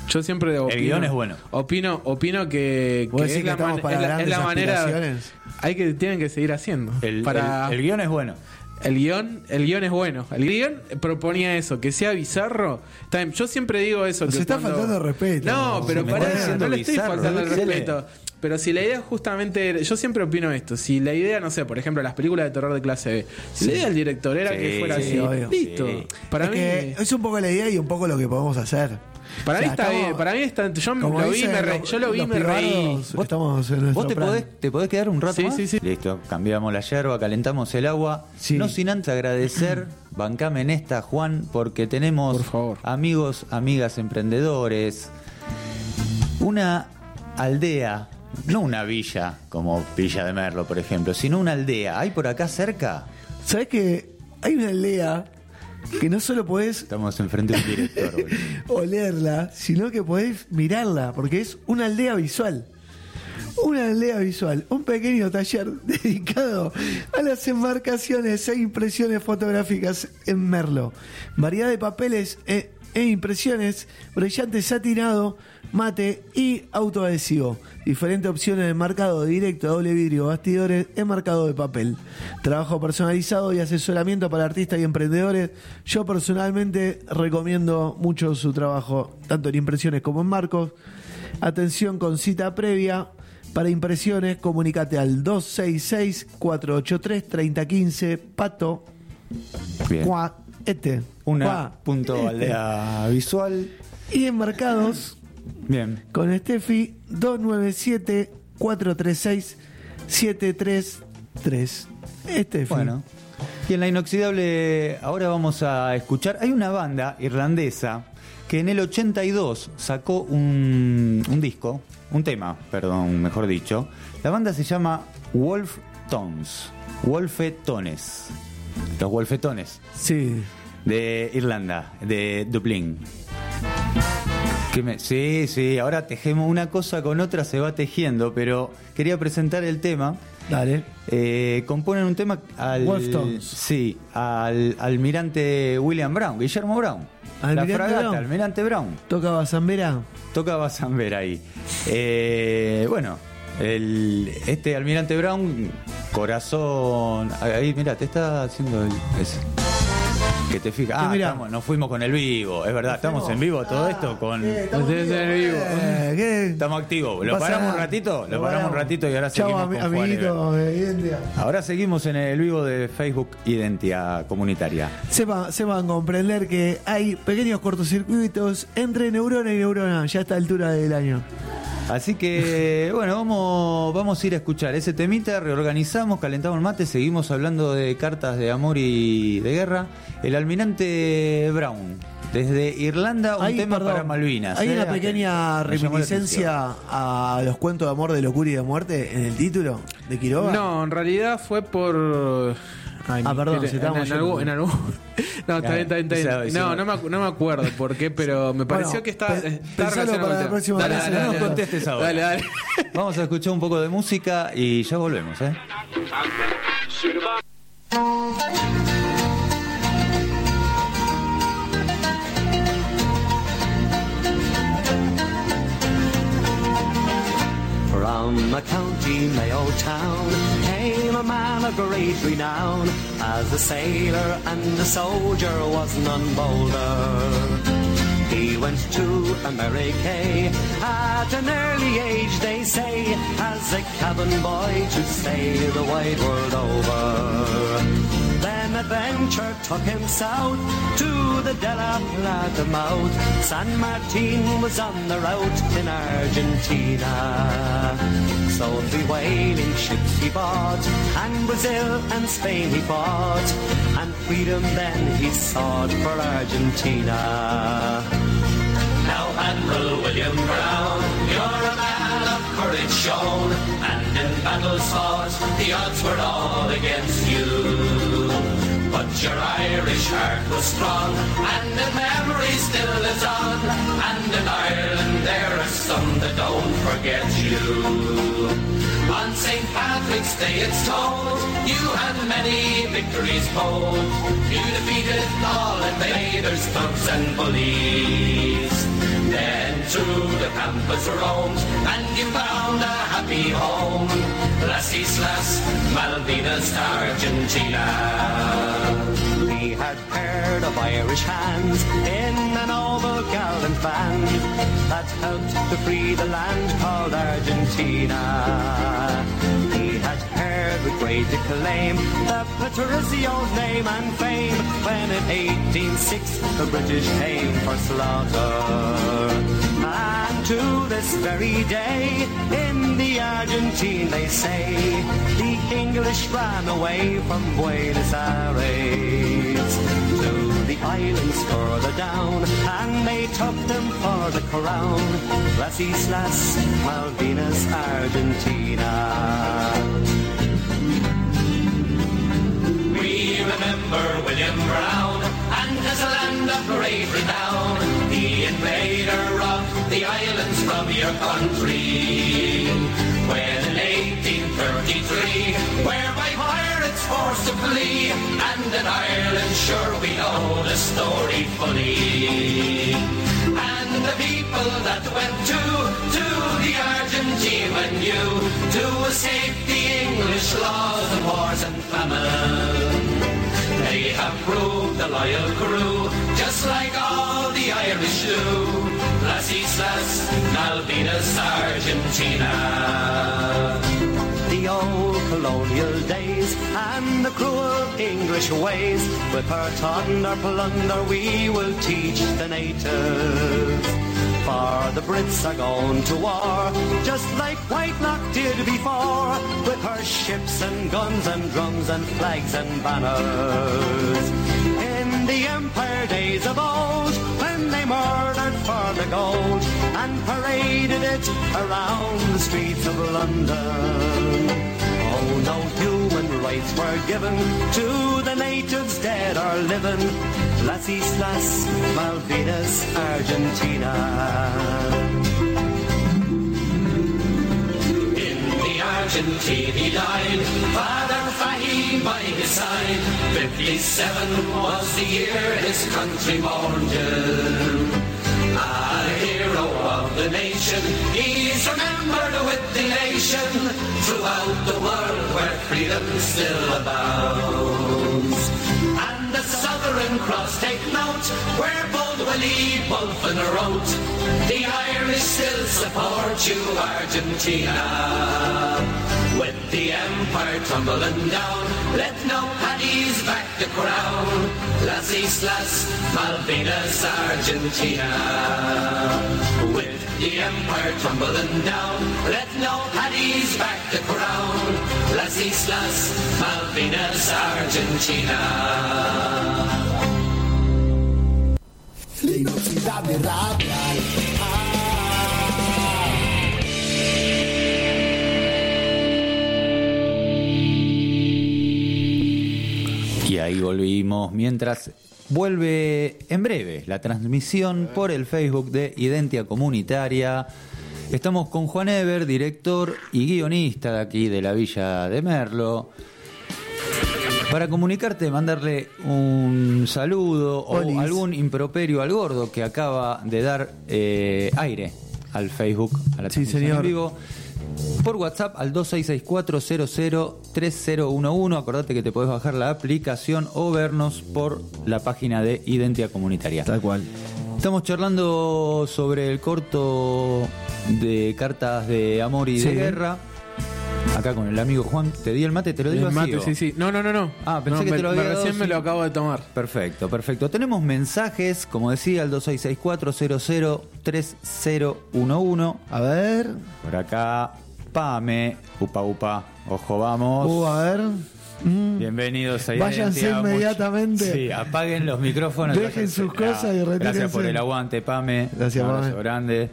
Speaker 21: Yo siempre opino,
Speaker 2: guion es bueno.
Speaker 21: Opino, opino que,
Speaker 3: ¿Vos
Speaker 21: que
Speaker 3: decís
Speaker 21: es,
Speaker 3: que
Speaker 21: la,
Speaker 3: estamos
Speaker 21: man-
Speaker 3: para
Speaker 21: es la- es
Speaker 3: grandes
Speaker 21: la manera. Hay que tienen que seguir haciendo.
Speaker 2: El,
Speaker 21: para
Speaker 2: el- el guion es bueno.
Speaker 21: El guion, el guion es bueno. El guion proponía eso, que sea bizarro. Yo siempre digo eso.
Speaker 3: Nos
Speaker 21: que
Speaker 3: está
Speaker 21: cuando-
Speaker 3: faltando respeto.
Speaker 21: No, pero
Speaker 2: me
Speaker 21: pará, no le estoy faltando el respeto. Pero si la idea justamente, yo siempre opino esto, si la idea, no sé, por ejemplo, las películas de terror de clase B, si la idea del director era
Speaker 2: Sí,
Speaker 21: que fuera
Speaker 2: sí,
Speaker 21: así,
Speaker 3: obvio.
Speaker 21: listo.
Speaker 2: Sí.
Speaker 21: Para
Speaker 3: Es
Speaker 21: mí,
Speaker 3: que es un poco la idea y un poco lo que podemos hacer.
Speaker 21: para
Speaker 3: O
Speaker 21: mí está bien, para mí está, yo lo vi, me re- yo lo vi, me reí.
Speaker 3: pibardos, Estamos en
Speaker 2: ¿Vos te
Speaker 3: plan.
Speaker 2: podés, te podés quedar un rato
Speaker 21: Sí,
Speaker 2: más?
Speaker 21: sí, sí.
Speaker 2: Listo, cambiamos la yerba, calentamos el agua.
Speaker 3: Sí.
Speaker 2: No sin antes agradecer, *clears throat* bancame en esta, Juan, porque tenemos
Speaker 21: Por favor.
Speaker 2: amigos, amigas emprendedores. Una aldea, no una villa como Villa de Merlo, por ejemplo, sino una aldea. ¿Hay por acá cerca?
Speaker 3: ¿Sabés que hay una aldea que no solo podés
Speaker 2: Estamos enfrente de un director. *laughs*
Speaker 3: olerla, sino que podés mirarla, porque es una aldea visual. Una aldea visual, un pequeño taller *laughs* dedicado a las embarcaciones e impresiones fotográficas en Merlo. Variedad de papeles e, e impresiones, brillante satinado, mate y autoadhesivo. Diferentes opciones de marcado directo, doble vidrio, bastidores, enmarcado de papel. Trabajo personalizado y asesoramiento para artistas y emprendedores. Yo personalmente recomiendo mucho su trabajo, tanto en impresiones como en marcos. Atención con cita previa. Para impresiones, comunícate al 266-483-3015. Pato.
Speaker 2: Bien.
Speaker 3: Cuá, este.
Speaker 2: Una
Speaker 3: Cuá,
Speaker 2: punto
Speaker 3: este.
Speaker 2: aldea visual.
Speaker 3: Y en marcados,
Speaker 2: Bien.
Speaker 3: con Steffi, 297-436-733. Steffi.
Speaker 2: Bueno. Y en la inoxidable ahora vamos a escuchar. Hay una banda irlandesa que en el 82 sacó un, un disco, un tema, perdón, mejor dicho. La banda se llama Wolf Tones. Wolfetones. Los Wolfetones
Speaker 3: Sí.
Speaker 2: de Irlanda, de Dublín. Que me- sí, sí, ahora tejemos una cosa con otra, se va tejiendo, pero quería presentar el tema.
Speaker 3: Dale.
Speaker 2: Eh, componen un tema al,
Speaker 3: Wolftones.
Speaker 2: sí, al almirante William Brown, Guillermo Brown.
Speaker 3: Almirante
Speaker 2: la fragata,
Speaker 3: Brown.
Speaker 2: almirante Brown.
Speaker 3: Toca Bazambera.
Speaker 2: Tocaba Zamber ahí. Eh, bueno, el, este almirante Brown, corazón. Ahí, mira, te está haciendo el. ese. Que te fijas. Ah, estamos- nos fuimos con el vivo, es verdad, estamos en vivo todo esto con.
Speaker 3: estamos
Speaker 21: en vivo.
Speaker 3: Eh, ¿qué?
Speaker 2: Estamos activos. ¿Lo paramos un ratito? Lo
Speaker 3: Lo
Speaker 2: paramos un ratito y ahora
Speaker 3: Chau,
Speaker 2: seguimos con
Speaker 3: eh, Identia.
Speaker 2: Ahora seguimos en el vivo de Facebook Identidad Comunitaria.
Speaker 3: Sepa- sepan comprender que hay pequeños cortocircuitos entre neurona y neurona ya a esta altura del año.
Speaker 2: Así que, bueno, vamos, vamos a ir a escuchar ese temita, reorganizamos, calentamos el mate, seguimos hablando de cartas de amor y de guerra. El almirante Brown, desde Irlanda, un tema
Speaker 3: perdón,
Speaker 2: para Malvinas.
Speaker 3: Hay
Speaker 2: ¿eh?
Speaker 3: una pequeña reminiscencia a los cuentos de amor, de locura y de muerte en el título de Quiroga.
Speaker 21: No, en realidad fue por. Ay,
Speaker 3: Ah, perdón,
Speaker 21: en,
Speaker 3: si estábamos
Speaker 21: en algún, en algún- *laughs* No, está bien, está bien, está bien. No, no me, no me acuerdo por qué, pero me pareció
Speaker 3: Bueno,
Speaker 21: que está. está relacionado
Speaker 3: para la próxima
Speaker 21: Dale,
Speaker 3: vez,
Speaker 21: dale,
Speaker 3: no
Speaker 2: No
Speaker 21: dale,
Speaker 2: nos
Speaker 21: dale.
Speaker 2: contestes ahora.
Speaker 21: Dale, dale. *laughs*
Speaker 2: Vamos a escuchar un poco de música y ya volvemos, ¿eh?
Speaker 22: From a county Mayo town a man of great renown. As a sailor and a soldier was none bolder. He went to America at an early age, they say, as a cabin boy to stay the wide world over. Then a adventure took him south to the De La Plata mouth. San Martin was on the route in Argentina. So the whaling ships he bought, and Brazil and Spain he fought, and freedom then he sought for Argentina.
Speaker 23: Now, Admiral William Brown, you're a man of courage shown, and in battles fought, the odds were all against you. But your Irish heart was strong, and the memory still lives on. And in Ireland there are some that don't forget you. On St. Patrick's Day it's told, you had many victories bold. You defeated all invaders, thugs and bullies. Then through the pampas roamed, and you found a happy home. Las Islas Malvinas, Argentina.
Speaker 22: We had heard of Irish hands in a noble gallant band that helped to free the land called Argentina. Had heard with great acclaim. The Patricio's name and fame. When in 1806 the British came for slaughter. And to this very day, in the Argentine they say, the English ran away from Buenos Aires the islands further down, and they took them for the crown. Las Islas Malvinas, Argentina.
Speaker 23: We remember William Brown and his land of great renown. The invader of the islands from your country. When in 1833, whereby pirates to flee, and in Ireland, sure we know the story fully. And the people that went to, to the Argentine when you, to escape the English laws and wars and famine. They have proved a loyal crew, just like all the Irish do. Las Islas Malvinas, Argentina.
Speaker 22: The old colonial days and the cruel English ways. With her thunder plunder we will teach the natives. For the Brits are going to war, just like Whitelock did before, with her ships and guns and drums and flags and banners. In the Empire days of old, when they murdered for the gold and paraded it around the streets of London. Oh, no human rights were given to the natives dead or living. Las Islas Malvinas, Argentina.
Speaker 23: Argentine he died, Father Fahim by his side. 57 was the year his country mourned him. A hero of the nation, he's remembered with elation throughout the world where freedom still abounds. Cross take note where bold Willie Bulfin wrote, the Irish still support you, Argentina. With the empire tumbling down, let no paddies back the crown. Las Islas Malvinas, Argentina. With the empire tumbling down, let no paddies back the crown. Las Islas Malvinas, Argentina.
Speaker 2: Y ahí volvimos. Mientras vuelve en breve la transmisión por el Facebook de Identia Comunitaria. Estamos con Juan Ever, director y guionista de aquí de la Villa de Merlo. Para comunicarte, mandarle un saludo o algún improperio al gordo que acaba de dar eh, aire al Facebook, a la
Speaker 3: Sí, señor.
Speaker 2: en vivo. Por WhatsApp al 2664003011. Acordate que te podés bajar la aplicación o vernos por la página de Identia Comunitaria.
Speaker 3: Tal cual.
Speaker 2: Estamos charlando sobre el corto de cartas de amor y
Speaker 3: Sí.
Speaker 2: de guerra. Acá con el amigo Juan. Te di el mate, te lo digo
Speaker 21: El mate, sí, sí. No, no, no, no.
Speaker 2: Ah, pensé
Speaker 21: No,
Speaker 2: que
Speaker 21: me-
Speaker 2: te lo
Speaker 21: me-
Speaker 2: había
Speaker 21: Recién
Speaker 2: dado,
Speaker 21: me
Speaker 2: sí.
Speaker 21: lo acabo de tomar.
Speaker 2: Perfecto, perfecto. Tenemos mensajes, como decía, al 2664-003011.
Speaker 3: A ver.
Speaker 2: Por acá, Pame, upa upa, ojo vamos.
Speaker 3: Uh, a ver. Mm.
Speaker 2: Bienvenidos a
Speaker 3: Váyanse inmediatamente.
Speaker 2: Sí, apaguen los micrófonos.
Speaker 3: Dejen
Speaker 2: váyanse.
Speaker 3: sus cosas y retírense.
Speaker 2: Gracias por el aguante, Pame.
Speaker 3: Gracias,
Speaker 2: Un abrazo
Speaker 3: Pame.
Speaker 2: grande.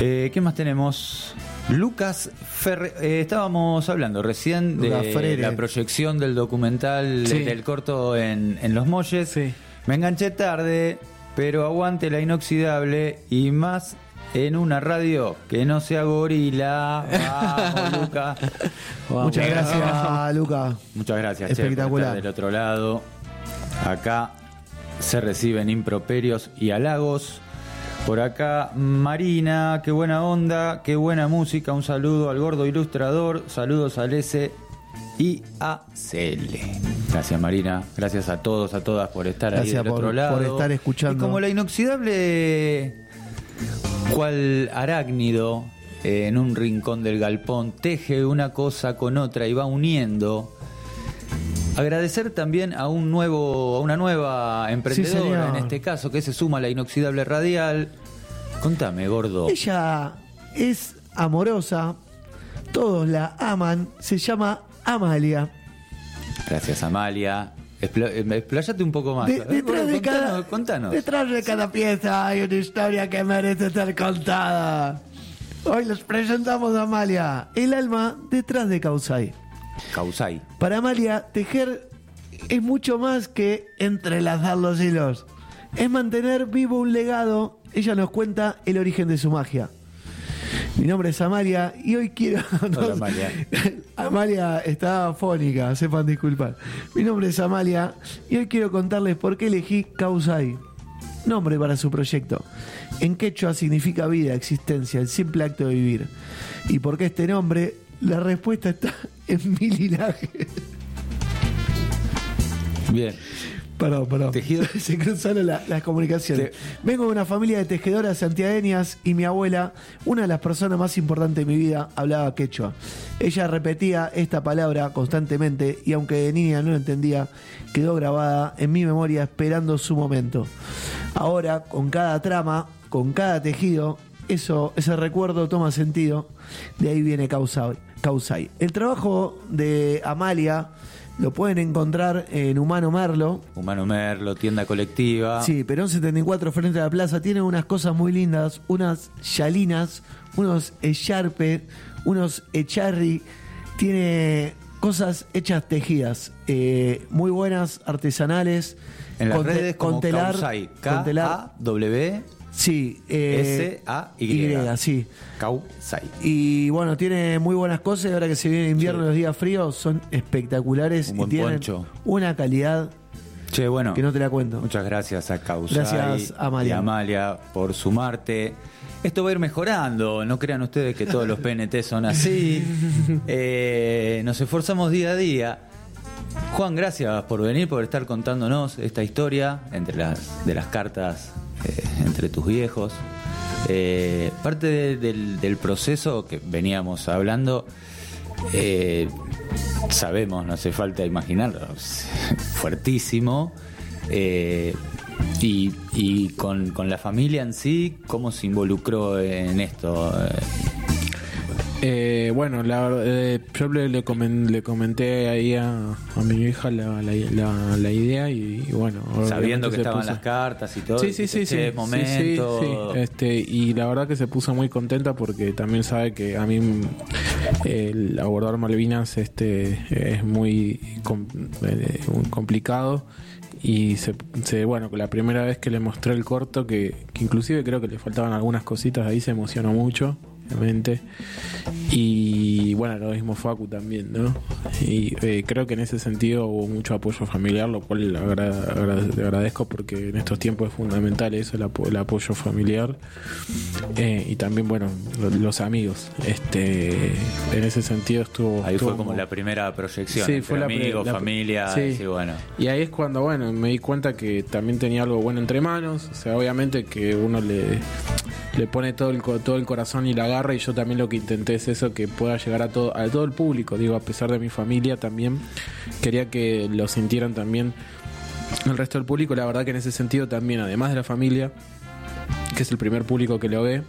Speaker 2: Eh, ¿Qué más tenemos? Lucas Ferre. eh, estábamos hablando recién de la proyección del documental
Speaker 21: Sí.
Speaker 2: del corto en, en Los Molles. Me enganché tarde, pero aguante la inoxidable y más en una radio que no sea gorila. Vamos. *laughs*
Speaker 3: Muchas gracias, Luca.
Speaker 2: Muchas gracias,
Speaker 3: Espectacular.
Speaker 2: del otro lado. Acá se reciben improperios y halagos. Por acá, Marina, qué buena onda, qué buena música. Un saludo al gordo ilustrador. Saludos al S y a CL. Gracias, Marina. Gracias a todos, a todas por estar ahí
Speaker 3: Gracias
Speaker 2: del
Speaker 3: por-
Speaker 2: otro lado.
Speaker 3: por estar escuchando.
Speaker 2: Y como la inoxidable, cual arácnido eh, en un rincón del galpón, teje una cosa con otra y va uniendo. Agradecer también a un nuevo, a una nueva emprendedora en este caso que se suma a la inoxidable radial. Contame, gordo.
Speaker 3: Ella es amorosa, todos la aman, se llama Amalia.
Speaker 2: Gracias, Amalia. Eh, expláyate un poco más.
Speaker 3: De- detrás de
Speaker 2: contanos,
Speaker 3: cada-
Speaker 2: contanos.
Speaker 3: Detrás de cada pieza hay una historia que merece ser contada. Hoy les presentamos a Amalia, el alma detrás de Causay.
Speaker 2: Causay.
Speaker 3: Para Amalia, tejer es mucho más que entrelazar los hilos. Es mantener vivo un legado. Ella nos cuenta el origen de su magia. Mi nombre es Amalia y hoy quiero... *laughs*
Speaker 2: Hola, Amalia.
Speaker 3: Amalia está fónica, sepan disculpar. Mi nombre es Amalia y hoy quiero contarles por qué elegí Causay, nombre para su proyecto. En quechua significa vida, existencia, el simple acto de vivir. ¿Y por qué este nombre? La respuesta está en mi linaje.
Speaker 2: Bien.
Speaker 3: Perdón, perdón. *laughs* Se cruzaron la- las comunicaciones. Vengo de una familia de tejedoras santiagueñas y mi abuela, una de las personas más importantes de mi vida, hablaba quechua. Ella repetía esta palabra constantemente y aunque de niña no lo entendía, quedó grabada en mi memoria esperando su momento. Ahora, con cada trama, con cada tejido, eso, ese recuerdo toma sentido. De ahí viene Causay. Causay. El trabajo de Amalia lo pueden encontrar en Humano Merlo.
Speaker 2: Humano Merlo, tienda colectiva.
Speaker 3: Sí, Perón 74 frente a la plaza. Tiene unas cosas muy lindas, unas yalinas, unos echarpe, unos echarri. Tiene cosas hechas tejidas, eh, muy buenas, artesanales.
Speaker 2: En las
Speaker 3: con
Speaker 2: redes como
Speaker 3: con telar, telar.
Speaker 2: K-A-W
Speaker 3: Sí, eh,
Speaker 2: S-A-Y.
Speaker 3: sí.
Speaker 2: Causay.
Speaker 3: Y bueno, tiene muy buenas cosas. y Ahora que se viene invierno, los días fríos son espectaculares
Speaker 2: Un
Speaker 3: y tienen
Speaker 2: poncho.
Speaker 3: una calidad
Speaker 2: Che, bueno.
Speaker 3: que no te la cuento.
Speaker 2: Muchas gracias a Causay
Speaker 3: Gracias, Amalia.
Speaker 2: y Amalia por sumarte. Esto va a ir mejorando, no crean ustedes que todos los *laughs* PNT son así. *laughs* Eh, nos esforzamos día a día. Juan, gracias por venir, por estar contándonos esta historia entre las de las cartas eh, entre tus viejos. Eh, parte de- del, proceso que veníamos hablando, eh, sabemos, no hace falta imaginarlo, *laughs* fuertísimo. y y con, con la familia en sí, ¿cómo se involucró en esto? Eh,
Speaker 21: bueno, la, verdad, eh, yo le, le comen- le comenté ahí a, a mi hija la, la, la- la idea y, y bueno.
Speaker 2: Sabiendo que estaban
Speaker 21: puso-
Speaker 2: las cartas y todo.
Speaker 21: Sí, sí, sí,
Speaker 2: dijiste,
Speaker 21: sí,
Speaker 2: "Che,
Speaker 21: sí,
Speaker 2: momento.
Speaker 21: sí, sí. Este, y la verdad que se puso muy contenta porque también sabe que a mí el abordar Malvinas este es muy com- eh, muy complicado y se, se- bueno la primera vez que le mostré el corto que, que inclusive creo que le faltaban algunas cositas ahí se emocionó mucho obviamente y bueno lo mismo Facu también no y eh, creo que en ese sentido hubo mucho apoyo familiar lo cual agra- agra- le agradezco porque en estos tiempos es fundamental eso el, apo- el apoyo familiar Eh, y también bueno lo- los amigos este en ese sentido estuvo
Speaker 2: Ahí
Speaker 21: estuvo
Speaker 2: fue como la primera proyección.
Speaker 21: Sí, fue
Speaker 2: amigos,
Speaker 21: la-
Speaker 2: familia.
Speaker 21: sí.
Speaker 2: sí, bueno.
Speaker 21: Y ahí es cuando, bueno, me di cuenta que también tenía algo bueno entre manos. O sea, obviamente que uno le. le pone todo el, todo el corazón y la garra y yo también lo que intenté es eso, que pueda llegar a todo, a todo el público, digo, a pesar de mi familia también, quería que lo sintieran también el resto del público, la verdad que en ese sentido también, además de la familia, que es el primer público que lo ve,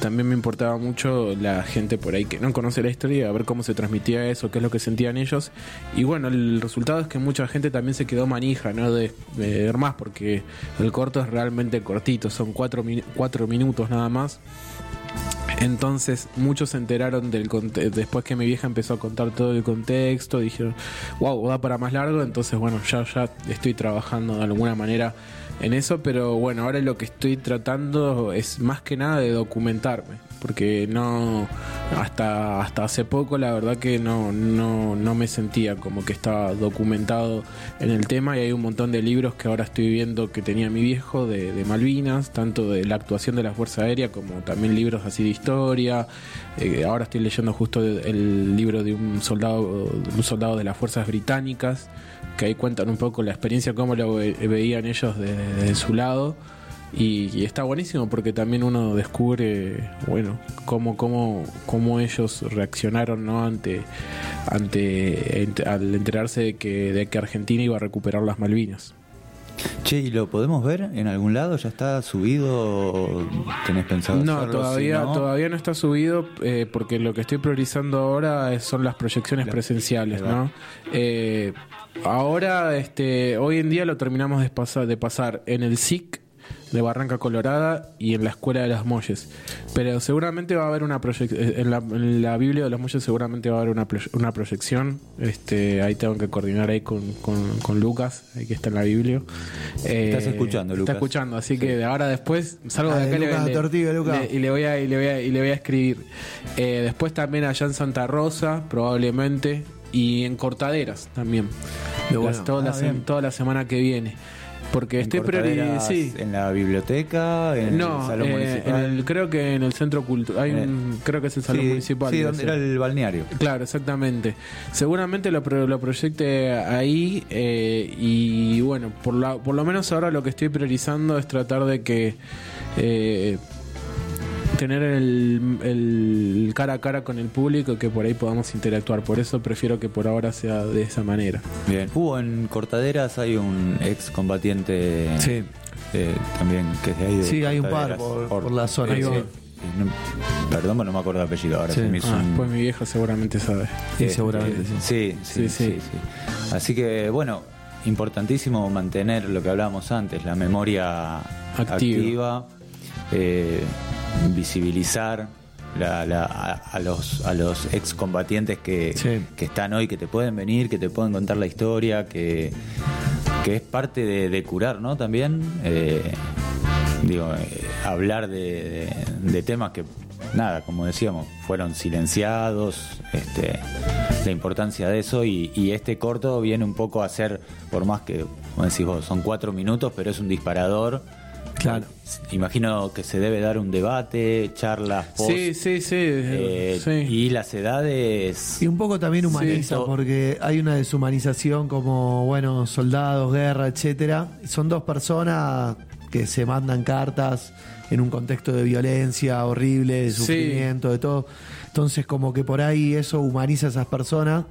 Speaker 21: también me importaba mucho la gente por ahí que no conoce la historia, a ver cómo se transmitía eso, qué es lo que sentían ellos. Y bueno, el resultado es que mucha gente también se quedó manija, ¿no? De, de ver más, porque el corto es realmente cortito, son cuatro, cuatro minutos nada más. Entonces muchos se enteraron del después que mi vieja empezó a contar todo el contexto, dijeron, wow, va para más largo, entonces bueno, ya, ya estoy trabajando de alguna manera en eso, pero bueno, ahora lo que estoy tratando es más que nada de documentarme, porque no, hasta, hasta hace poco la verdad que no, no, no me sentía como que estaba documentado en el tema y hay un montón de libros que ahora estoy viendo que tenía mi viejo de, de Malvinas, tanto de la actuación de la Fuerza Aérea como también libros así de historia. Eh, ahora estoy leyendo justo el, libro de un soldado, un soldado de las fuerzas británicas, que ahí cuentan un poco la experiencia, cómo lo ve- veían ellos desde, desde su lado. Y, y está buenísimo porque también uno descubre, bueno, cómo, cómo, cómo ellos reaccionaron ¿no? ante, ante, ent- al enterarse de que, de que Argentina iba a recuperar las Malvinas.
Speaker 2: Che, ¿y lo podemos ver en algún lado? ¿Ya está subido? ¿Tenés pensado
Speaker 21: No,
Speaker 2: hacerlo?
Speaker 21: todavía,
Speaker 2: Si no,
Speaker 21: todavía no está subido eh, porque lo que estoy priorizando ahora son las proyecciones presenciales, ¿no? Eh, ahora, este, hoy en día lo terminamos de pasar, de pasar en el SIC de Barranca Colorada y en la Escuela de las Molles. Pero seguramente va a haber una proyección, en la, en la Biblia de los Molles seguramente va a haber una, proye- una proyección. Este, ahí tengo que coordinar ahí con, con, con Lucas, ahí que está en la Biblia. Eh,
Speaker 2: Estás escuchando,
Speaker 21: Está
Speaker 2: Lucas.
Speaker 21: escuchando, así que de ahora después salgo de acá y le-
Speaker 3: Lucas,
Speaker 21: le-
Speaker 3: Tortiga, Lucas.
Speaker 21: le- y le voy a y le voy a, y le voy a escribir. Eh, después también allá en Santa Rosa, probablemente, y en Cortaderas también.
Speaker 2: Bueno.
Speaker 21: Las- toda,
Speaker 2: Ah,
Speaker 21: toda la semana que viene. Porque
Speaker 2: en
Speaker 21: estoy priori-
Speaker 2: Cortaderas,
Speaker 21: sí.
Speaker 2: ¿En la biblioteca? ¿En
Speaker 21: No,
Speaker 2: el salón
Speaker 21: eh,
Speaker 2: municipal?
Speaker 21: en el- creo que en el centro cultural. Creo que es el salón
Speaker 2: Sí,
Speaker 21: municipal.
Speaker 2: Sí, donde era el balneario.
Speaker 21: Claro, exactamente. Seguramente lo, lo proyecte ahí eh, y bueno, por, la, por lo menos ahora lo que estoy priorizando es tratar de que eh, tener el, el cara a cara con el público y que por ahí podamos interactuar. Por eso prefiero que por ahora sea de esa manera.
Speaker 2: Bien. Hubo en Cortaderas, hay un ex combatiente
Speaker 3: Sí.
Speaker 2: eh, también que es de ahí. De
Speaker 3: Sí, hay un par por- por la zona. Va.
Speaker 2: sí. No- perdón, pero no me acuerdo el apellido ahora.
Speaker 3: Sí.
Speaker 2: se me hizo
Speaker 21: Ah,
Speaker 2: un-
Speaker 21: pues mi vieja seguramente sabe.
Speaker 3: Sí,
Speaker 2: Eh,
Speaker 3: seguramente,
Speaker 2: eh,
Speaker 3: sí.
Speaker 2: Sí, sí, sí, sí. Así que, bueno, importantísimo mantener lo que hablábamos antes, la memoria
Speaker 21: Activa.
Speaker 2: activa, eh, visibilizar la- la- a, a los, a los excombatientes que, que están hoy, que te pueden venir, que te pueden contar la historia, que, que es parte de, de curar, ¿no? También, eh, digo, eh, hablar de, de- de temas que, nada, como decíamos, fueron silenciados, este, la importancia de eso y, y este corto viene un poco a ser, por más que, como decís vos, son cuatro minutos, pero es un disparador.
Speaker 3: Claro.
Speaker 2: Imagino que se debe dar un debate, charlas, post,
Speaker 21: Sí, sí, sí.
Speaker 2: eh,
Speaker 21: sí.
Speaker 2: y las edades.
Speaker 3: Y un poco también humaniza,
Speaker 2: Sí.
Speaker 3: porque hay una deshumanización como, bueno, soldados, guerra, etcétera. Son dos personas que se mandan cartas en un contexto de violencia horrible, de
Speaker 21: Sí.
Speaker 3: sufrimiento, de todo. Entonces, como que por ahí eso humaniza a esas personas.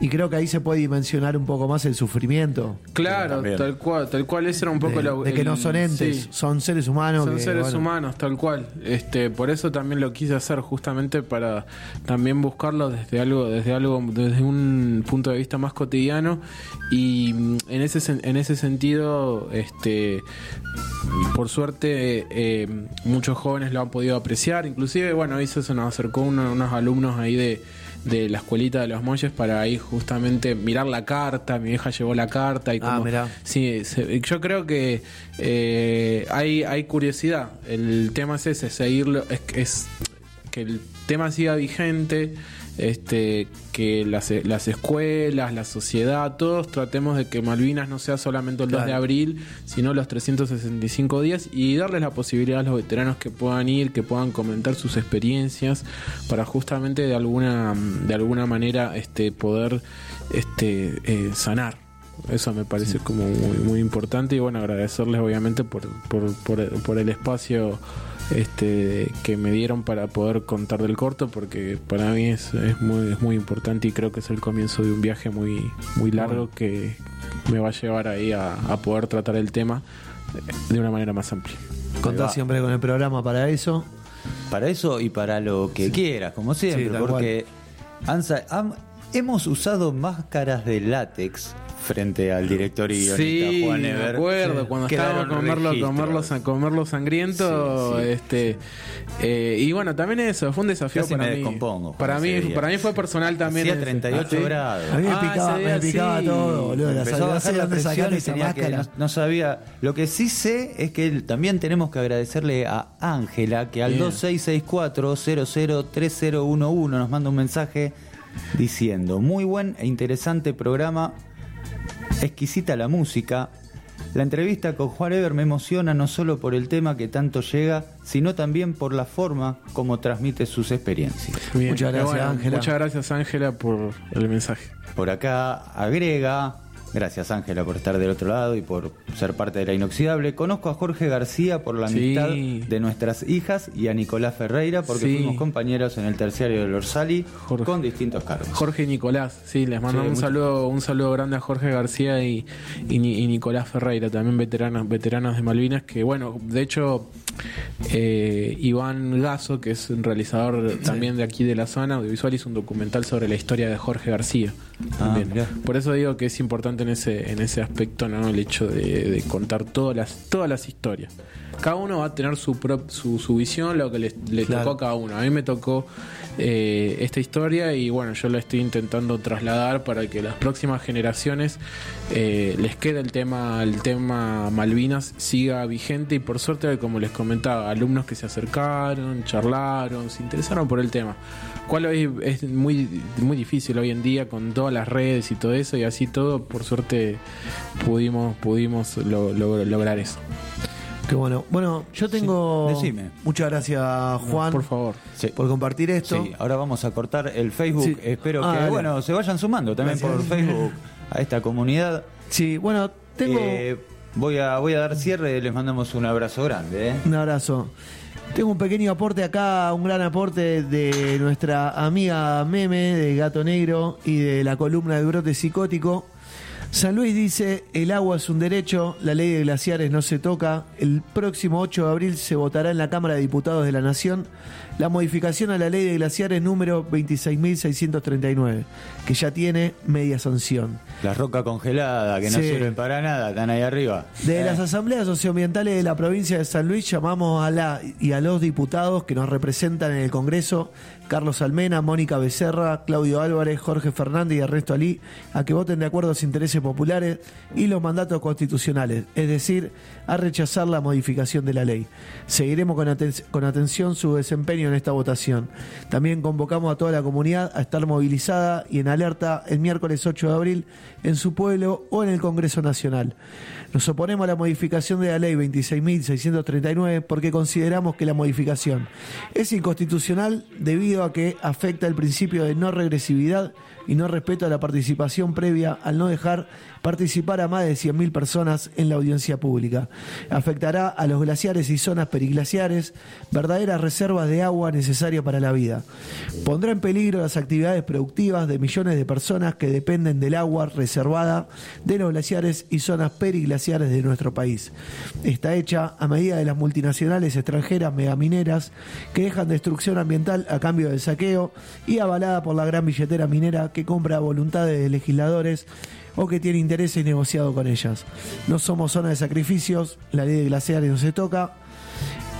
Speaker 3: Y creo que ahí se puede dimensionar un poco más el sufrimiento.
Speaker 21: Claro, tal cual, tal cual ese era un poco
Speaker 3: de,
Speaker 21: lo-
Speaker 3: de que
Speaker 21: el-
Speaker 3: no son entes,
Speaker 21: sí.
Speaker 3: son seres humanos.
Speaker 21: Son
Speaker 3: que,
Speaker 21: seres
Speaker 3: bueno,
Speaker 21: humanos, tal cual. Este, por eso también lo quise hacer, justamente para también buscarlo desde algo, desde algo, desde un punto de vista más cotidiano. Y mm, en ese sen- en ese sentido, este, por suerte, eh, muchos jóvenes lo han podido apreciar. Inclusive, bueno, ahí se nos acercó uno- unos alumnos ahí de de la escuelita de los molles para ahí justamente mirar la carta, mi vieja llevó la carta y
Speaker 3: Ah,
Speaker 21: como,
Speaker 3: mirá.
Speaker 21: Sí, se- yo creo que eh, hay, hay curiosidad. El tema es ese, seguirlo, es, es que el tema siga vigente, este, que las, las escuelas, la sociedad, todos tratemos de que Malvinas no sea solamente el 2 de
Speaker 3: Claro.
Speaker 21: abril, sino los 365 días y darles la posibilidad a los veteranos que puedan ir, que puedan comentar sus experiencias para justamente de alguna, de alguna manera este, poder este, eh, sanar Eso me parece como muy, muy importante y bueno, agradecerles obviamente por, por, por, por el espacio este que me dieron para poder contar del corto porque para mí es, es muy es muy importante y creo que es el comienzo de un viaje muy muy largo que me va a llevar ahí a, a poder tratar el tema de una manera más amplia.
Speaker 3: Contá siempre con el programa para eso.
Speaker 2: Para eso y para lo que quieras, como siempre,
Speaker 3: Sí,
Speaker 2: porque han sa- han- hemos usado máscaras de látex frente al director y
Speaker 21: Sí,
Speaker 2: Juan
Speaker 21: me
Speaker 2: Ever.
Speaker 21: acuerdo cuando
Speaker 2: Quedaron
Speaker 21: estaba con Merlo, con
Speaker 2: registros.
Speaker 21: Merlo, San- con Merlo Sangriento,
Speaker 2: Sí, sí.
Speaker 21: este eh, y bueno, también eso, fue un desafío
Speaker 2: Casi
Speaker 21: para
Speaker 2: me
Speaker 21: mí.
Speaker 2: descompongo,
Speaker 21: para mí,
Speaker 2: día.
Speaker 21: para mí fue personal también.
Speaker 2: Hacía
Speaker 21: ese.
Speaker 2: 38
Speaker 21: Ah,
Speaker 2: grados.
Speaker 3: A mí me
Speaker 21: Ah,
Speaker 3: picaba,
Speaker 21: ese día
Speaker 3: me picaba
Speaker 21: sí.
Speaker 3: todo, boludo. La
Speaker 2: Empezó a bajar la presión y tenía que, no, no sabía. Lo que sí sé es que también tenemos que agradecerle a Ángela que al
Speaker 21: Bien.
Speaker 2: 2664-003011 nos manda un mensaje diciendo: Muy buen e interesante programa, exquisita la música. La entrevista con Juan Ever me emociona no solo por el tema que tanto llega, sino también por la forma como transmite sus experiencias.
Speaker 21: Bien,
Speaker 3: Muchas gracias, Ángela.
Speaker 21: Muchas gracias, Ángela, por el mensaje.
Speaker 2: Por acá agrega, gracias Ángela por estar del otro lado y por ser parte de la inoxidable. Conozco a Jorge García por la
Speaker 21: Sí.
Speaker 2: amistad de nuestras hijas y a Nicolás Ferreira porque
Speaker 21: Sí.
Speaker 2: fuimos compañeros en el terciario del Orsali con distintos cargos.
Speaker 21: Jorge y Nicolás, sí, les mando
Speaker 2: Sí,
Speaker 21: un saludo, un saludo grande a Jorge García y, y Ni- y Nicolás Ferreira, también veteranos, veteranos de Malvinas, que bueno, de hecho eh, Iván Gaso, que es un realizador también de aquí de la zona audiovisual, hizo un documental sobre la historia de Jorge García.
Speaker 2: Ah,
Speaker 21: también. Por eso digo que es importante en ese, en ese aspecto, ¿no? El hecho de, de contar todas las, todas las historias. Cada uno va a tener su, prop- su, su visión, lo que le, le
Speaker 3: Claro.
Speaker 21: tocó a cada uno. A mí me tocó eh, esta historia y bueno, yo la estoy intentando trasladar para que las próximas generaciones eh, les quede el tema, el tema Malvinas siga vigente y por suerte, como les comentaba, alumnos que se acercaron, charlaron, se interesaron por el tema. Cual hoy es muy, muy difícil hoy en día con todas las redes y todo eso y así todo, por suerte pudimos, pudimos lo- lo- lograr eso.
Speaker 3: Qué bueno. Bueno, yo tengo.
Speaker 2: decime.
Speaker 3: Muchas gracias, Juan.
Speaker 21: Por favor.
Speaker 2: Sí.
Speaker 3: Por compartir esto.
Speaker 2: Sí, ahora vamos a cortar el Facebook.
Speaker 3: Sí.
Speaker 2: Espero
Speaker 3: Ah,
Speaker 2: que
Speaker 3: dale.
Speaker 2: bueno se vayan sumando también
Speaker 3: Gracias.
Speaker 2: por Facebook a esta comunidad.
Speaker 3: Sí, bueno, tengo
Speaker 2: Eh, voy, a, voy a dar cierre, les mandamos un abrazo grande. ¿eh?
Speaker 3: un abrazo. Tengo un pequeño aporte acá, un gran aporte de nuestra amiga Meme de Gato Negro y de la columna del brote psicótico. San Luis dice, el agua es un derecho, la ley de glaciares no se toca. El próximo 8 de abril se votará en la Cámara de Diputados de la Nación la modificación a la ley de glaciares número 26.639, que ya tiene media sanción.
Speaker 2: La roca congelada que no
Speaker 3: Sí.
Speaker 2: sirven para nada, están ahí arriba.
Speaker 3: De
Speaker 2: Eh,
Speaker 3: las asambleas socioambientales de la provincia de San Luis llamamos a la y a los diputados que nos representan en el Congreso, Carlos Almena, Mónica Becerra, Claudio Álvarez, Jorge Fernández y Ernesto Alí, a que voten de acuerdo a los intereses populares y los mandatos constitucionales, es decir, a rechazar la modificación de la ley. Seguiremos con, con atención su desempeño en esta votación. También convocamos a toda la comunidad a estar movilizada y en alerta el miércoles 8 de abril en su pueblo o en el Congreso Nacional. Nos oponemos a la modificación de la ley 26.639 porque consideramos que la modificación es inconstitucional debido a que afecta el principio de no regresividad y no respeto a la participación previa al no dejar participar a más de 100.000 personas en la audiencia pública. Afectará a los glaciares y zonas periglaciares, verdaderas reservas de agua necesarias para la vida. Pondrá en peligro las actividades productivas de millones de personas que dependen del agua reservada de los glaciares y zonas periglaciares de nuestro país. Está hecha a medida de las multinacionales extranjeras megamineras que dejan destrucción ambiental a cambio del saqueo y avalada por la gran billetera minera que compra a voluntades de legisladores o que tiene intereses negociados con ellas. No somos zona de sacrificios, la ley de glaciares no se toca.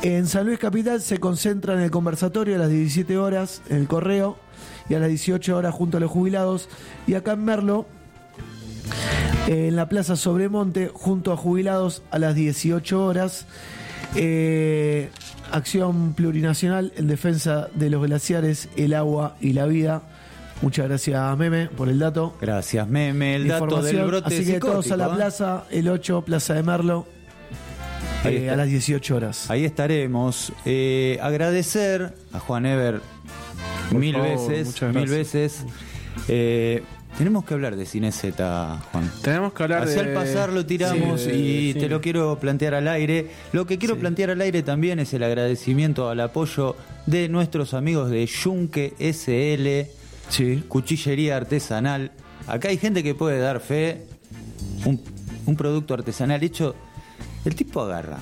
Speaker 3: En San Luis Capital se concentra en el conversatorio a las 17 horas en el correo y a las 18 horas junto a los jubilados. Y acá en Merlo, en la Plaza Sobremonte, junto a jubilados a las 18 horas. Eh, acción plurinacional en defensa de los glaciares, el agua y la vida. Muchas gracias, Meme, por el dato.
Speaker 2: Gracias, Meme. El dato del brote
Speaker 3: Así que todos a la
Speaker 2: ¿eh?
Speaker 3: plaza, el 8, Plaza de Merlo, eh, a las 18 horas.
Speaker 2: Ahí estaremos. Eh, agradecer a Juan Ever
Speaker 21: Por
Speaker 2: mil
Speaker 21: favor,
Speaker 2: veces,
Speaker 21: muchas
Speaker 2: mil veces. Eh, tenemos que hablar de Cine Z, Juan.
Speaker 21: Tenemos que hablar
Speaker 2: Así
Speaker 21: de...
Speaker 2: al pasar lo tiramos
Speaker 21: Sí,
Speaker 2: y
Speaker 21: sí.
Speaker 2: te lo quiero plantear al aire. Lo que quiero plantear al aire también es el agradecimiento al apoyo de nuestros amigos de Yunque SL, Cuchillería Artesanal. Acá hay gente que puede dar fe. Un, un producto artesanal hecho. El tipo agarra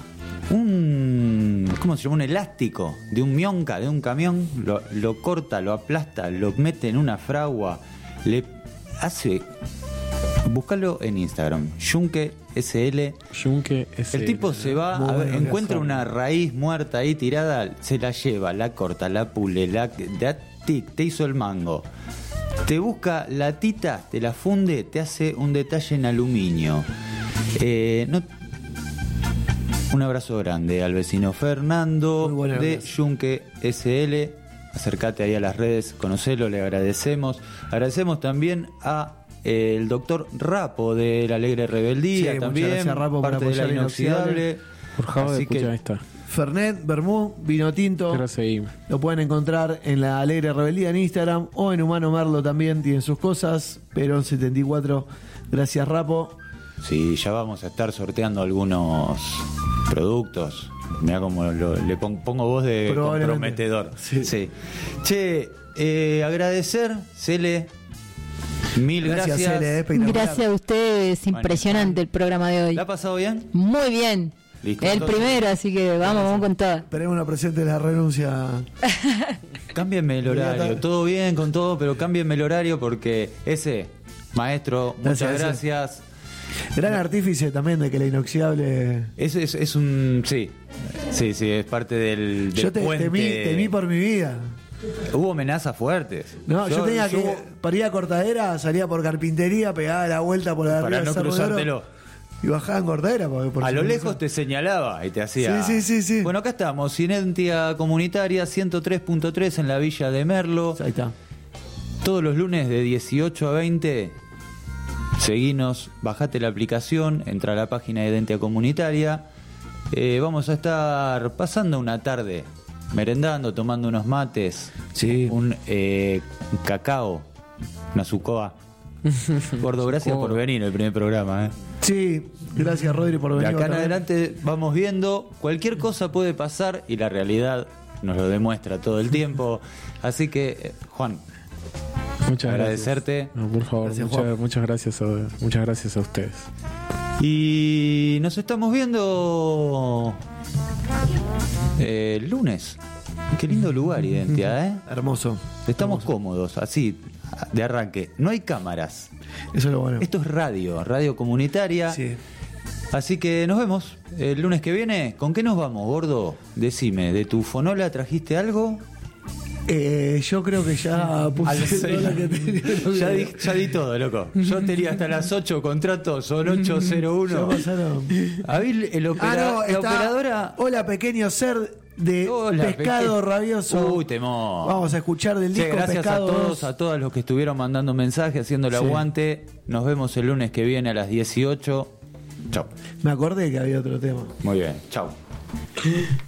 Speaker 2: un. ¿Cómo se llama? Un elástico de un mionca, de un camión, lo, lo corta, lo aplasta, lo mete en una fragua, le hace. Búscalo en Instagram, Yunque SL.
Speaker 21: Yunque SL.
Speaker 2: El tipo se va, a ver, encuentra una raíz muerta ahí tirada, se la lleva, la corta, la pule, la, da tic, te hizo el mango. Te busca la tita, te la funde, te hace un detalle en aluminio. Eh, no- un abrazo grande al vecino Fernando de. Yunque SL. Acércate ahí a las redes, conocelo, le agradecemos. Agradecemos también a eh, el doctor Rapo de La Alegre Rebeldía,
Speaker 3: Sí,
Speaker 2: también
Speaker 3: gracias, Rapo, por
Speaker 2: parte de la inoxidable.
Speaker 21: Por favor,
Speaker 2: Así que-.
Speaker 3: Fernet, Bermú, vino tinto. Lo pueden encontrar en la Alegre Rebeldía en Instagram o en Humano Merlo también. Tienen sus cosas. Perón 74. Gracias, Rapo.
Speaker 2: Sí, ya vamos a estar sorteando algunos productos. Mira cómo lo- le pon- pongo voz de comprometedor. Sí. Che, eh, agradecer, Cele. Mil
Speaker 3: Gracias,
Speaker 2: gracias.
Speaker 3: Cele, espectacular.
Speaker 24: Gracias a ustedes, impresionante el programa de hoy.
Speaker 2: ¿La ha pasado bien?
Speaker 24: Muy bien.
Speaker 2: Listo,
Speaker 24: el
Speaker 2: entonces-
Speaker 24: primero, así que vamos, vamos con toda.
Speaker 3: Esperemos una presente de la renuncia. *laughs*
Speaker 2: Cámbienme el horario. Todo bien con todo, pero cámbienme el horario porque ese, maestro, muchas
Speaker 3: Gracias,
Speaker 2: gracias.
Speaker 3: Gran artífice también de que la inoxidable.
Speaker 2: Es, es, es un. Sí. Sí, sí, es parte del, del
Speaker 3: Yo te,
Speaker 2: puente.
Speaker 3: temí, temí por mi vida.
Speaker 2: Hubo amenazas fuertes.
Speaker 3: No, yo, tenía que. Para ir a cortadera, salía por carpintería, pegaba la vuelta por la
Speaker 2: Para no cruzártelo.
Speaker 3: Y bajaba en cortadera. Porque por
Speaker 2: A
Speaker 3: si
Speaker 2: lo lejos te señalaba y te hacía.
Speaker 3: Sí, sí, sí, sí.
Speaker 2: Bueno, acá estamos, Cinencia Comunitaria 103.3 en la Villa de Merlo.
Speaker 3: Ahí está.
Speaker 2: Todos los lunes de 18 a 20. Seguinos, bajate la aplicación, entra a la página de Identia Comunitaria. Eh, vamos a estar pasando una tarde, merendando, tomando unos mates, un eh, cacao, una sucoa. *laughs* Gordo, gracias por venir el primer programa. ¿eh?
Speaker 3: Sí, gracias Rodri por
Speaker 2: De
Speaker 3: venir.
Speaker 2: acá en adelante vamos viendo, cualquier cosa puede pasar y la realidad nos lo demuestra todo el tiempo. *laughs* Así que, eh, Juan,
Speaker 21: Muchas
Speaker 2: agradecerte.
Speaker 21: gracias. No, por favor,
Speaker 2: Gracias,
Speaker 21: muchas,
Speaker 2: Juan.
Speaker 21: muchas gracias a, muchas gracias a ustedes.
Speaker 2: Y nos estamos viendo eh, el lunes. Qué lindo lugar, *laughs* Identidad, ¿eh?
Speaker 3: Hermoso.
Speaker 2: Estamos cómodos, así, de arranque. No hay cámaras.
Speaker 3: Eso es lo bueno.
Speaker 2: Esto es radio, radio comunitaria. Así que nos vemos el lunes que viene. ¿Con qué nos vamos, gordo? Decime, ¿de tu fonola trajiste algo?
Speaker 3: Eh, yo creo que ya puse todo lo que tenía. *laughs*
Speaker 2: ya, di, ya di todo, loco. Yo tenía hasta las 8 contratos, son 801.
Speaker 3: Ya pasaron.
Speaker 2: El opera-
Speaker 3: Ah, no,
Speaker 2: la
Speaker 3: está-
Speaker 2: operadora.
Speaker 3: Hola, pequeño ser de
Speaker 2: Hola,
Speaker 3: pescado
Speaker 2: peque-
Speaker 3: rabioso.
Speaker 2: Uy, temor.
Speaker 3: Vamos a escuchar del disco
Speaker 2: gracias
Speaker 3: Pescado
Speaker 2: a todos,
Speaker 3: 2.
Speaker 2: a todos los que estuvieron mandando mensajes, haciendo el
Speaker 3: Sí.
Speaker 2: aguante. Nos vemos el lunes que viene a las 18. Chao.
Speaker 3: Me acordé que había otro tema.
Speaker 2: Muy bien, chao. *laughs*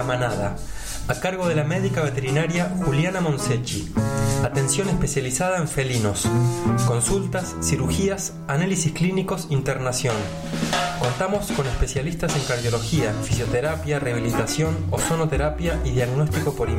Speaker 25: La Manada, a cargo de la médica veterinaria Juliana Monsechi. Atención especializada en felinos. Consultas, cirugías, análisis clínicos, internación. Contamos con especialistas en cardiología, fisioterapia, rehabilitación, ozonoterapia y diagnóstico por imagen.